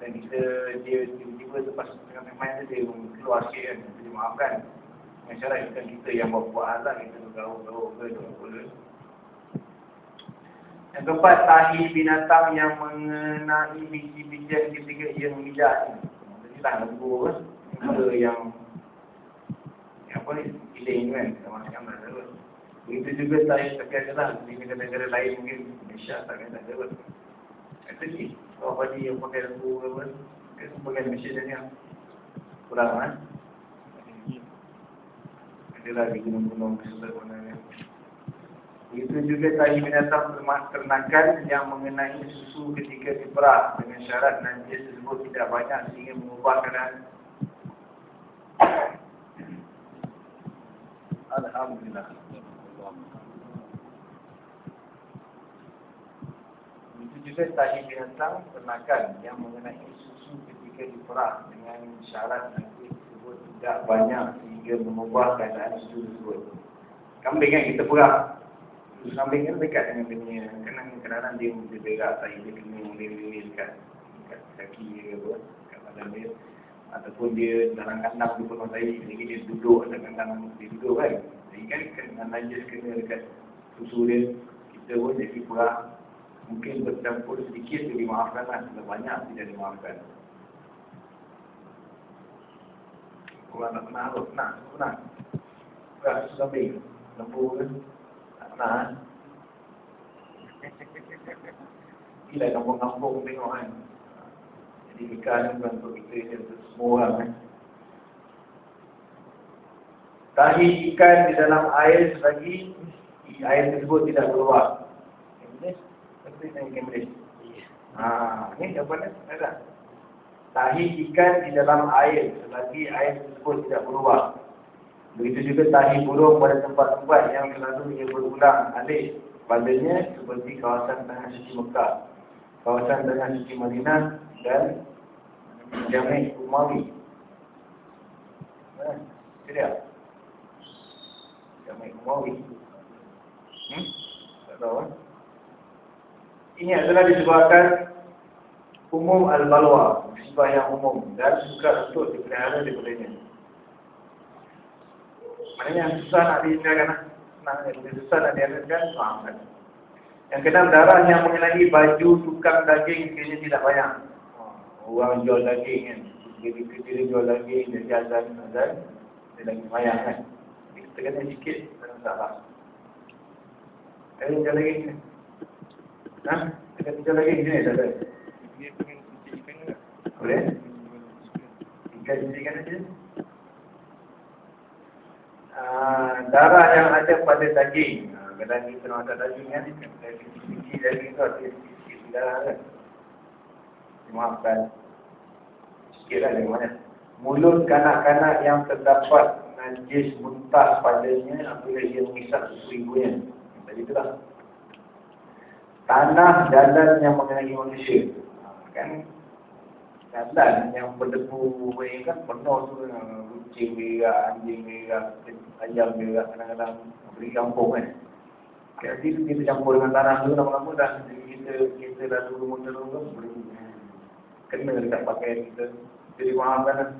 dan kita, dia tiba-tiba lepas tengah semayang tu, dia keluar sikit kan, kita syarat bukan kita yang buat-buat azab, kita bergaul-gaul ke, tak boleh. Keempat, tahi binatang yang mengenai biji-bijian ketika ia mengidak ni. Tak lembu kan? Ada yang yang apa ni? Giling kan? Kita masukkan dah ada Begitu juga tahi tekan lah. Di negara-negara lain mungkin Malaysia tak kena ada pun. Itu ni. Kalau padi yang pakai lembu ke apa? Kita semua pakai Malaysia dan yang kurang kan? Ada lah di gunung-gunung mana kan? Itu juga tahi binatang ternakan yang mengenai susu ketika diperah dengan syarat najis tersebut tidak banyak sehingga mengubah keadaan. Alhamdulillah. Itu juga tahi binatang ternakan yang mengenai susu ketika diperah dengan syarat najis tersebut tidak banyak sehingga mengubah keadaan susu tersebut. Kambing kan kita perah Kambing kan dekat dengan dia Kena kadang-kadang dia mesti berak Tai dia kena melilih kat, kat kaki dia ke apa Kat badan dia. Ataupun dia dalam kandang tu penuh tai Jadi dia duduk dalam kandang dia duduk kan. Jadi kan kena najis kena dekat susu dia. Kita pun jadi perah. Mungkin bercampur sedikit tu dimaafkan lah. Kalau banyak tidak dimaafkan. Orang nak kenal tu, kenal, kenal. Perah susu kambing Lembu kan Nah. Gila kampung-kampung tengok kan. Jadi ikan bukan untuk kita, untuk semua orang kan. Tahi ikan di dalam air selagi air tersebut tidak keluar. English? Apa yang English? Haa, ni apa ni? Ada. Tahi ikan di dalam air selagi air tersebut tidak keluar. Begitu juga tahi burung pada tempat-tempat yang selalu ia berulang alik padanya seperti kawasan tengah suci Mekah, kawasan tengah suci Madinah dan Jamik Umawi. Nah, tidak. Jamik Umawi. Hmm? Tak tahu. Eh? Ini adalah disebabkan umum al-balwa, musibah yang umum dan suka untuk dipelihara daripadanya. Maknanya yang susah nak dihindarkan lah. Senang yang susah nak dihindarkan, maafkan. Yang keenam darah yang mengenai baju tukang daging sekiranya tidak banyak. Orang jual daging kan. Jadi kita jual daging, dia azan, azan. Dia lagi mayang kan. Kita kena sikit, tak salah. Eh, jual daging ni. Ha? Kita jual daging sini, tak ada. Dia pengen cuci ikan ke? Boleh? Ikan cuci ikan aja. Uh, darah yang ada pada daging. Uh, kadang kita nak ada daging kan, daging-daging daging tu ada sikit darah kan. Dimaafkan. Sikit lah dari mana. Mulut kanak-kanak yang terdapat najis muntah padanya apabila ia mengisap susu ibunya. Tadi itulah. Tanah jalan yang mengenai manusia. Uh, kan jalan yang berdebu ini kan penuh tu kucing berak, anjing berak, ayam berak kadang-kadang beri kampung kan. Jadi kita campur dengan tanah tu lama-lama dah kita kita dah dulu motor tu boleh kena dekat pakaian kita. Jadi fahamkan lah.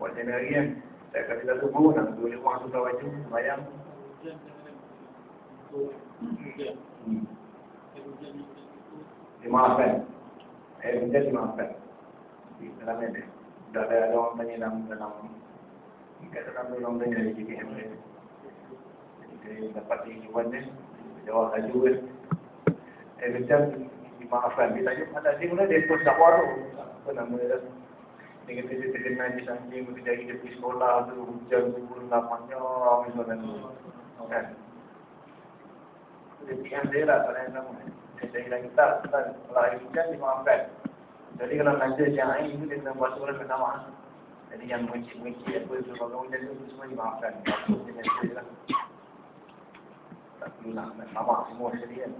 Buat macam hari kan. Saya kata kita tunggu nak boleh orang tu baju bayang. Hmm. Dimaafkan. Eh, hujan dimaafkan di dalamnya ada. Sudah ada, orang tanya dalam dalam kat dalam orang tanya JPM dia. Jadi dia dapat jawapan dia, jawab laju kan. Eh macam dimaafkan. Dia tanya mana dia mula dia pun dakwah tu. Apa nama dia? Dia kata dia terkena najis anjing, dia jadi dia pergi sekolah tu, hujan turun lamanya, misalnya tu. Kan? Dia PM dia lah, tak ada nama. Dia lagi tak, tak. Kalau hujan, dimaafkan. Jadi kalau najis yang itu, dia kena buat surat kena maaf. Jadi yang mengecik-mengecik apa tu, kalau hujan tu, semua dimaafkan. Maksud dia najis lah. Tak perlu nak maaf semua sekali kan.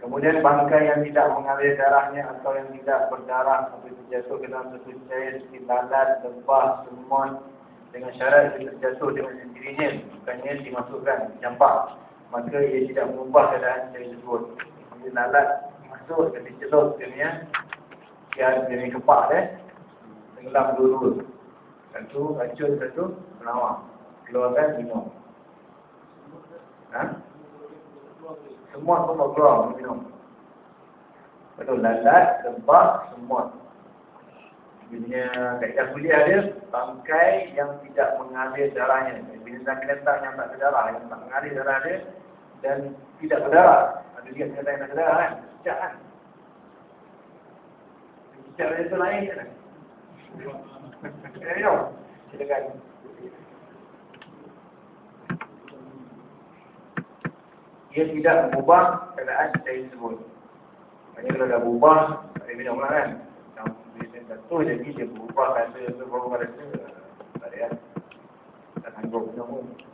Kemudian bangkai yang tidak mengalir darahnya atau yang tidak berdarah apabila terjatuh ke dalam satu cair seperti lalat, lebah, semut dengan syarat ia terjatuh dengan sendirinya bukannya dimasukkan campak maka ia tidak mengubah keadaan cair tersebut bila lalat dan dicelup dia punya dia punya kepak dia tenggelam dulu satu racun satu penawar keluarkan minum ha? Semua pun bergerak minum. Betul, lalat, lebah, semua. Bila kaedah kuliah dia, bangkai yang tidak mengalir darahnya. Binatang-binatang yang tak berdarah, yang tak mengalir darah dia dan tidak berdarah. Ada juga binatang yang tak berdarah kan? Cicak kan? Cicak dia tu lain kan? Ya, ya. Silakan. ia tidak mengubah keadaan cair tersebut. Maksudnya kalau dah berubah, tak boleh minum lah kan. Bila dia jatuh jadi dia berubah dia berubah rasa, tak ada kan. Tak sanggup minum pun.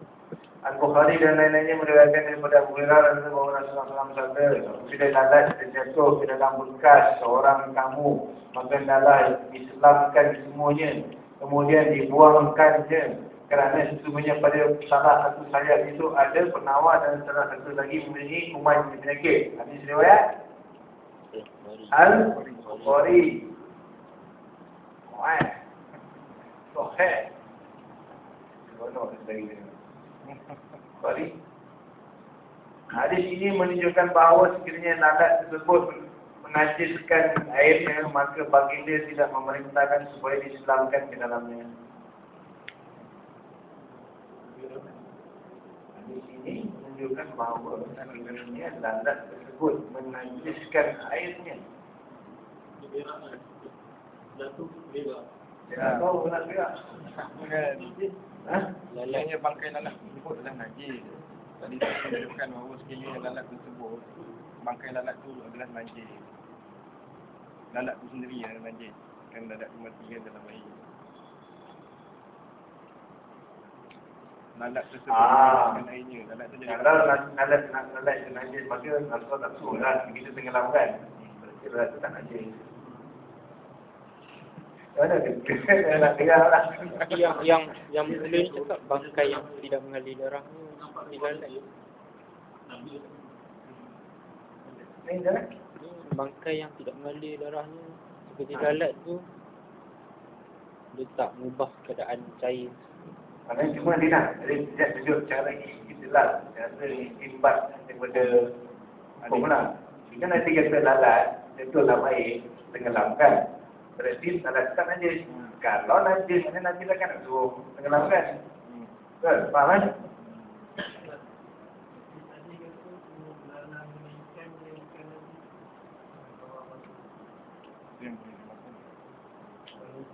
Al-Bukhari dan lain-lainnya meriwayatkan daripada Abu Hurairah dan Rasulullah SAW sabda, bila lalat terjatuh ke dalam bekas seorang kamu, maka hendaklah diselamatkan semuanya, kemudian dibuangkan je kerana sesungguhnya pada salah satu sayap itu ada penawar dan salah satu lagi memiliki kuman penyakit. Hadis riwayat Al-Bukhari. Wah. Sahih. Sono lagi. Bukhari. Hadis ini menunjukkan bahawa sekiranya lalat tersebut menajiskan airnya, maka baginda tidak memerintahkan supaya diselamatkan ke dalamnya. di sini menunjukkan bahawa sebenarnya lalat tersebut menajiskan airnya. Jatuh berak. Dia tahu nak berak. Ha? Lalatnya bangkai lalat tersebut adalah najis. Tadi saya menunjukkan bahawa sekiranya lalat tersebut, bangkai lalat tu adalah najis. Lalat tu sendiri yang najis. Kan lalat tu mati kan dalam air. Lalat tersebut Ah. dengan airnya. Lalat tu jadi Kalau lalat nak lalat itu najis, maka Rasulullah tak suruh lah. Kita tenggelamkan. Kira tu tak najis. Mana dia nak berak lah. (laughs) yang yang yang mula ni cakap bangkai yang tidak mengalir darah ni. Ni. Ni bangkai yang tidak mengalir darahnya seperti lalat tu dia tak mengubah keadaan cair. Maknanya cuma dia nak dia dia tunjuk cara istilah, cara istimbat daripada hukum lah. Jika nanti kata lalat, itu dalam air, tenggelamkan. Berarti lalat tak najis. Kalau najis, mana najis akan nak suruh tenggelamkan. Betul? Faham kan?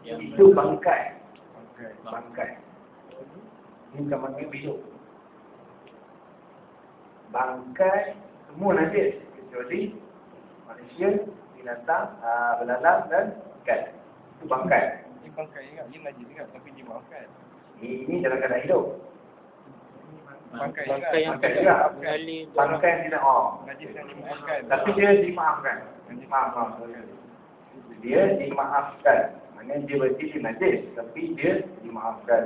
Itu bangkai. Bangkai. Ini bukan bangkai bisu. Bangkai semua najis. Kecuali manusia, binatang, uh, belalang dan. Itu bangkai. Ini bangkai juga, ini najis juga tapi dimaafkan. Ini dalam keadaan hidup. Bangkai Bangkai yang Bangkai juga. darah. Bangkai yang tidak oh. Najis yang dimaafkan. Tapi dia dimaafkan. Maaf, maaf. Dia dimaafkan. Maknanya dia berarti dia najis. Tapi dia dimaafkan.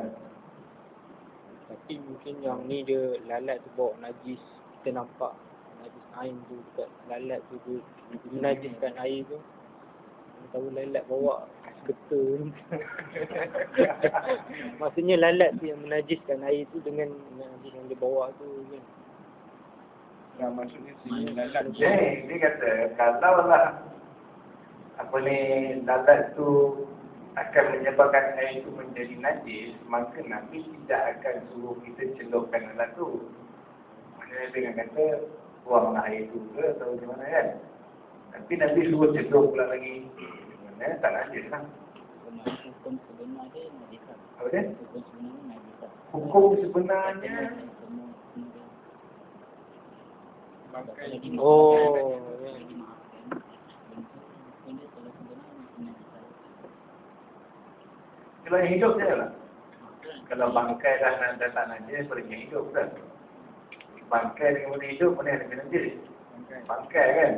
Tapi mungkin yang ni dia lalat tu bawa najis kita nampak najis air tu dekat lalat tu dia menajiskan air tu tahu lalat bawa keta (laughs) maksudnya lalat tu yang menajiskan air tu dengan najis yang dia bawa tu kan Nah, maksudnya si lalat tu Jadi, dia kata, kalau lah apa ni, lalat tu akan menyebabkan air itu menjadi najis, maka Nabi tidak akan suruh kita celupkan lalat tu. Maksudnya dengan kata, buanglah air itu ke atau macam mana kan. Tapi Nabi suruh celup pula lagi. Sebenarnya tak najis lah. Hukum sebenar dia najis tak? Apa dia? Hukum sebenarnya Oh, ya. kalau yang hidup je lah. Kalau bangkai dah, tak najis, boleh yang hidup kan? Bangkai dengan benda hidup, mana yang lebih najis? Bangkai. Bangkai kan?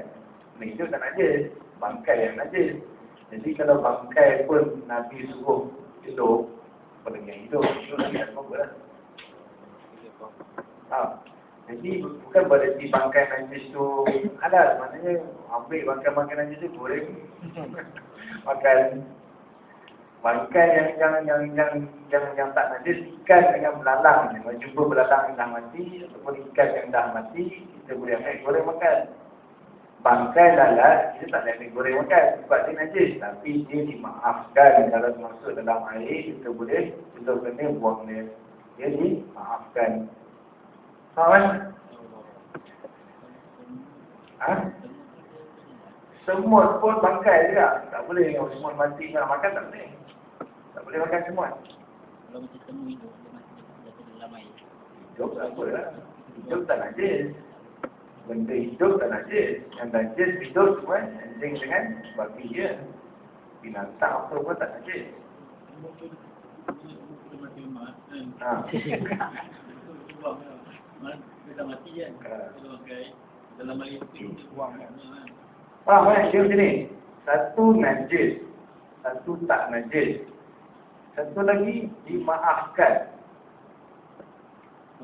Benda hidup tak najis. Bangkai yang najis. Jadi kalau bangkai pun Nabi suruh hidup, boleh yang hidup. Hidup lagi tak apa lah. Ha. Jadi bukan berarti bangkai najis tu halal. Maknanya ambil bangkai-bangkai najis tu goreng. (laughs) Makan bangkai yang yang yang yang yang, yang tak najis ikan dengan belalang. Kalau jumpa belalang yang dah mati ataupun ikan yang dah mati, kita boleh ambil goreng makan. Bangkai lalat, kita tak boleh goreng makan sebab dia najis. Tapi dia dimaafkan kalau masuk dalam air, kita boleh, kita kena buang dia. Dia dimaafkan. Faham kan? Ha? Semut pun bangkai juga. Tak boleh yang semut mati nak makan tak boleh. Tak boleh makan semut. Kalau macam temu hidup, dia masih dalam air. Hidup tak apa lah. Hidup tak najis. Benda hidup tak najis. Yang najis hidup cuma anjing dengan babi je. Binatang apa pun tak najis. Dia. Ha. Dia dah mati kan. Ha. Kalau pakai dalam air tu dia buang kan. Faham kan? Dia macam ni. Satu najis. Satu tak najis. Satu lagi dimaafkan.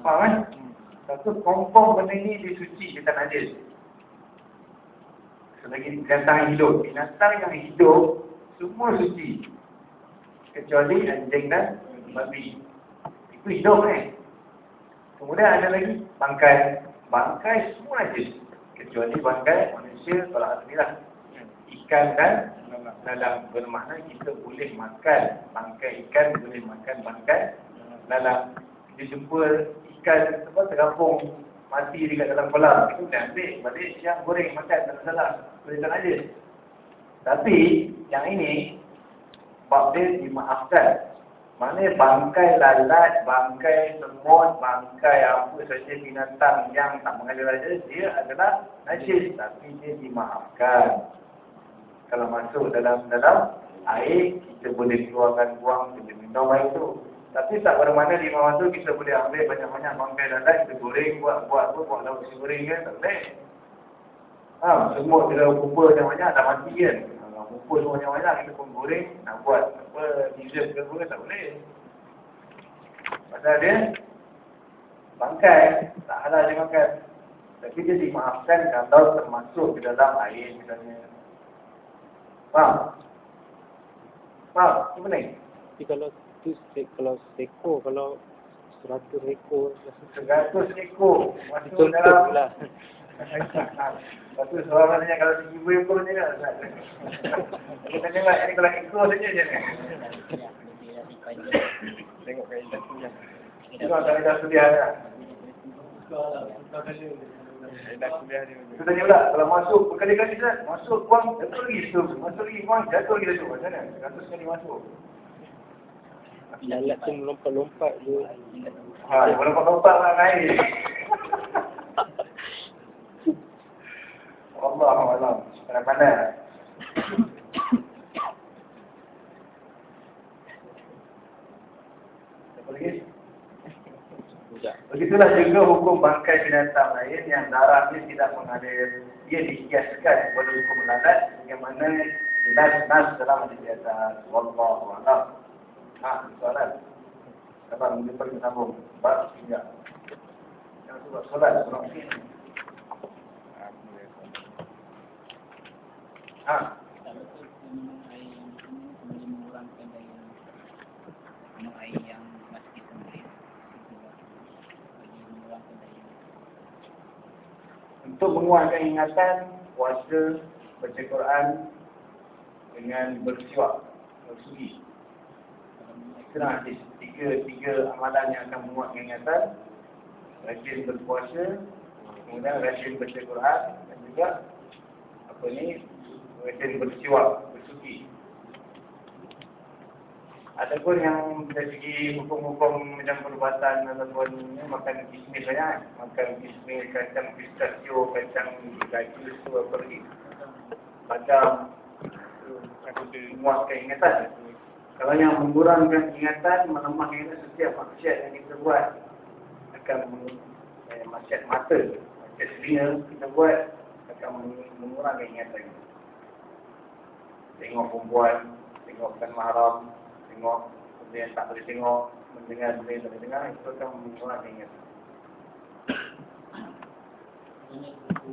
Faham kan? Satu confirm benda ni dia suci, dia tak najis. Selagi binatang yang hidup. Binatang yang hidup, semua suci. Kecuali anjing dan babi. Itu hidup ni. Kemudian ada lagi bangkai. Bangkai semua najis. Kecuali bangkai manusia kalau aslilah. Ikan dan lalang. Bermakna kita boleh makan bangkai ikan, boleh makan bangkai lalang. Kita jumpa ikan apa terapung mati dekat dalam kolam. Itu dah ambil balik siap goreng makan tak salah. Boleh tak najis. Tapi yang ini bab dia dimaafkan. Maknanya bangkai lalat, bangkai semut, bangkai apa saja binatang yang tak mengalir raja, dia adalah najis. Tapi dia dimaafkan. Kalau masuk dalam dalam air, kita boleh keluarkan buang, kita minum air tu. Tapi tak bermakna di bawah tu kita boleh ambil banyak-banyak bangkai lalat, kita goreng, buat-buat apa, buat lauk si goreng kan, tak boleh. Ha, semua kita kumpul banyak-banyak, dah mati kan. Ha, kumpul semua banyak-banyak, kita pun goreng, nak buat apa, dessert ke apa, tak boleh. Pasal dia, bangkai, tak halal dia makan. Tapi dia dimaafkan kalau termasuk di dalam air misalnya. Faham? Faham? Apa ni? Tapi kalau tu se- kalau seko kalau seratus ekor Seratus ekor masuk contoh dalam lah. Lepas tu seorang tanya kalau seribu ekor je lah Ustaz. Kita tanya lah, ini kalau ekor saja je ni. Tengok kaedah tu je. Itu antara dah lah. Kaedah kuliah. Kita tanya pula, kalau masuk berkali-kali Ustaz, masuk buang, jatuh lagi. Masuk lagi buang, jatuh lagi. Macam mana? Seratus kali masuk. Lalat tu melompat-lompat je. Ha, yang lompat-lompat lah naik. Allah Allah. Apa lagi? Sekejap. Begitulah juga hukum bangkai binatang lain yang darahnya tidak mengalir. Dia dikiaskan kepada hukum lalat yang mana nas-nas dalam hadis di atas. Wallahu a'lam. Ha, soalan. Sabar, mungkin pergi sambung. Bab tiga. Yang tu buat solat, solat ini. Ha, ini mengurangkan daya. untuk menguatkan ingatan, puasa, baca Quran dengan bersiwak, bersuci. Itu lah hadis. Tiga, tiga amalan yang akan menguatkan ingatan. Rajin berpuasa, kemudian rajin baca Quran dan juga apa ni, rajin bersiwak, bersuci. Ataupun yang dari segi hukum-hukum macam perubatan ataupun ya, makan kismis kan. Makan kismis, kacang pistachio, kacang gaji tu apa lagi. Padam, memuaskan ingatan. Kalau yang mengurangkan ingatan, menambah ingatan setiap maksiat yang kita buat akan eh, maksiat mata, maksiat telinga kita buat akan mengurangkan ingatan. Tengok perempuan, tengokkan mahram, tengok benda yang tak boleh tengok, mendengar benda yang tak boleh dengar, itu akan mengurangkan ingatan. Banyak buku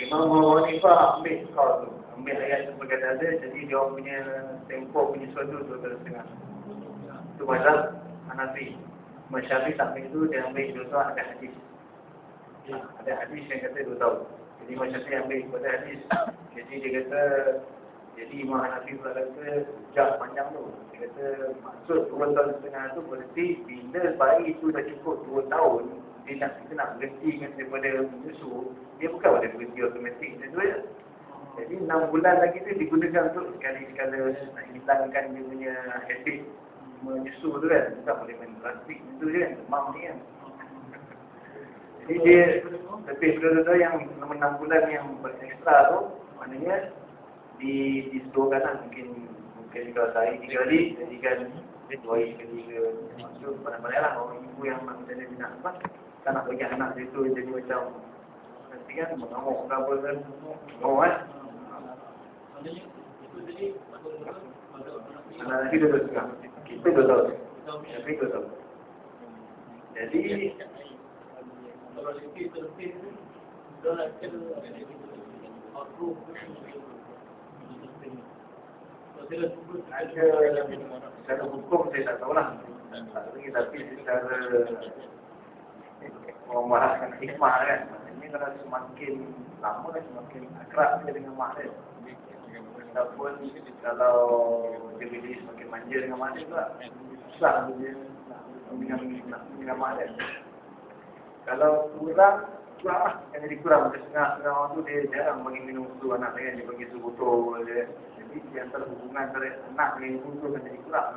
Imam Abu Hanifah ambil kau tu. Ambil ayat tu sebagai ada, jadi dia punya tempo punya suatu dua tahun setengah. Itu mazhab Hanafi. Masyafi tak ambil itu, dia ambil dua tahun ada hadis. Ya. Ada hadis yang kata dua tahun. Jadi Masyafi ambil kepada hadis. Jadi dia kata, jadi Imam Hanafi pula kata, jak panjang tu. Dia kata, maksud dua tahun setengah tu berarti bila bayi itu dah cukup dua tahun, dia nak, kita nak berhenti daripada menyusu, dia bukan boleh berhenti automatik macam tu je. Jadi enam bulan lagi tu digunakan untuk sekali-sekala nak hilangkan dia punya habit menyusu tu kan. Bukan boleh main plastik tu je kan, demam ni kan. Jadi dia lebih daripada yang enam bulan yang berekstra tu, maknanya di disediakan lah mungkin mungkin kalau sehari tiga kali, jadikan dua hari ketiga. Maksud pandai-pandai lah orang ibu yang macam dia nak apa, tak nak bagi anak dia tu jadi macam nanti kan mengamuk ke apa kan, pada orang Anak lagi dua tahun setengah. Kita dua tahun. Tapi dua tahun. Jadi, dia ada secara hukum saya tak tahu lah. Tapi secara bahaskan hikmah kan. Maksudnya kalau semakin lama semakin akrab dia dengan mak dia. Ataupun kalau dia bila semakin manja dengan mak dia pula. Susah dia dengan, dengan, dengan mak dia. Kalau kurang, kurang lah. Yang jadi kurang. Macam setengah-setengah orang tu dia jarang bagi minum susu anak dia. Dia bagi susu botol je. Jadi di antara hubungan antara anak dengan ibu tu akan jadi kurang.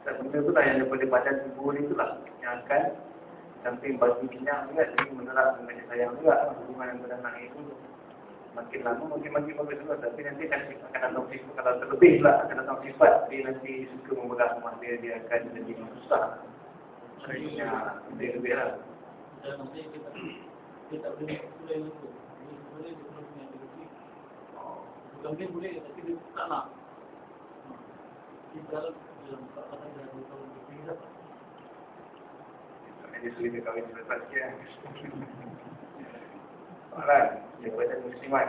Dan benda tu lah yang daripada badan ibu ni tu lah. Yang akan samping bagi minyak juga. Jadi menerap dengan sayang juga lah hubungan antara anak dengan ibu tu. Makin lama makin makin bagus juga. Tapi nanti akan, akan datang sifat. Kalau terlebih pula akan datang sifat. Dia nanti suka memegang rumah dia. Dia akan jadi susah. Kayaknya lebih-lebih lah. dan nanti kita boleh boleh itu boleh terus punya aktiviti bukan dia boleh tapi dia tak nak kita dalam dalam kata dalam dah Dia dia kahwin selepas sekian. Soalan daripada muslimat.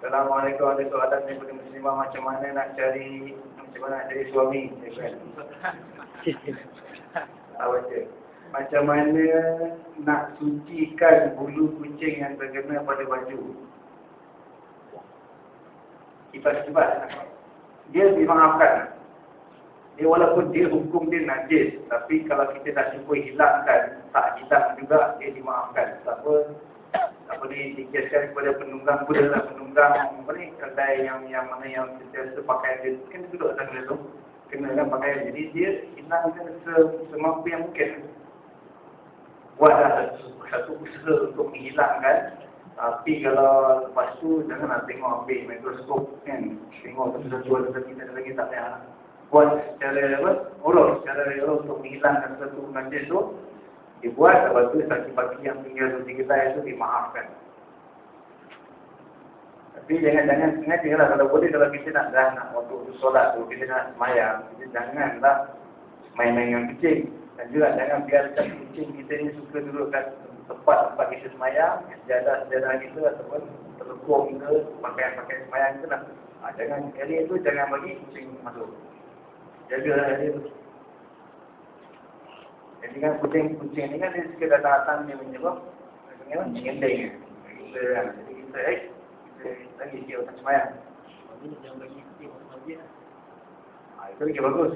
Assalamualaikum ada soalan daripada muslimah macam mana nak cari macam mana nak cari suami dia (laughs) kan? Apa dia? Macam mana nak sucikan bulu kucing yang terkena pada baju? Kipas-kipas. Dia dimaafkan. Dia walaupun dia hukum dia najis, tapi kalau kita nak cuba hilangkan, tak hilang juga, dia dimaafkan. Tak apa, boleh dikiaskan kepada penunggang kuda lah, penunggang apa ni, kedai yang yang mana yang sentiasa pakai dia, kan dia duduk dia tu, kena kan pakai. Jadi dia hilangkan se, semampu yang mungkin. Buatlah satu, usaha untuk menghilangkan, tapi kalau lepas tu, janganlah tengok ambil mikroskop kan, tengok satu-satu kita lagi tak payah buat secara apa urus secara urus untuk menghilangkan satu najis tu dibuat lepas tu saksi-saksi yang tinggal di kedai itu dimaafkan tapi jangan-jangan sengaja lah kalau boleh kalau kita nak dah nak waktu solat tu kita nak semayang kita janganlah main-main dengan kucing dan juga jangan biarkan kucing kita ni suka duduk kat tempat-tempat kita semayang, sejadah-sejadah kita ataupun telekung ke, pakaian-pakaian semayang kita lah. Ha, jangan area tu jangan bagi kucing masuk. Jaga area tu. Jadi kan kucing-kucing ni kan dia suka datang-datang dia menyebab dia mengendeng. Kita kan, jadi kita eh, kita lagi sikit orang semayang. Ini jangan bagi kita orang masjid lah. Ha, itu lagi bagus.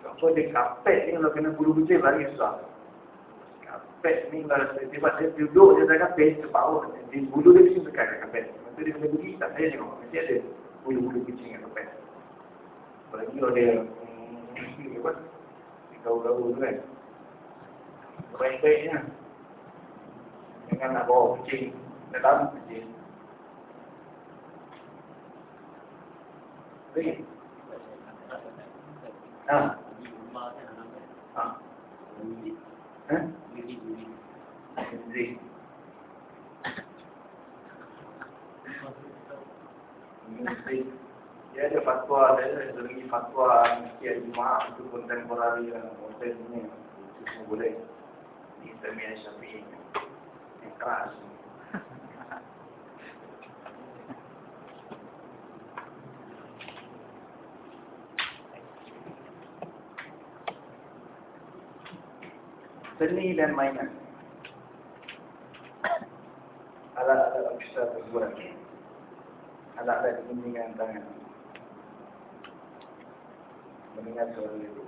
Sebab dia kapet ni kalau kena bulu kucing lagi susah. Kapet ni kalau sebab saya duduk je dalam kapet sebawah. Di bulu dia mesti tekan kapet. Masa dia kena pergi tak saya tengok. Mesti ada bulu-bulu kucing kat kapet. Apalagi kalau dia hmm, apa? Gaul-gaul tu kan. Baik-baiknya. Jangan nak bawa kucing dalam kucing. Baik. Ha. Di rumah kan anak kan. Ha. Bunyi. Ha? Bunyi, bunyi. Zik. Zik. Dia ada fatwa, dia ada segi fatwa Masjid Jumaat itu kontemporari yang modern ni. Semua boleh. Di Islamiyah Syafi'i. Yang keras. Seni dan mainan. Alat-alat orkestra berbuat. Alat-alat kepentingan tangan. Mendengar suara itu.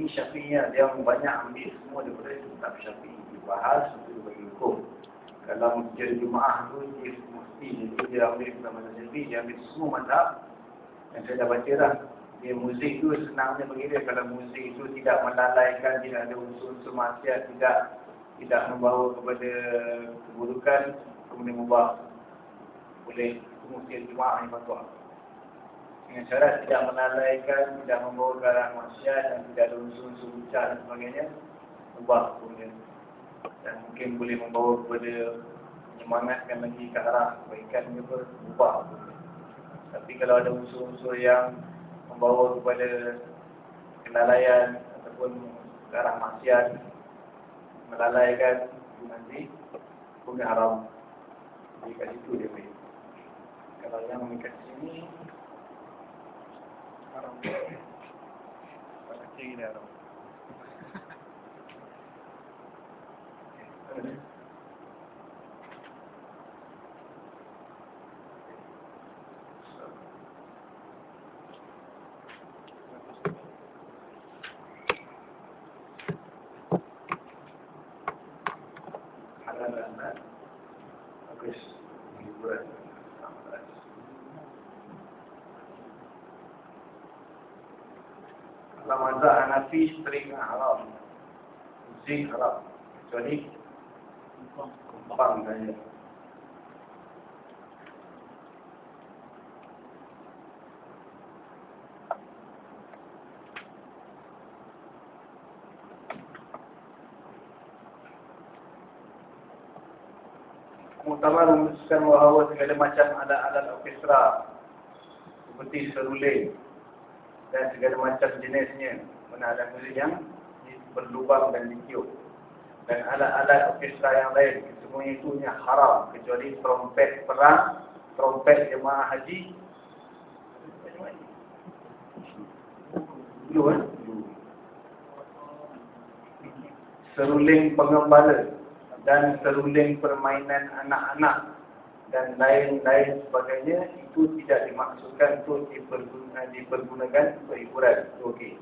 Ini syafi'iyah dia banyak ambil semua daripada kitab syafi'i dibahas untuk dibagi hukum. Kalau masjid Jumaah tu dia mesti jadi dia ambil kitab syafi'i dia ambil semua mazhab yang saya dah baca dah. Dia muzik tu senangnya dia kalau muzik itu tidak melalaikan tidak ada unsur-unsur maksiat tidak tidak membawa kepada keburukan kemudian mubah boleh masjid Jumaah yang fatwa dengan syarat tidak melalaikan, tidak membawa garang maksiat dan tidak ada unsur-unsur ucap dan sebagainya, ubah kemudian. Dan mungkin boleh membawa kepada menyemangatkan lagi ke arah kebaikan juga, ubah kemudian. Tapi kalau ada unsur-unsur yang membawa kepada kelalaian ataupun ke arah maksiat, melalaikan, nanti hukumnya haram. Jadi kat situ dia boleh. Kalau yang mengikat sini, Haram. Tak kecil gila haram (laughs) dan halal. Bagus. Hiburan. Kalau Hanafi string haram. Muzik haram. Kecuali kumpang saja. Muktamar memutuskan bahawa segala macam alat-alat orkestra seperti seruling dan segala macam jenisnya mana ada muzik yang berlubang dan ditiup dan alat-alat orkestra yang lain semuanya itu nya haram kecuali trompet perang trompet jemaah haji dulu kan seruling pengembala dan seruling permainan anak-anak dan lain-lain sebagainya itu tidak dimaksudkan untuk diperguna, dipergunakan untuk hiburan. Okey.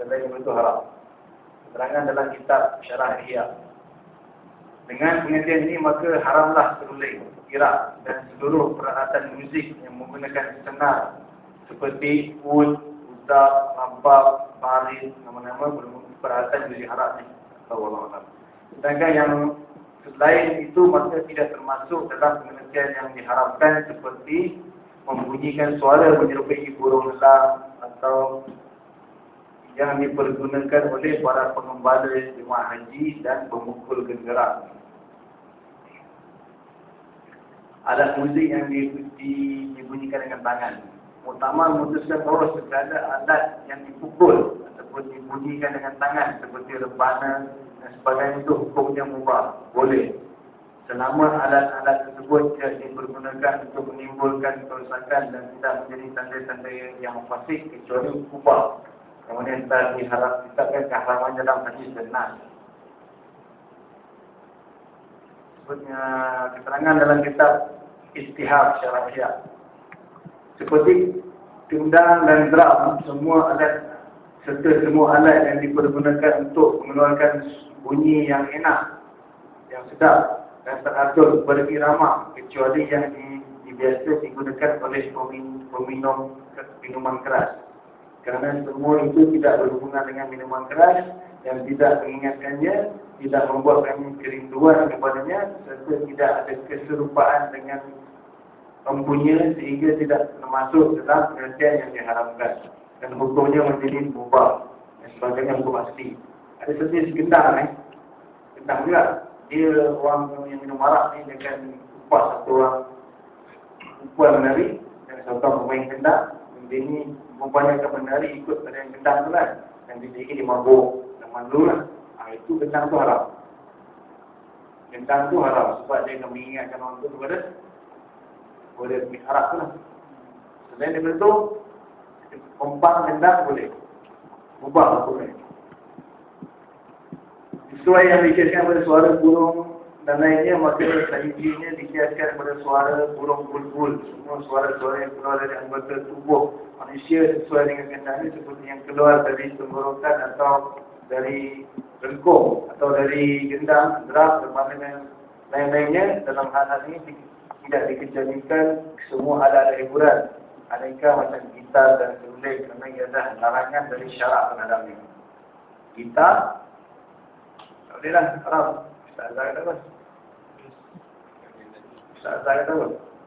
Selain itu haram. Keterangan dalam kitab Syarah Ihya. Dengan pengertian ini maka haramlah seruling, kirak dan seluruh peralatan muzik yang menggunakan senar seperti ud, utak, lampak, baris, nama-nama peralatan muzik haram ni. Allah Sedangkan yang Selain itu, maka tidak termasuk dalam pengertian yang diharapkan seperti membunyikan suara menyerupai burung elang atau yang dipergunakan oleh para pengembala jemaah haji dan pemukul genggerak. Alat muzik yang di, di, dibunyikan dengan tangan. Muktamar memutuskan bahawa segala alat yang dipukul ataupun dibunyikan dengan tangan seperti rebana dan sebagainya itu hukumnya mubah. Boleh. Selama alat-alat tersebut tidak dipergunakan untuk menimbulkan kerosakan dan tidak menjadi tanda-tanda yang fasik kecuali kubah. Kemudian kita diharap kita akan keharaman dalam dan nas. Sebutnya keterangan dalam kitab Istihab Syarafiyah. Seperti tundang dan drum, semua alat serta semua alat yang dipergunakan untuk mengeluarkan bunyi yang enak, yang sedap dan teratur berirama kecuali yang di, di biasa digunakan oleh peminum minuman keras. Kerana semua itu tidak berhubungan dengan minuman keras yang tidak mengingatkannya, tidak membuatkan kerinduan kepadanya serta tidak ada keserupaan dengan empunya sehingga tidak termasuk dalam pengertian yang diharapkan dan hukumnya menjadi mubah dan sebagainya hukum asli. Ada sejenis gendang eh. Gendang juga dia orang yang minum arak ni dia akan kupas satu orang perempuan menari dan satu orang pemain kendang dia ni perempuan akan menari ikut pada yang kendang tu kan. Dan dia lagi dia mabuk dan mandu lah. Ha, itu kendang tu haram. Kendang tu haram sebab dia akan mengingatkan orang tu kepada boleh pergi harap tu lah. Selain daripada tu perempuan kendang boleh. Ubah hukumnya Sesuai yang dikiaskan pada suara burung lainnya, maka selanjutnya dikiaskan pada suara burung bulbul. Semua suara-suara yang keluar dari anggota tubuh manusia sesuai dengan kendali seperti yang keluar dari tenggorokan atau dari rengkung atau dari gendang, gerak, dan lain-lainnya. Dalam hal ini tidak dikecualikan semua alat hiburan. Adakah macam gitar dan selulik kerana ia adalah larangan dari syarat pengadamnya. Gitar boleh lah, haram. Ustaz Azhar apa? Kata apa?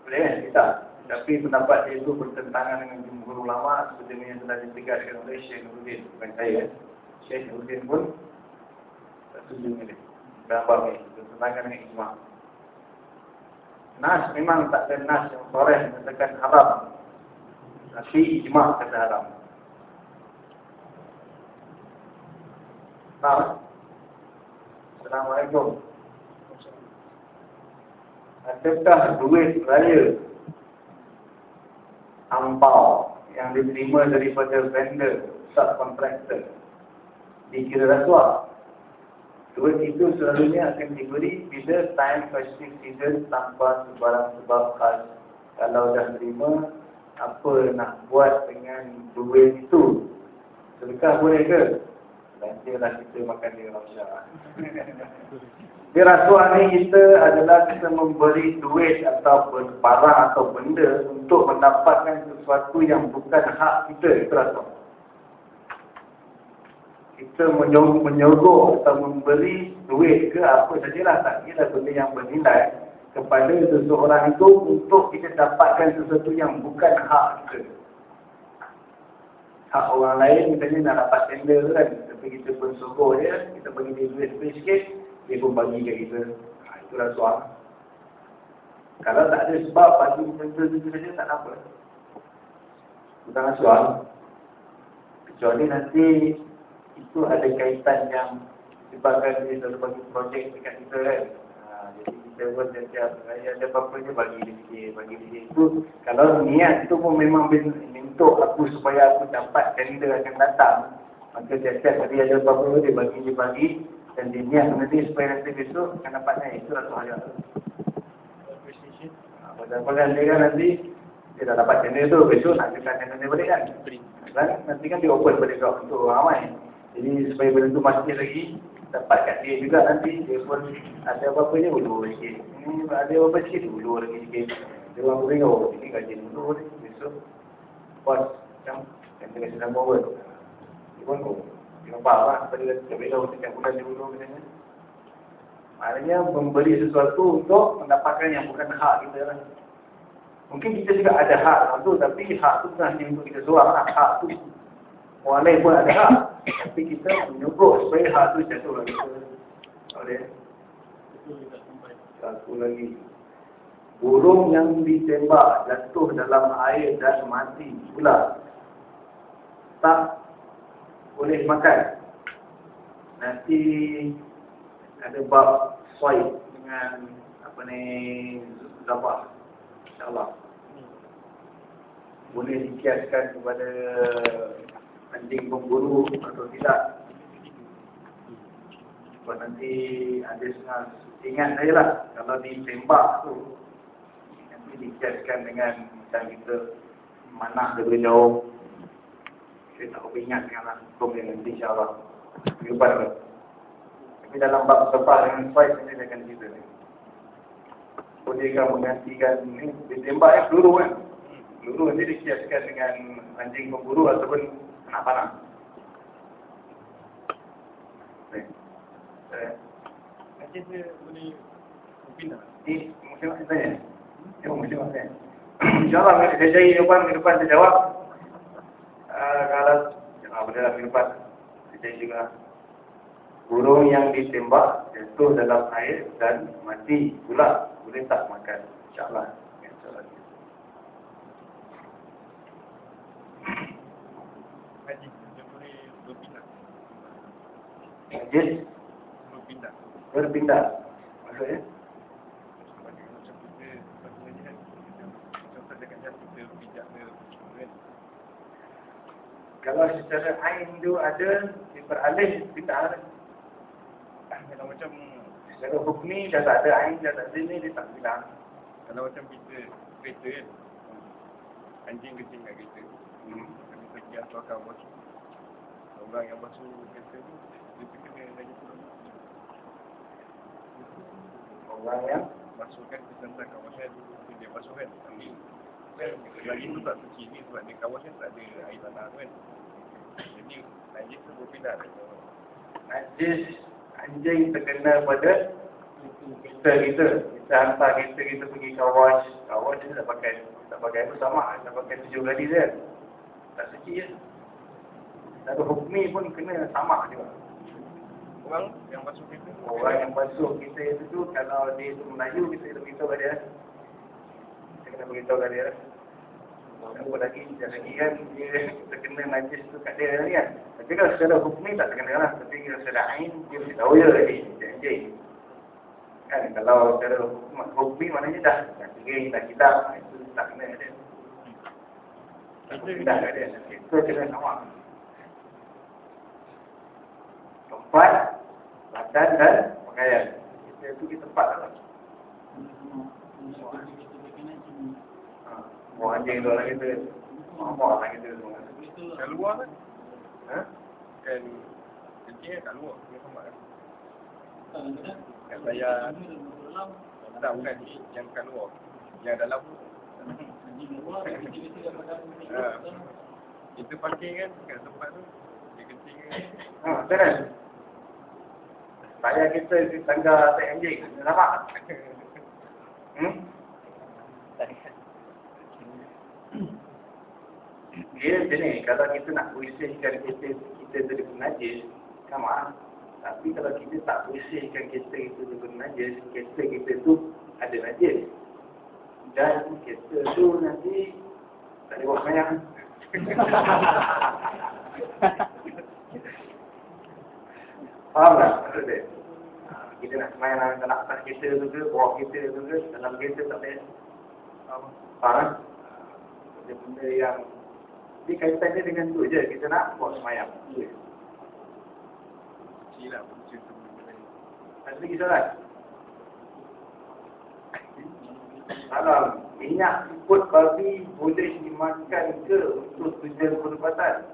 Boleh kan? Kita. Tapi pendapat dia itu bertentangan dengan jumhur ulama seperti yang telah ditegaskan oleh Syekh Nuruddin. Bukan saya. Syekh Nuruddin pun tak setuju dengan dia. Berapa ni? Bertentangan dengan ijma. Nas memang tak ada nas yang soreh mengatakan haram. Tapi ijma kata haram. Tahu? Assalamualaikum. Adakah duit raya ampau yang diterima daripada vendor subkontraktor dikira rasuah? Duit itu selalunya akan diberi bila time festive season tanpa sebarang sebab khas. Kalau dah terima, apa nak buat dengan duit itu? Sedekah boleh ke? Nantilah kita makan dia Rasyah. (laughs) Di rasuah ni kita adalah kita memberi duit atau barang atau benda untuk mendapatkan sesuatu yang bukan hak kita. Itu rasuah. Kita menyogok atau memberi duit ke apa sajalah. Tak kira benda yang bernilai kepada seseorang itu untuk kita dapatkan sesuatu yang bukan hak kita hak orang lain misalnya nak dapat tender kan tapi kita pun sokong dia kita bagi dia duit lebih sikit dia pun bagi kat kita ha, itulah soal kalau tak ada sebab bagi tender itu saja tak apa. Bukan soal kecuali nanti itu ada kaitan yang sebabkan dia selalu bagi projek dekat kita kan. Ha, jadi kita pun setiap ada apa-apa dia bagi dia bagi dia itu kalau niat itu pun memang untuk aku supaya aku dapat tender akan datang. Maka dia siap. Tadi ada apa-apa dia bagi, dia bagi. Dan dia niat nanti supaya nanti besok akan dapatnya. Itu lah soal Padahal dia kan nanti dia dah dapat tender tu. Besok nak kesan tender balik kan? Dan nanti kan dia open balik kau untuk ramai. Jadi supaya benda tu masih lagi dapat kat dia juga nanti dia pun ada apa-apa ni ulur sikit. Ini ada apa-apa sikit ulur lagi sikit. Dia orang beri oh ini gaji ulur besok bos yang yang tengah sedang bawa tu. Dia pun nampak lah. Pada bela setiap bulan dia dulu misalnya. Maknanya memberi sesuatu untuk mendapatkan yang bukan hak kita lah. Mungkin kita juga ada hak tu, tapi hak tu bukan hanya untuk kita seorang lah. Hak tu orang lain pun ada hak. Tapi kita menyebut supaya hal tu jatuh lagi. Boleh? Satu lagi. Burung yang ditembak jatuh dalam air dan mati pula. Tak boleh makan. Nanti ada bab soy dengan apa ni zabah. InsyaAllah. Boleh dikiaskan kepada anjing pemburu atau tidak. Sebab nanti ada setengah ingat saya lah kalau ditembak tu nanti dikiaskan dengan macam kita mana daripada jauh. Saya tak boleh ingat dengan lah hukum yang nanti insyaAllah. Lepas tu. Tapi dalam bab sebab dengan soal saya akan cerita ni. Bolehkah menggantikan ni ditembak yang peluru kan? Peluru nanti dikiaskan dengan anjing pemburu ataupun anak panah. Eh, Nanti dia boleh berpindah. Ni mungkin nak tanya. Ya, mungkin nak tanya. InsyaAllah saya cari depan, minggu depan saya jawab. Uh, kalau, ya, boleh lah. Saya cari juga. Burung yang ditembak jatuh dalam air dan mati pula. Boleh tak makan? InsyaAllah. Ya, InsyaAllah. Haji, dia boleh berpindah. Berpindah. berpindah. Maksudnya? Macam macam kita, macam ni kan. Contoh dekat jam kita pijak ke. Kan? Kalau secara ain tu ada, diperalih, kita ada. Kalau macam Secara hukmi dah tak ada ain, dah tak ada ni, dia tak bilang. kalau macam kita kereta kan. Anjing kencing kat kereta. Hmm. Kami pergi atau akan basuh. Orang yang basuh kereta tu, dia terkena lagi pula. Orang yang Basuhkan tentang kawasan dia basuh kan. Tapi kan lagi tu tak suci ni sebab dia kawasan tak ada air tanah tu kan. Jadi najis tu berpindah najis anjing terkena pada kita kita. Kita hantar kita kita pergi kawash. Kawash dia tak pakai tak pakai apa sama. Tak pakai tujuh kali dia. Tak suci je. Dan hukmi pun kena sama juga. orang yang basuh kereta. Orang yang basuh kita itu tu kalau dia tu Melayu kita kena beritahu kat dia. Kita kena beritahu kat dia. Apa lagi, sekali lagi kan dia terkena najis tu kat dia ni kan. Tapi kalau secara hukmi tak terkena lah. Tapi kalau secara ain dia mesti tahu je tadi. Janji. Kan kalau secara hukmi, hukmi maknanya dah. Dah kering, dah kitab. Itu tak kena dia. Itu kena sama. Tempat, badan dan pakaian. Kita tu kita tempat lah. Buang anjing tu orang kita. Buang orang kita semua. kat luar kan. Ha? Kan kencing kan kat luar. Dia sama kan. Kat layar. Tak bukan yang kat luar. Yang dalam tu. Ha. Kita parking kan kat tempat tu. Dia kencing kan. Ha, betul kan? Saya kita di tangga atas anjing. Nampak? (laughs) Hmm? Dia ni, kalau kita nak bersihkan kita, kita daripada najis, sama. Tapi kalau kita tak bersihkan kita kita daripada najis, kita kita tu ada najis. Dan kita tu nanti tak ada buat semayang. (laughs) Faham tak? Ha, Kita nak semayang dalam dalam atas kereta tu ke, bawah kereta tu ke, dalam kereta tak payah. Faham? Benda yang Jadi kaitan dia dengan tu je, kita nak buat semayang. Ya. Kecil lah punca tu. Ada lagi soalan? Salam. Minyak siput babi boleh dimakan ke untuk tujuan perubatan?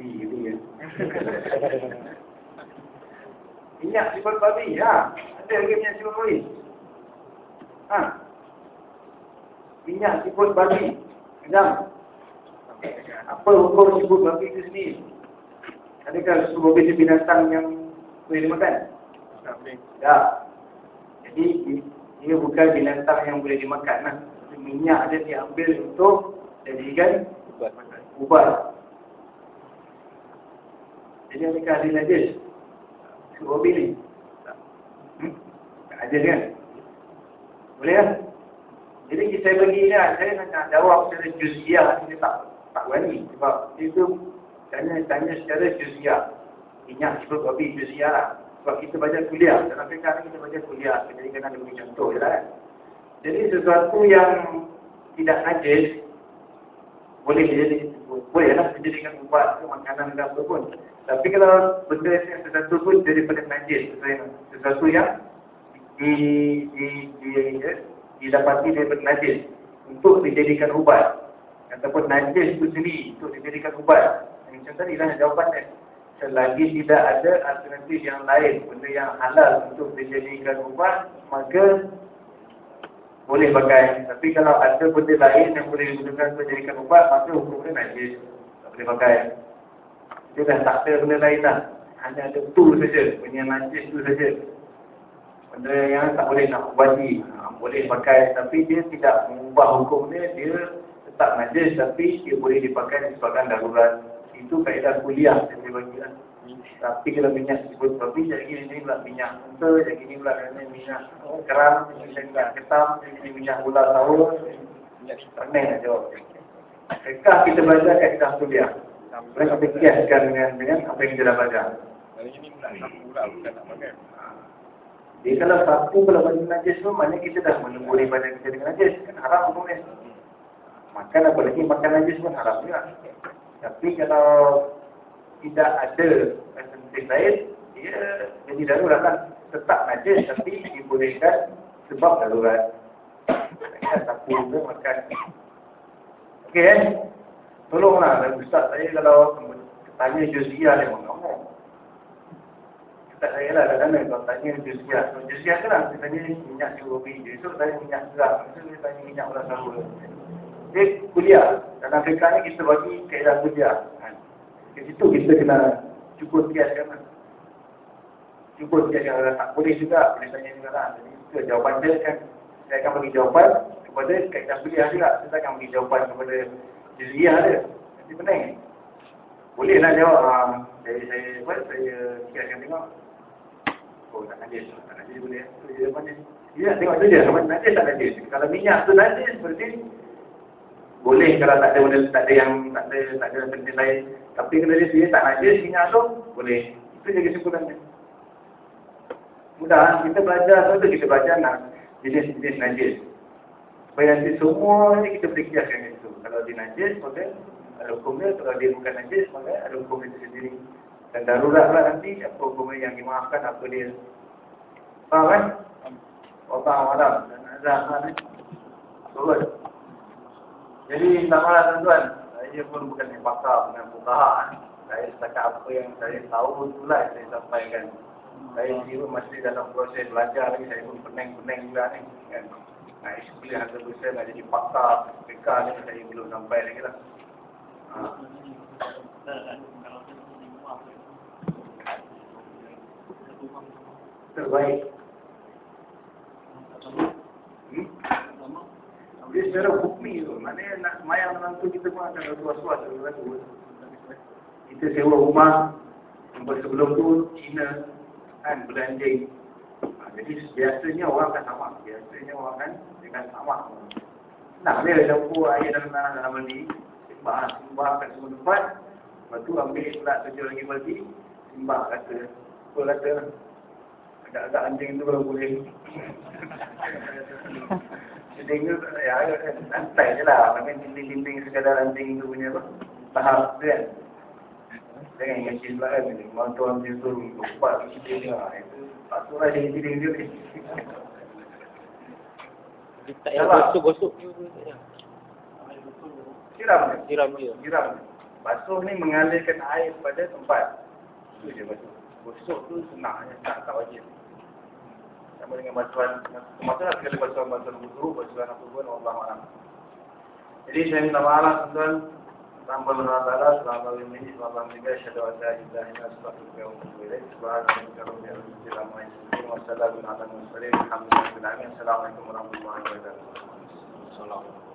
Ih, ini ya. (laughs) minyak siput babi, ha? Ada lagi minyak siput babi? Ha? Minyak siput babi. Jam. Apa hukum siput babi itu sendiri? Adakah siput babi itu binatang yang boleh dimakan? Tak boleh. Ya. Jadi i- ia bukan binatang yang boleh dimakan lah. Minyak dia diambil untuk jadikan Ubat. ubat. Jadi nikah ahli najis. Si Robi ni. Hmm? Tak ada kan? Boleh kan? Jadi kita bagi ni, saya nak jawab secara juziah, saya tak tak berani. Sebab itu tanya tanya secara juziah. Ingat sebab Robi juziah lah. Sebab kita baca kuliah. Dalam ni kita baca kuliah. Jadi kena ada bagi contoh je lah kan. Jadi sesuatu yang tidak najis, boleh jadi boleh lah dijadikan ubat ke makanan ke apa pun. Tapi kalau benda yang sesuatu pun daripada najis, sesuatu yang di, di, di, di, didapati daripada najis untuk dijadikan ubat ataupun najis itu sendiri untuk dijadikan ubat. Macam tadi lah jawapannya. Selagi tidak ada alternatif yang lain, benda yang halal untuk dijadikan ubat, maka boleh pakai. Tapi kalau ada benda lain yang boleh digunakan untuk dijadikan ubat, maka hukumnya najis. Tak boleh pakai. Dia dah tak ada benda lain lah. Hanya ada tu saja. Benda najis tu saja. Benda yang tak boleh nak ubati. Ha, boleh pakai. Tapi dia tidak mengubah hukum dia. Dia tetap najis. Tapi dia boleh dipakai disebabkan darurat. Itu kaedah kuliah yang dia bagi lah. Tapi kalau minyak sebut babi, jadi ini pula minyak unta, jadi ini pula ini minyak keram, jadi minyak ketam, jadi minyak ular tahu, minyak pening lah jawab. Adakah kita belajar kaedah kuliah? Mereka kita kiaskan dengan, dengan apa yang kita dah belajar. Kalau ini pula lah, bukan nak makan. Jadi kalau sapu kalau bagi najis tu, maknanya kita dah menunggu badan kita dengan najis. Kan haram hukumnya. Makan apa lagi, makan najis pun haram juga. Tapi kalau tidak ada alternatif lain, dia jadi darurat kan. Tetap najis tapi dibolehkan sebab darurat. Sapu juga makan. Okey kan? Tolonglah dan Ustaz saya kalau tanya Juzia dia mengamuk. Ustaz saya lah kadang-kadang kalau tanya Juzia. So, kan lah, saya tanya minyak curubi. Esok saya minyak gerak. Esok saya tanya minyak ulang sahur. Dia kuliah. Dalam fiqah ni kita bagi kaedah kuliah. Di situ kita kena cuba kiaskan lah. Cuba kiaskan lah. Tak boleh juga, boleh tanya juga lah. Jadi itu jawapan dia kan. Saya akan bagi jawapan kepada kaedah kuliah juga. Saya akan bagi jawapan kepada jiziyah dia. Nanti pening. Boleh lah jawab. Ha, jadi saya buat, saya kiaskan tengok. Oh tak najis. Tak najis boleh. Itu jawapan dia. Ya, tengok je. Najis tak najis. Kalau minyak tu najis, berarti boleh kalau tak ada benda tak ada yang tak ada tak ada benda lain. Tapi kalau dia dia tak najis minyak tu boleh. Itu je kesimpulannya mudah kita belajar tu kita belajar nak jenis-jenis najis. Supaya nanti semua ni kita boleh kiaskan itu kalau dia najis maka ada hukumnya kalau dia bukan najis maka ada hukum itu sendiri. Dan darurat lah nanti apa hukumnya yang dimaafkan apa dia. Faham kan? Allah Allah dan azab kan? Betul jadi tak malah tuan-tuan, saya pun bukan yang pakar dengan fukaha. Saya setakat apa yang saya tahu itulah saya sampaikan. Saya sendiri masih dalam proses belajar lagi, saya pun pening-pening juga ni. Kan? Nah, isu kuliah harga besar nak jadi pakar, PK ni saya belum sampai lagi lah. Ha. Terbaik. Hmm? Dia secara hukmi tu. Maknanya nak semayang menantu kita pun akan was-was. Kita sewa rumah. Sampai sebelum tu, Cina kan belanjing. Ha, jadi biasanya orang akan sama. Biasanya orang kan dengan sama. Nah, dia campur air dalam tanah dalam mandi. Simbah, simbah kat semua tempat. Lepas tu ambil pula tujuh lagi mandi. Simbah kata. Apa kata? Agak-agak anjing tu kalau boleh. (laughs) Dinding tu ya, santai je lah. Makin dinding-dinding sekadar anjing tu punya apa. Tahap tu kan. Jangan ingat cik pula kan. Mantu anjing tu lupa isi dia. Itu tak suruh lah dinding dinding dia ni. Dia tak payah gosok-gosok je. Siram dia. Siram je. Siram. Basuh ni mengalirkan air pada tempat. Itu je basuh. Gosok tu senang. Tak, tak wajib sama dengan basuhan masalah sekali basuhan basuhan wudu basuhan apa pun Allah malam jadi saya minta maaf tuan tambah Allah Ta'ala selamat ini selamat juga syahadu wa ta'ala ilahi nasbatuka wa mubilai subhanallah wa bihamdihi wassalamu ala mursalin. Alhamdulillah assalamualaikum warahmatullahi wabarakatuh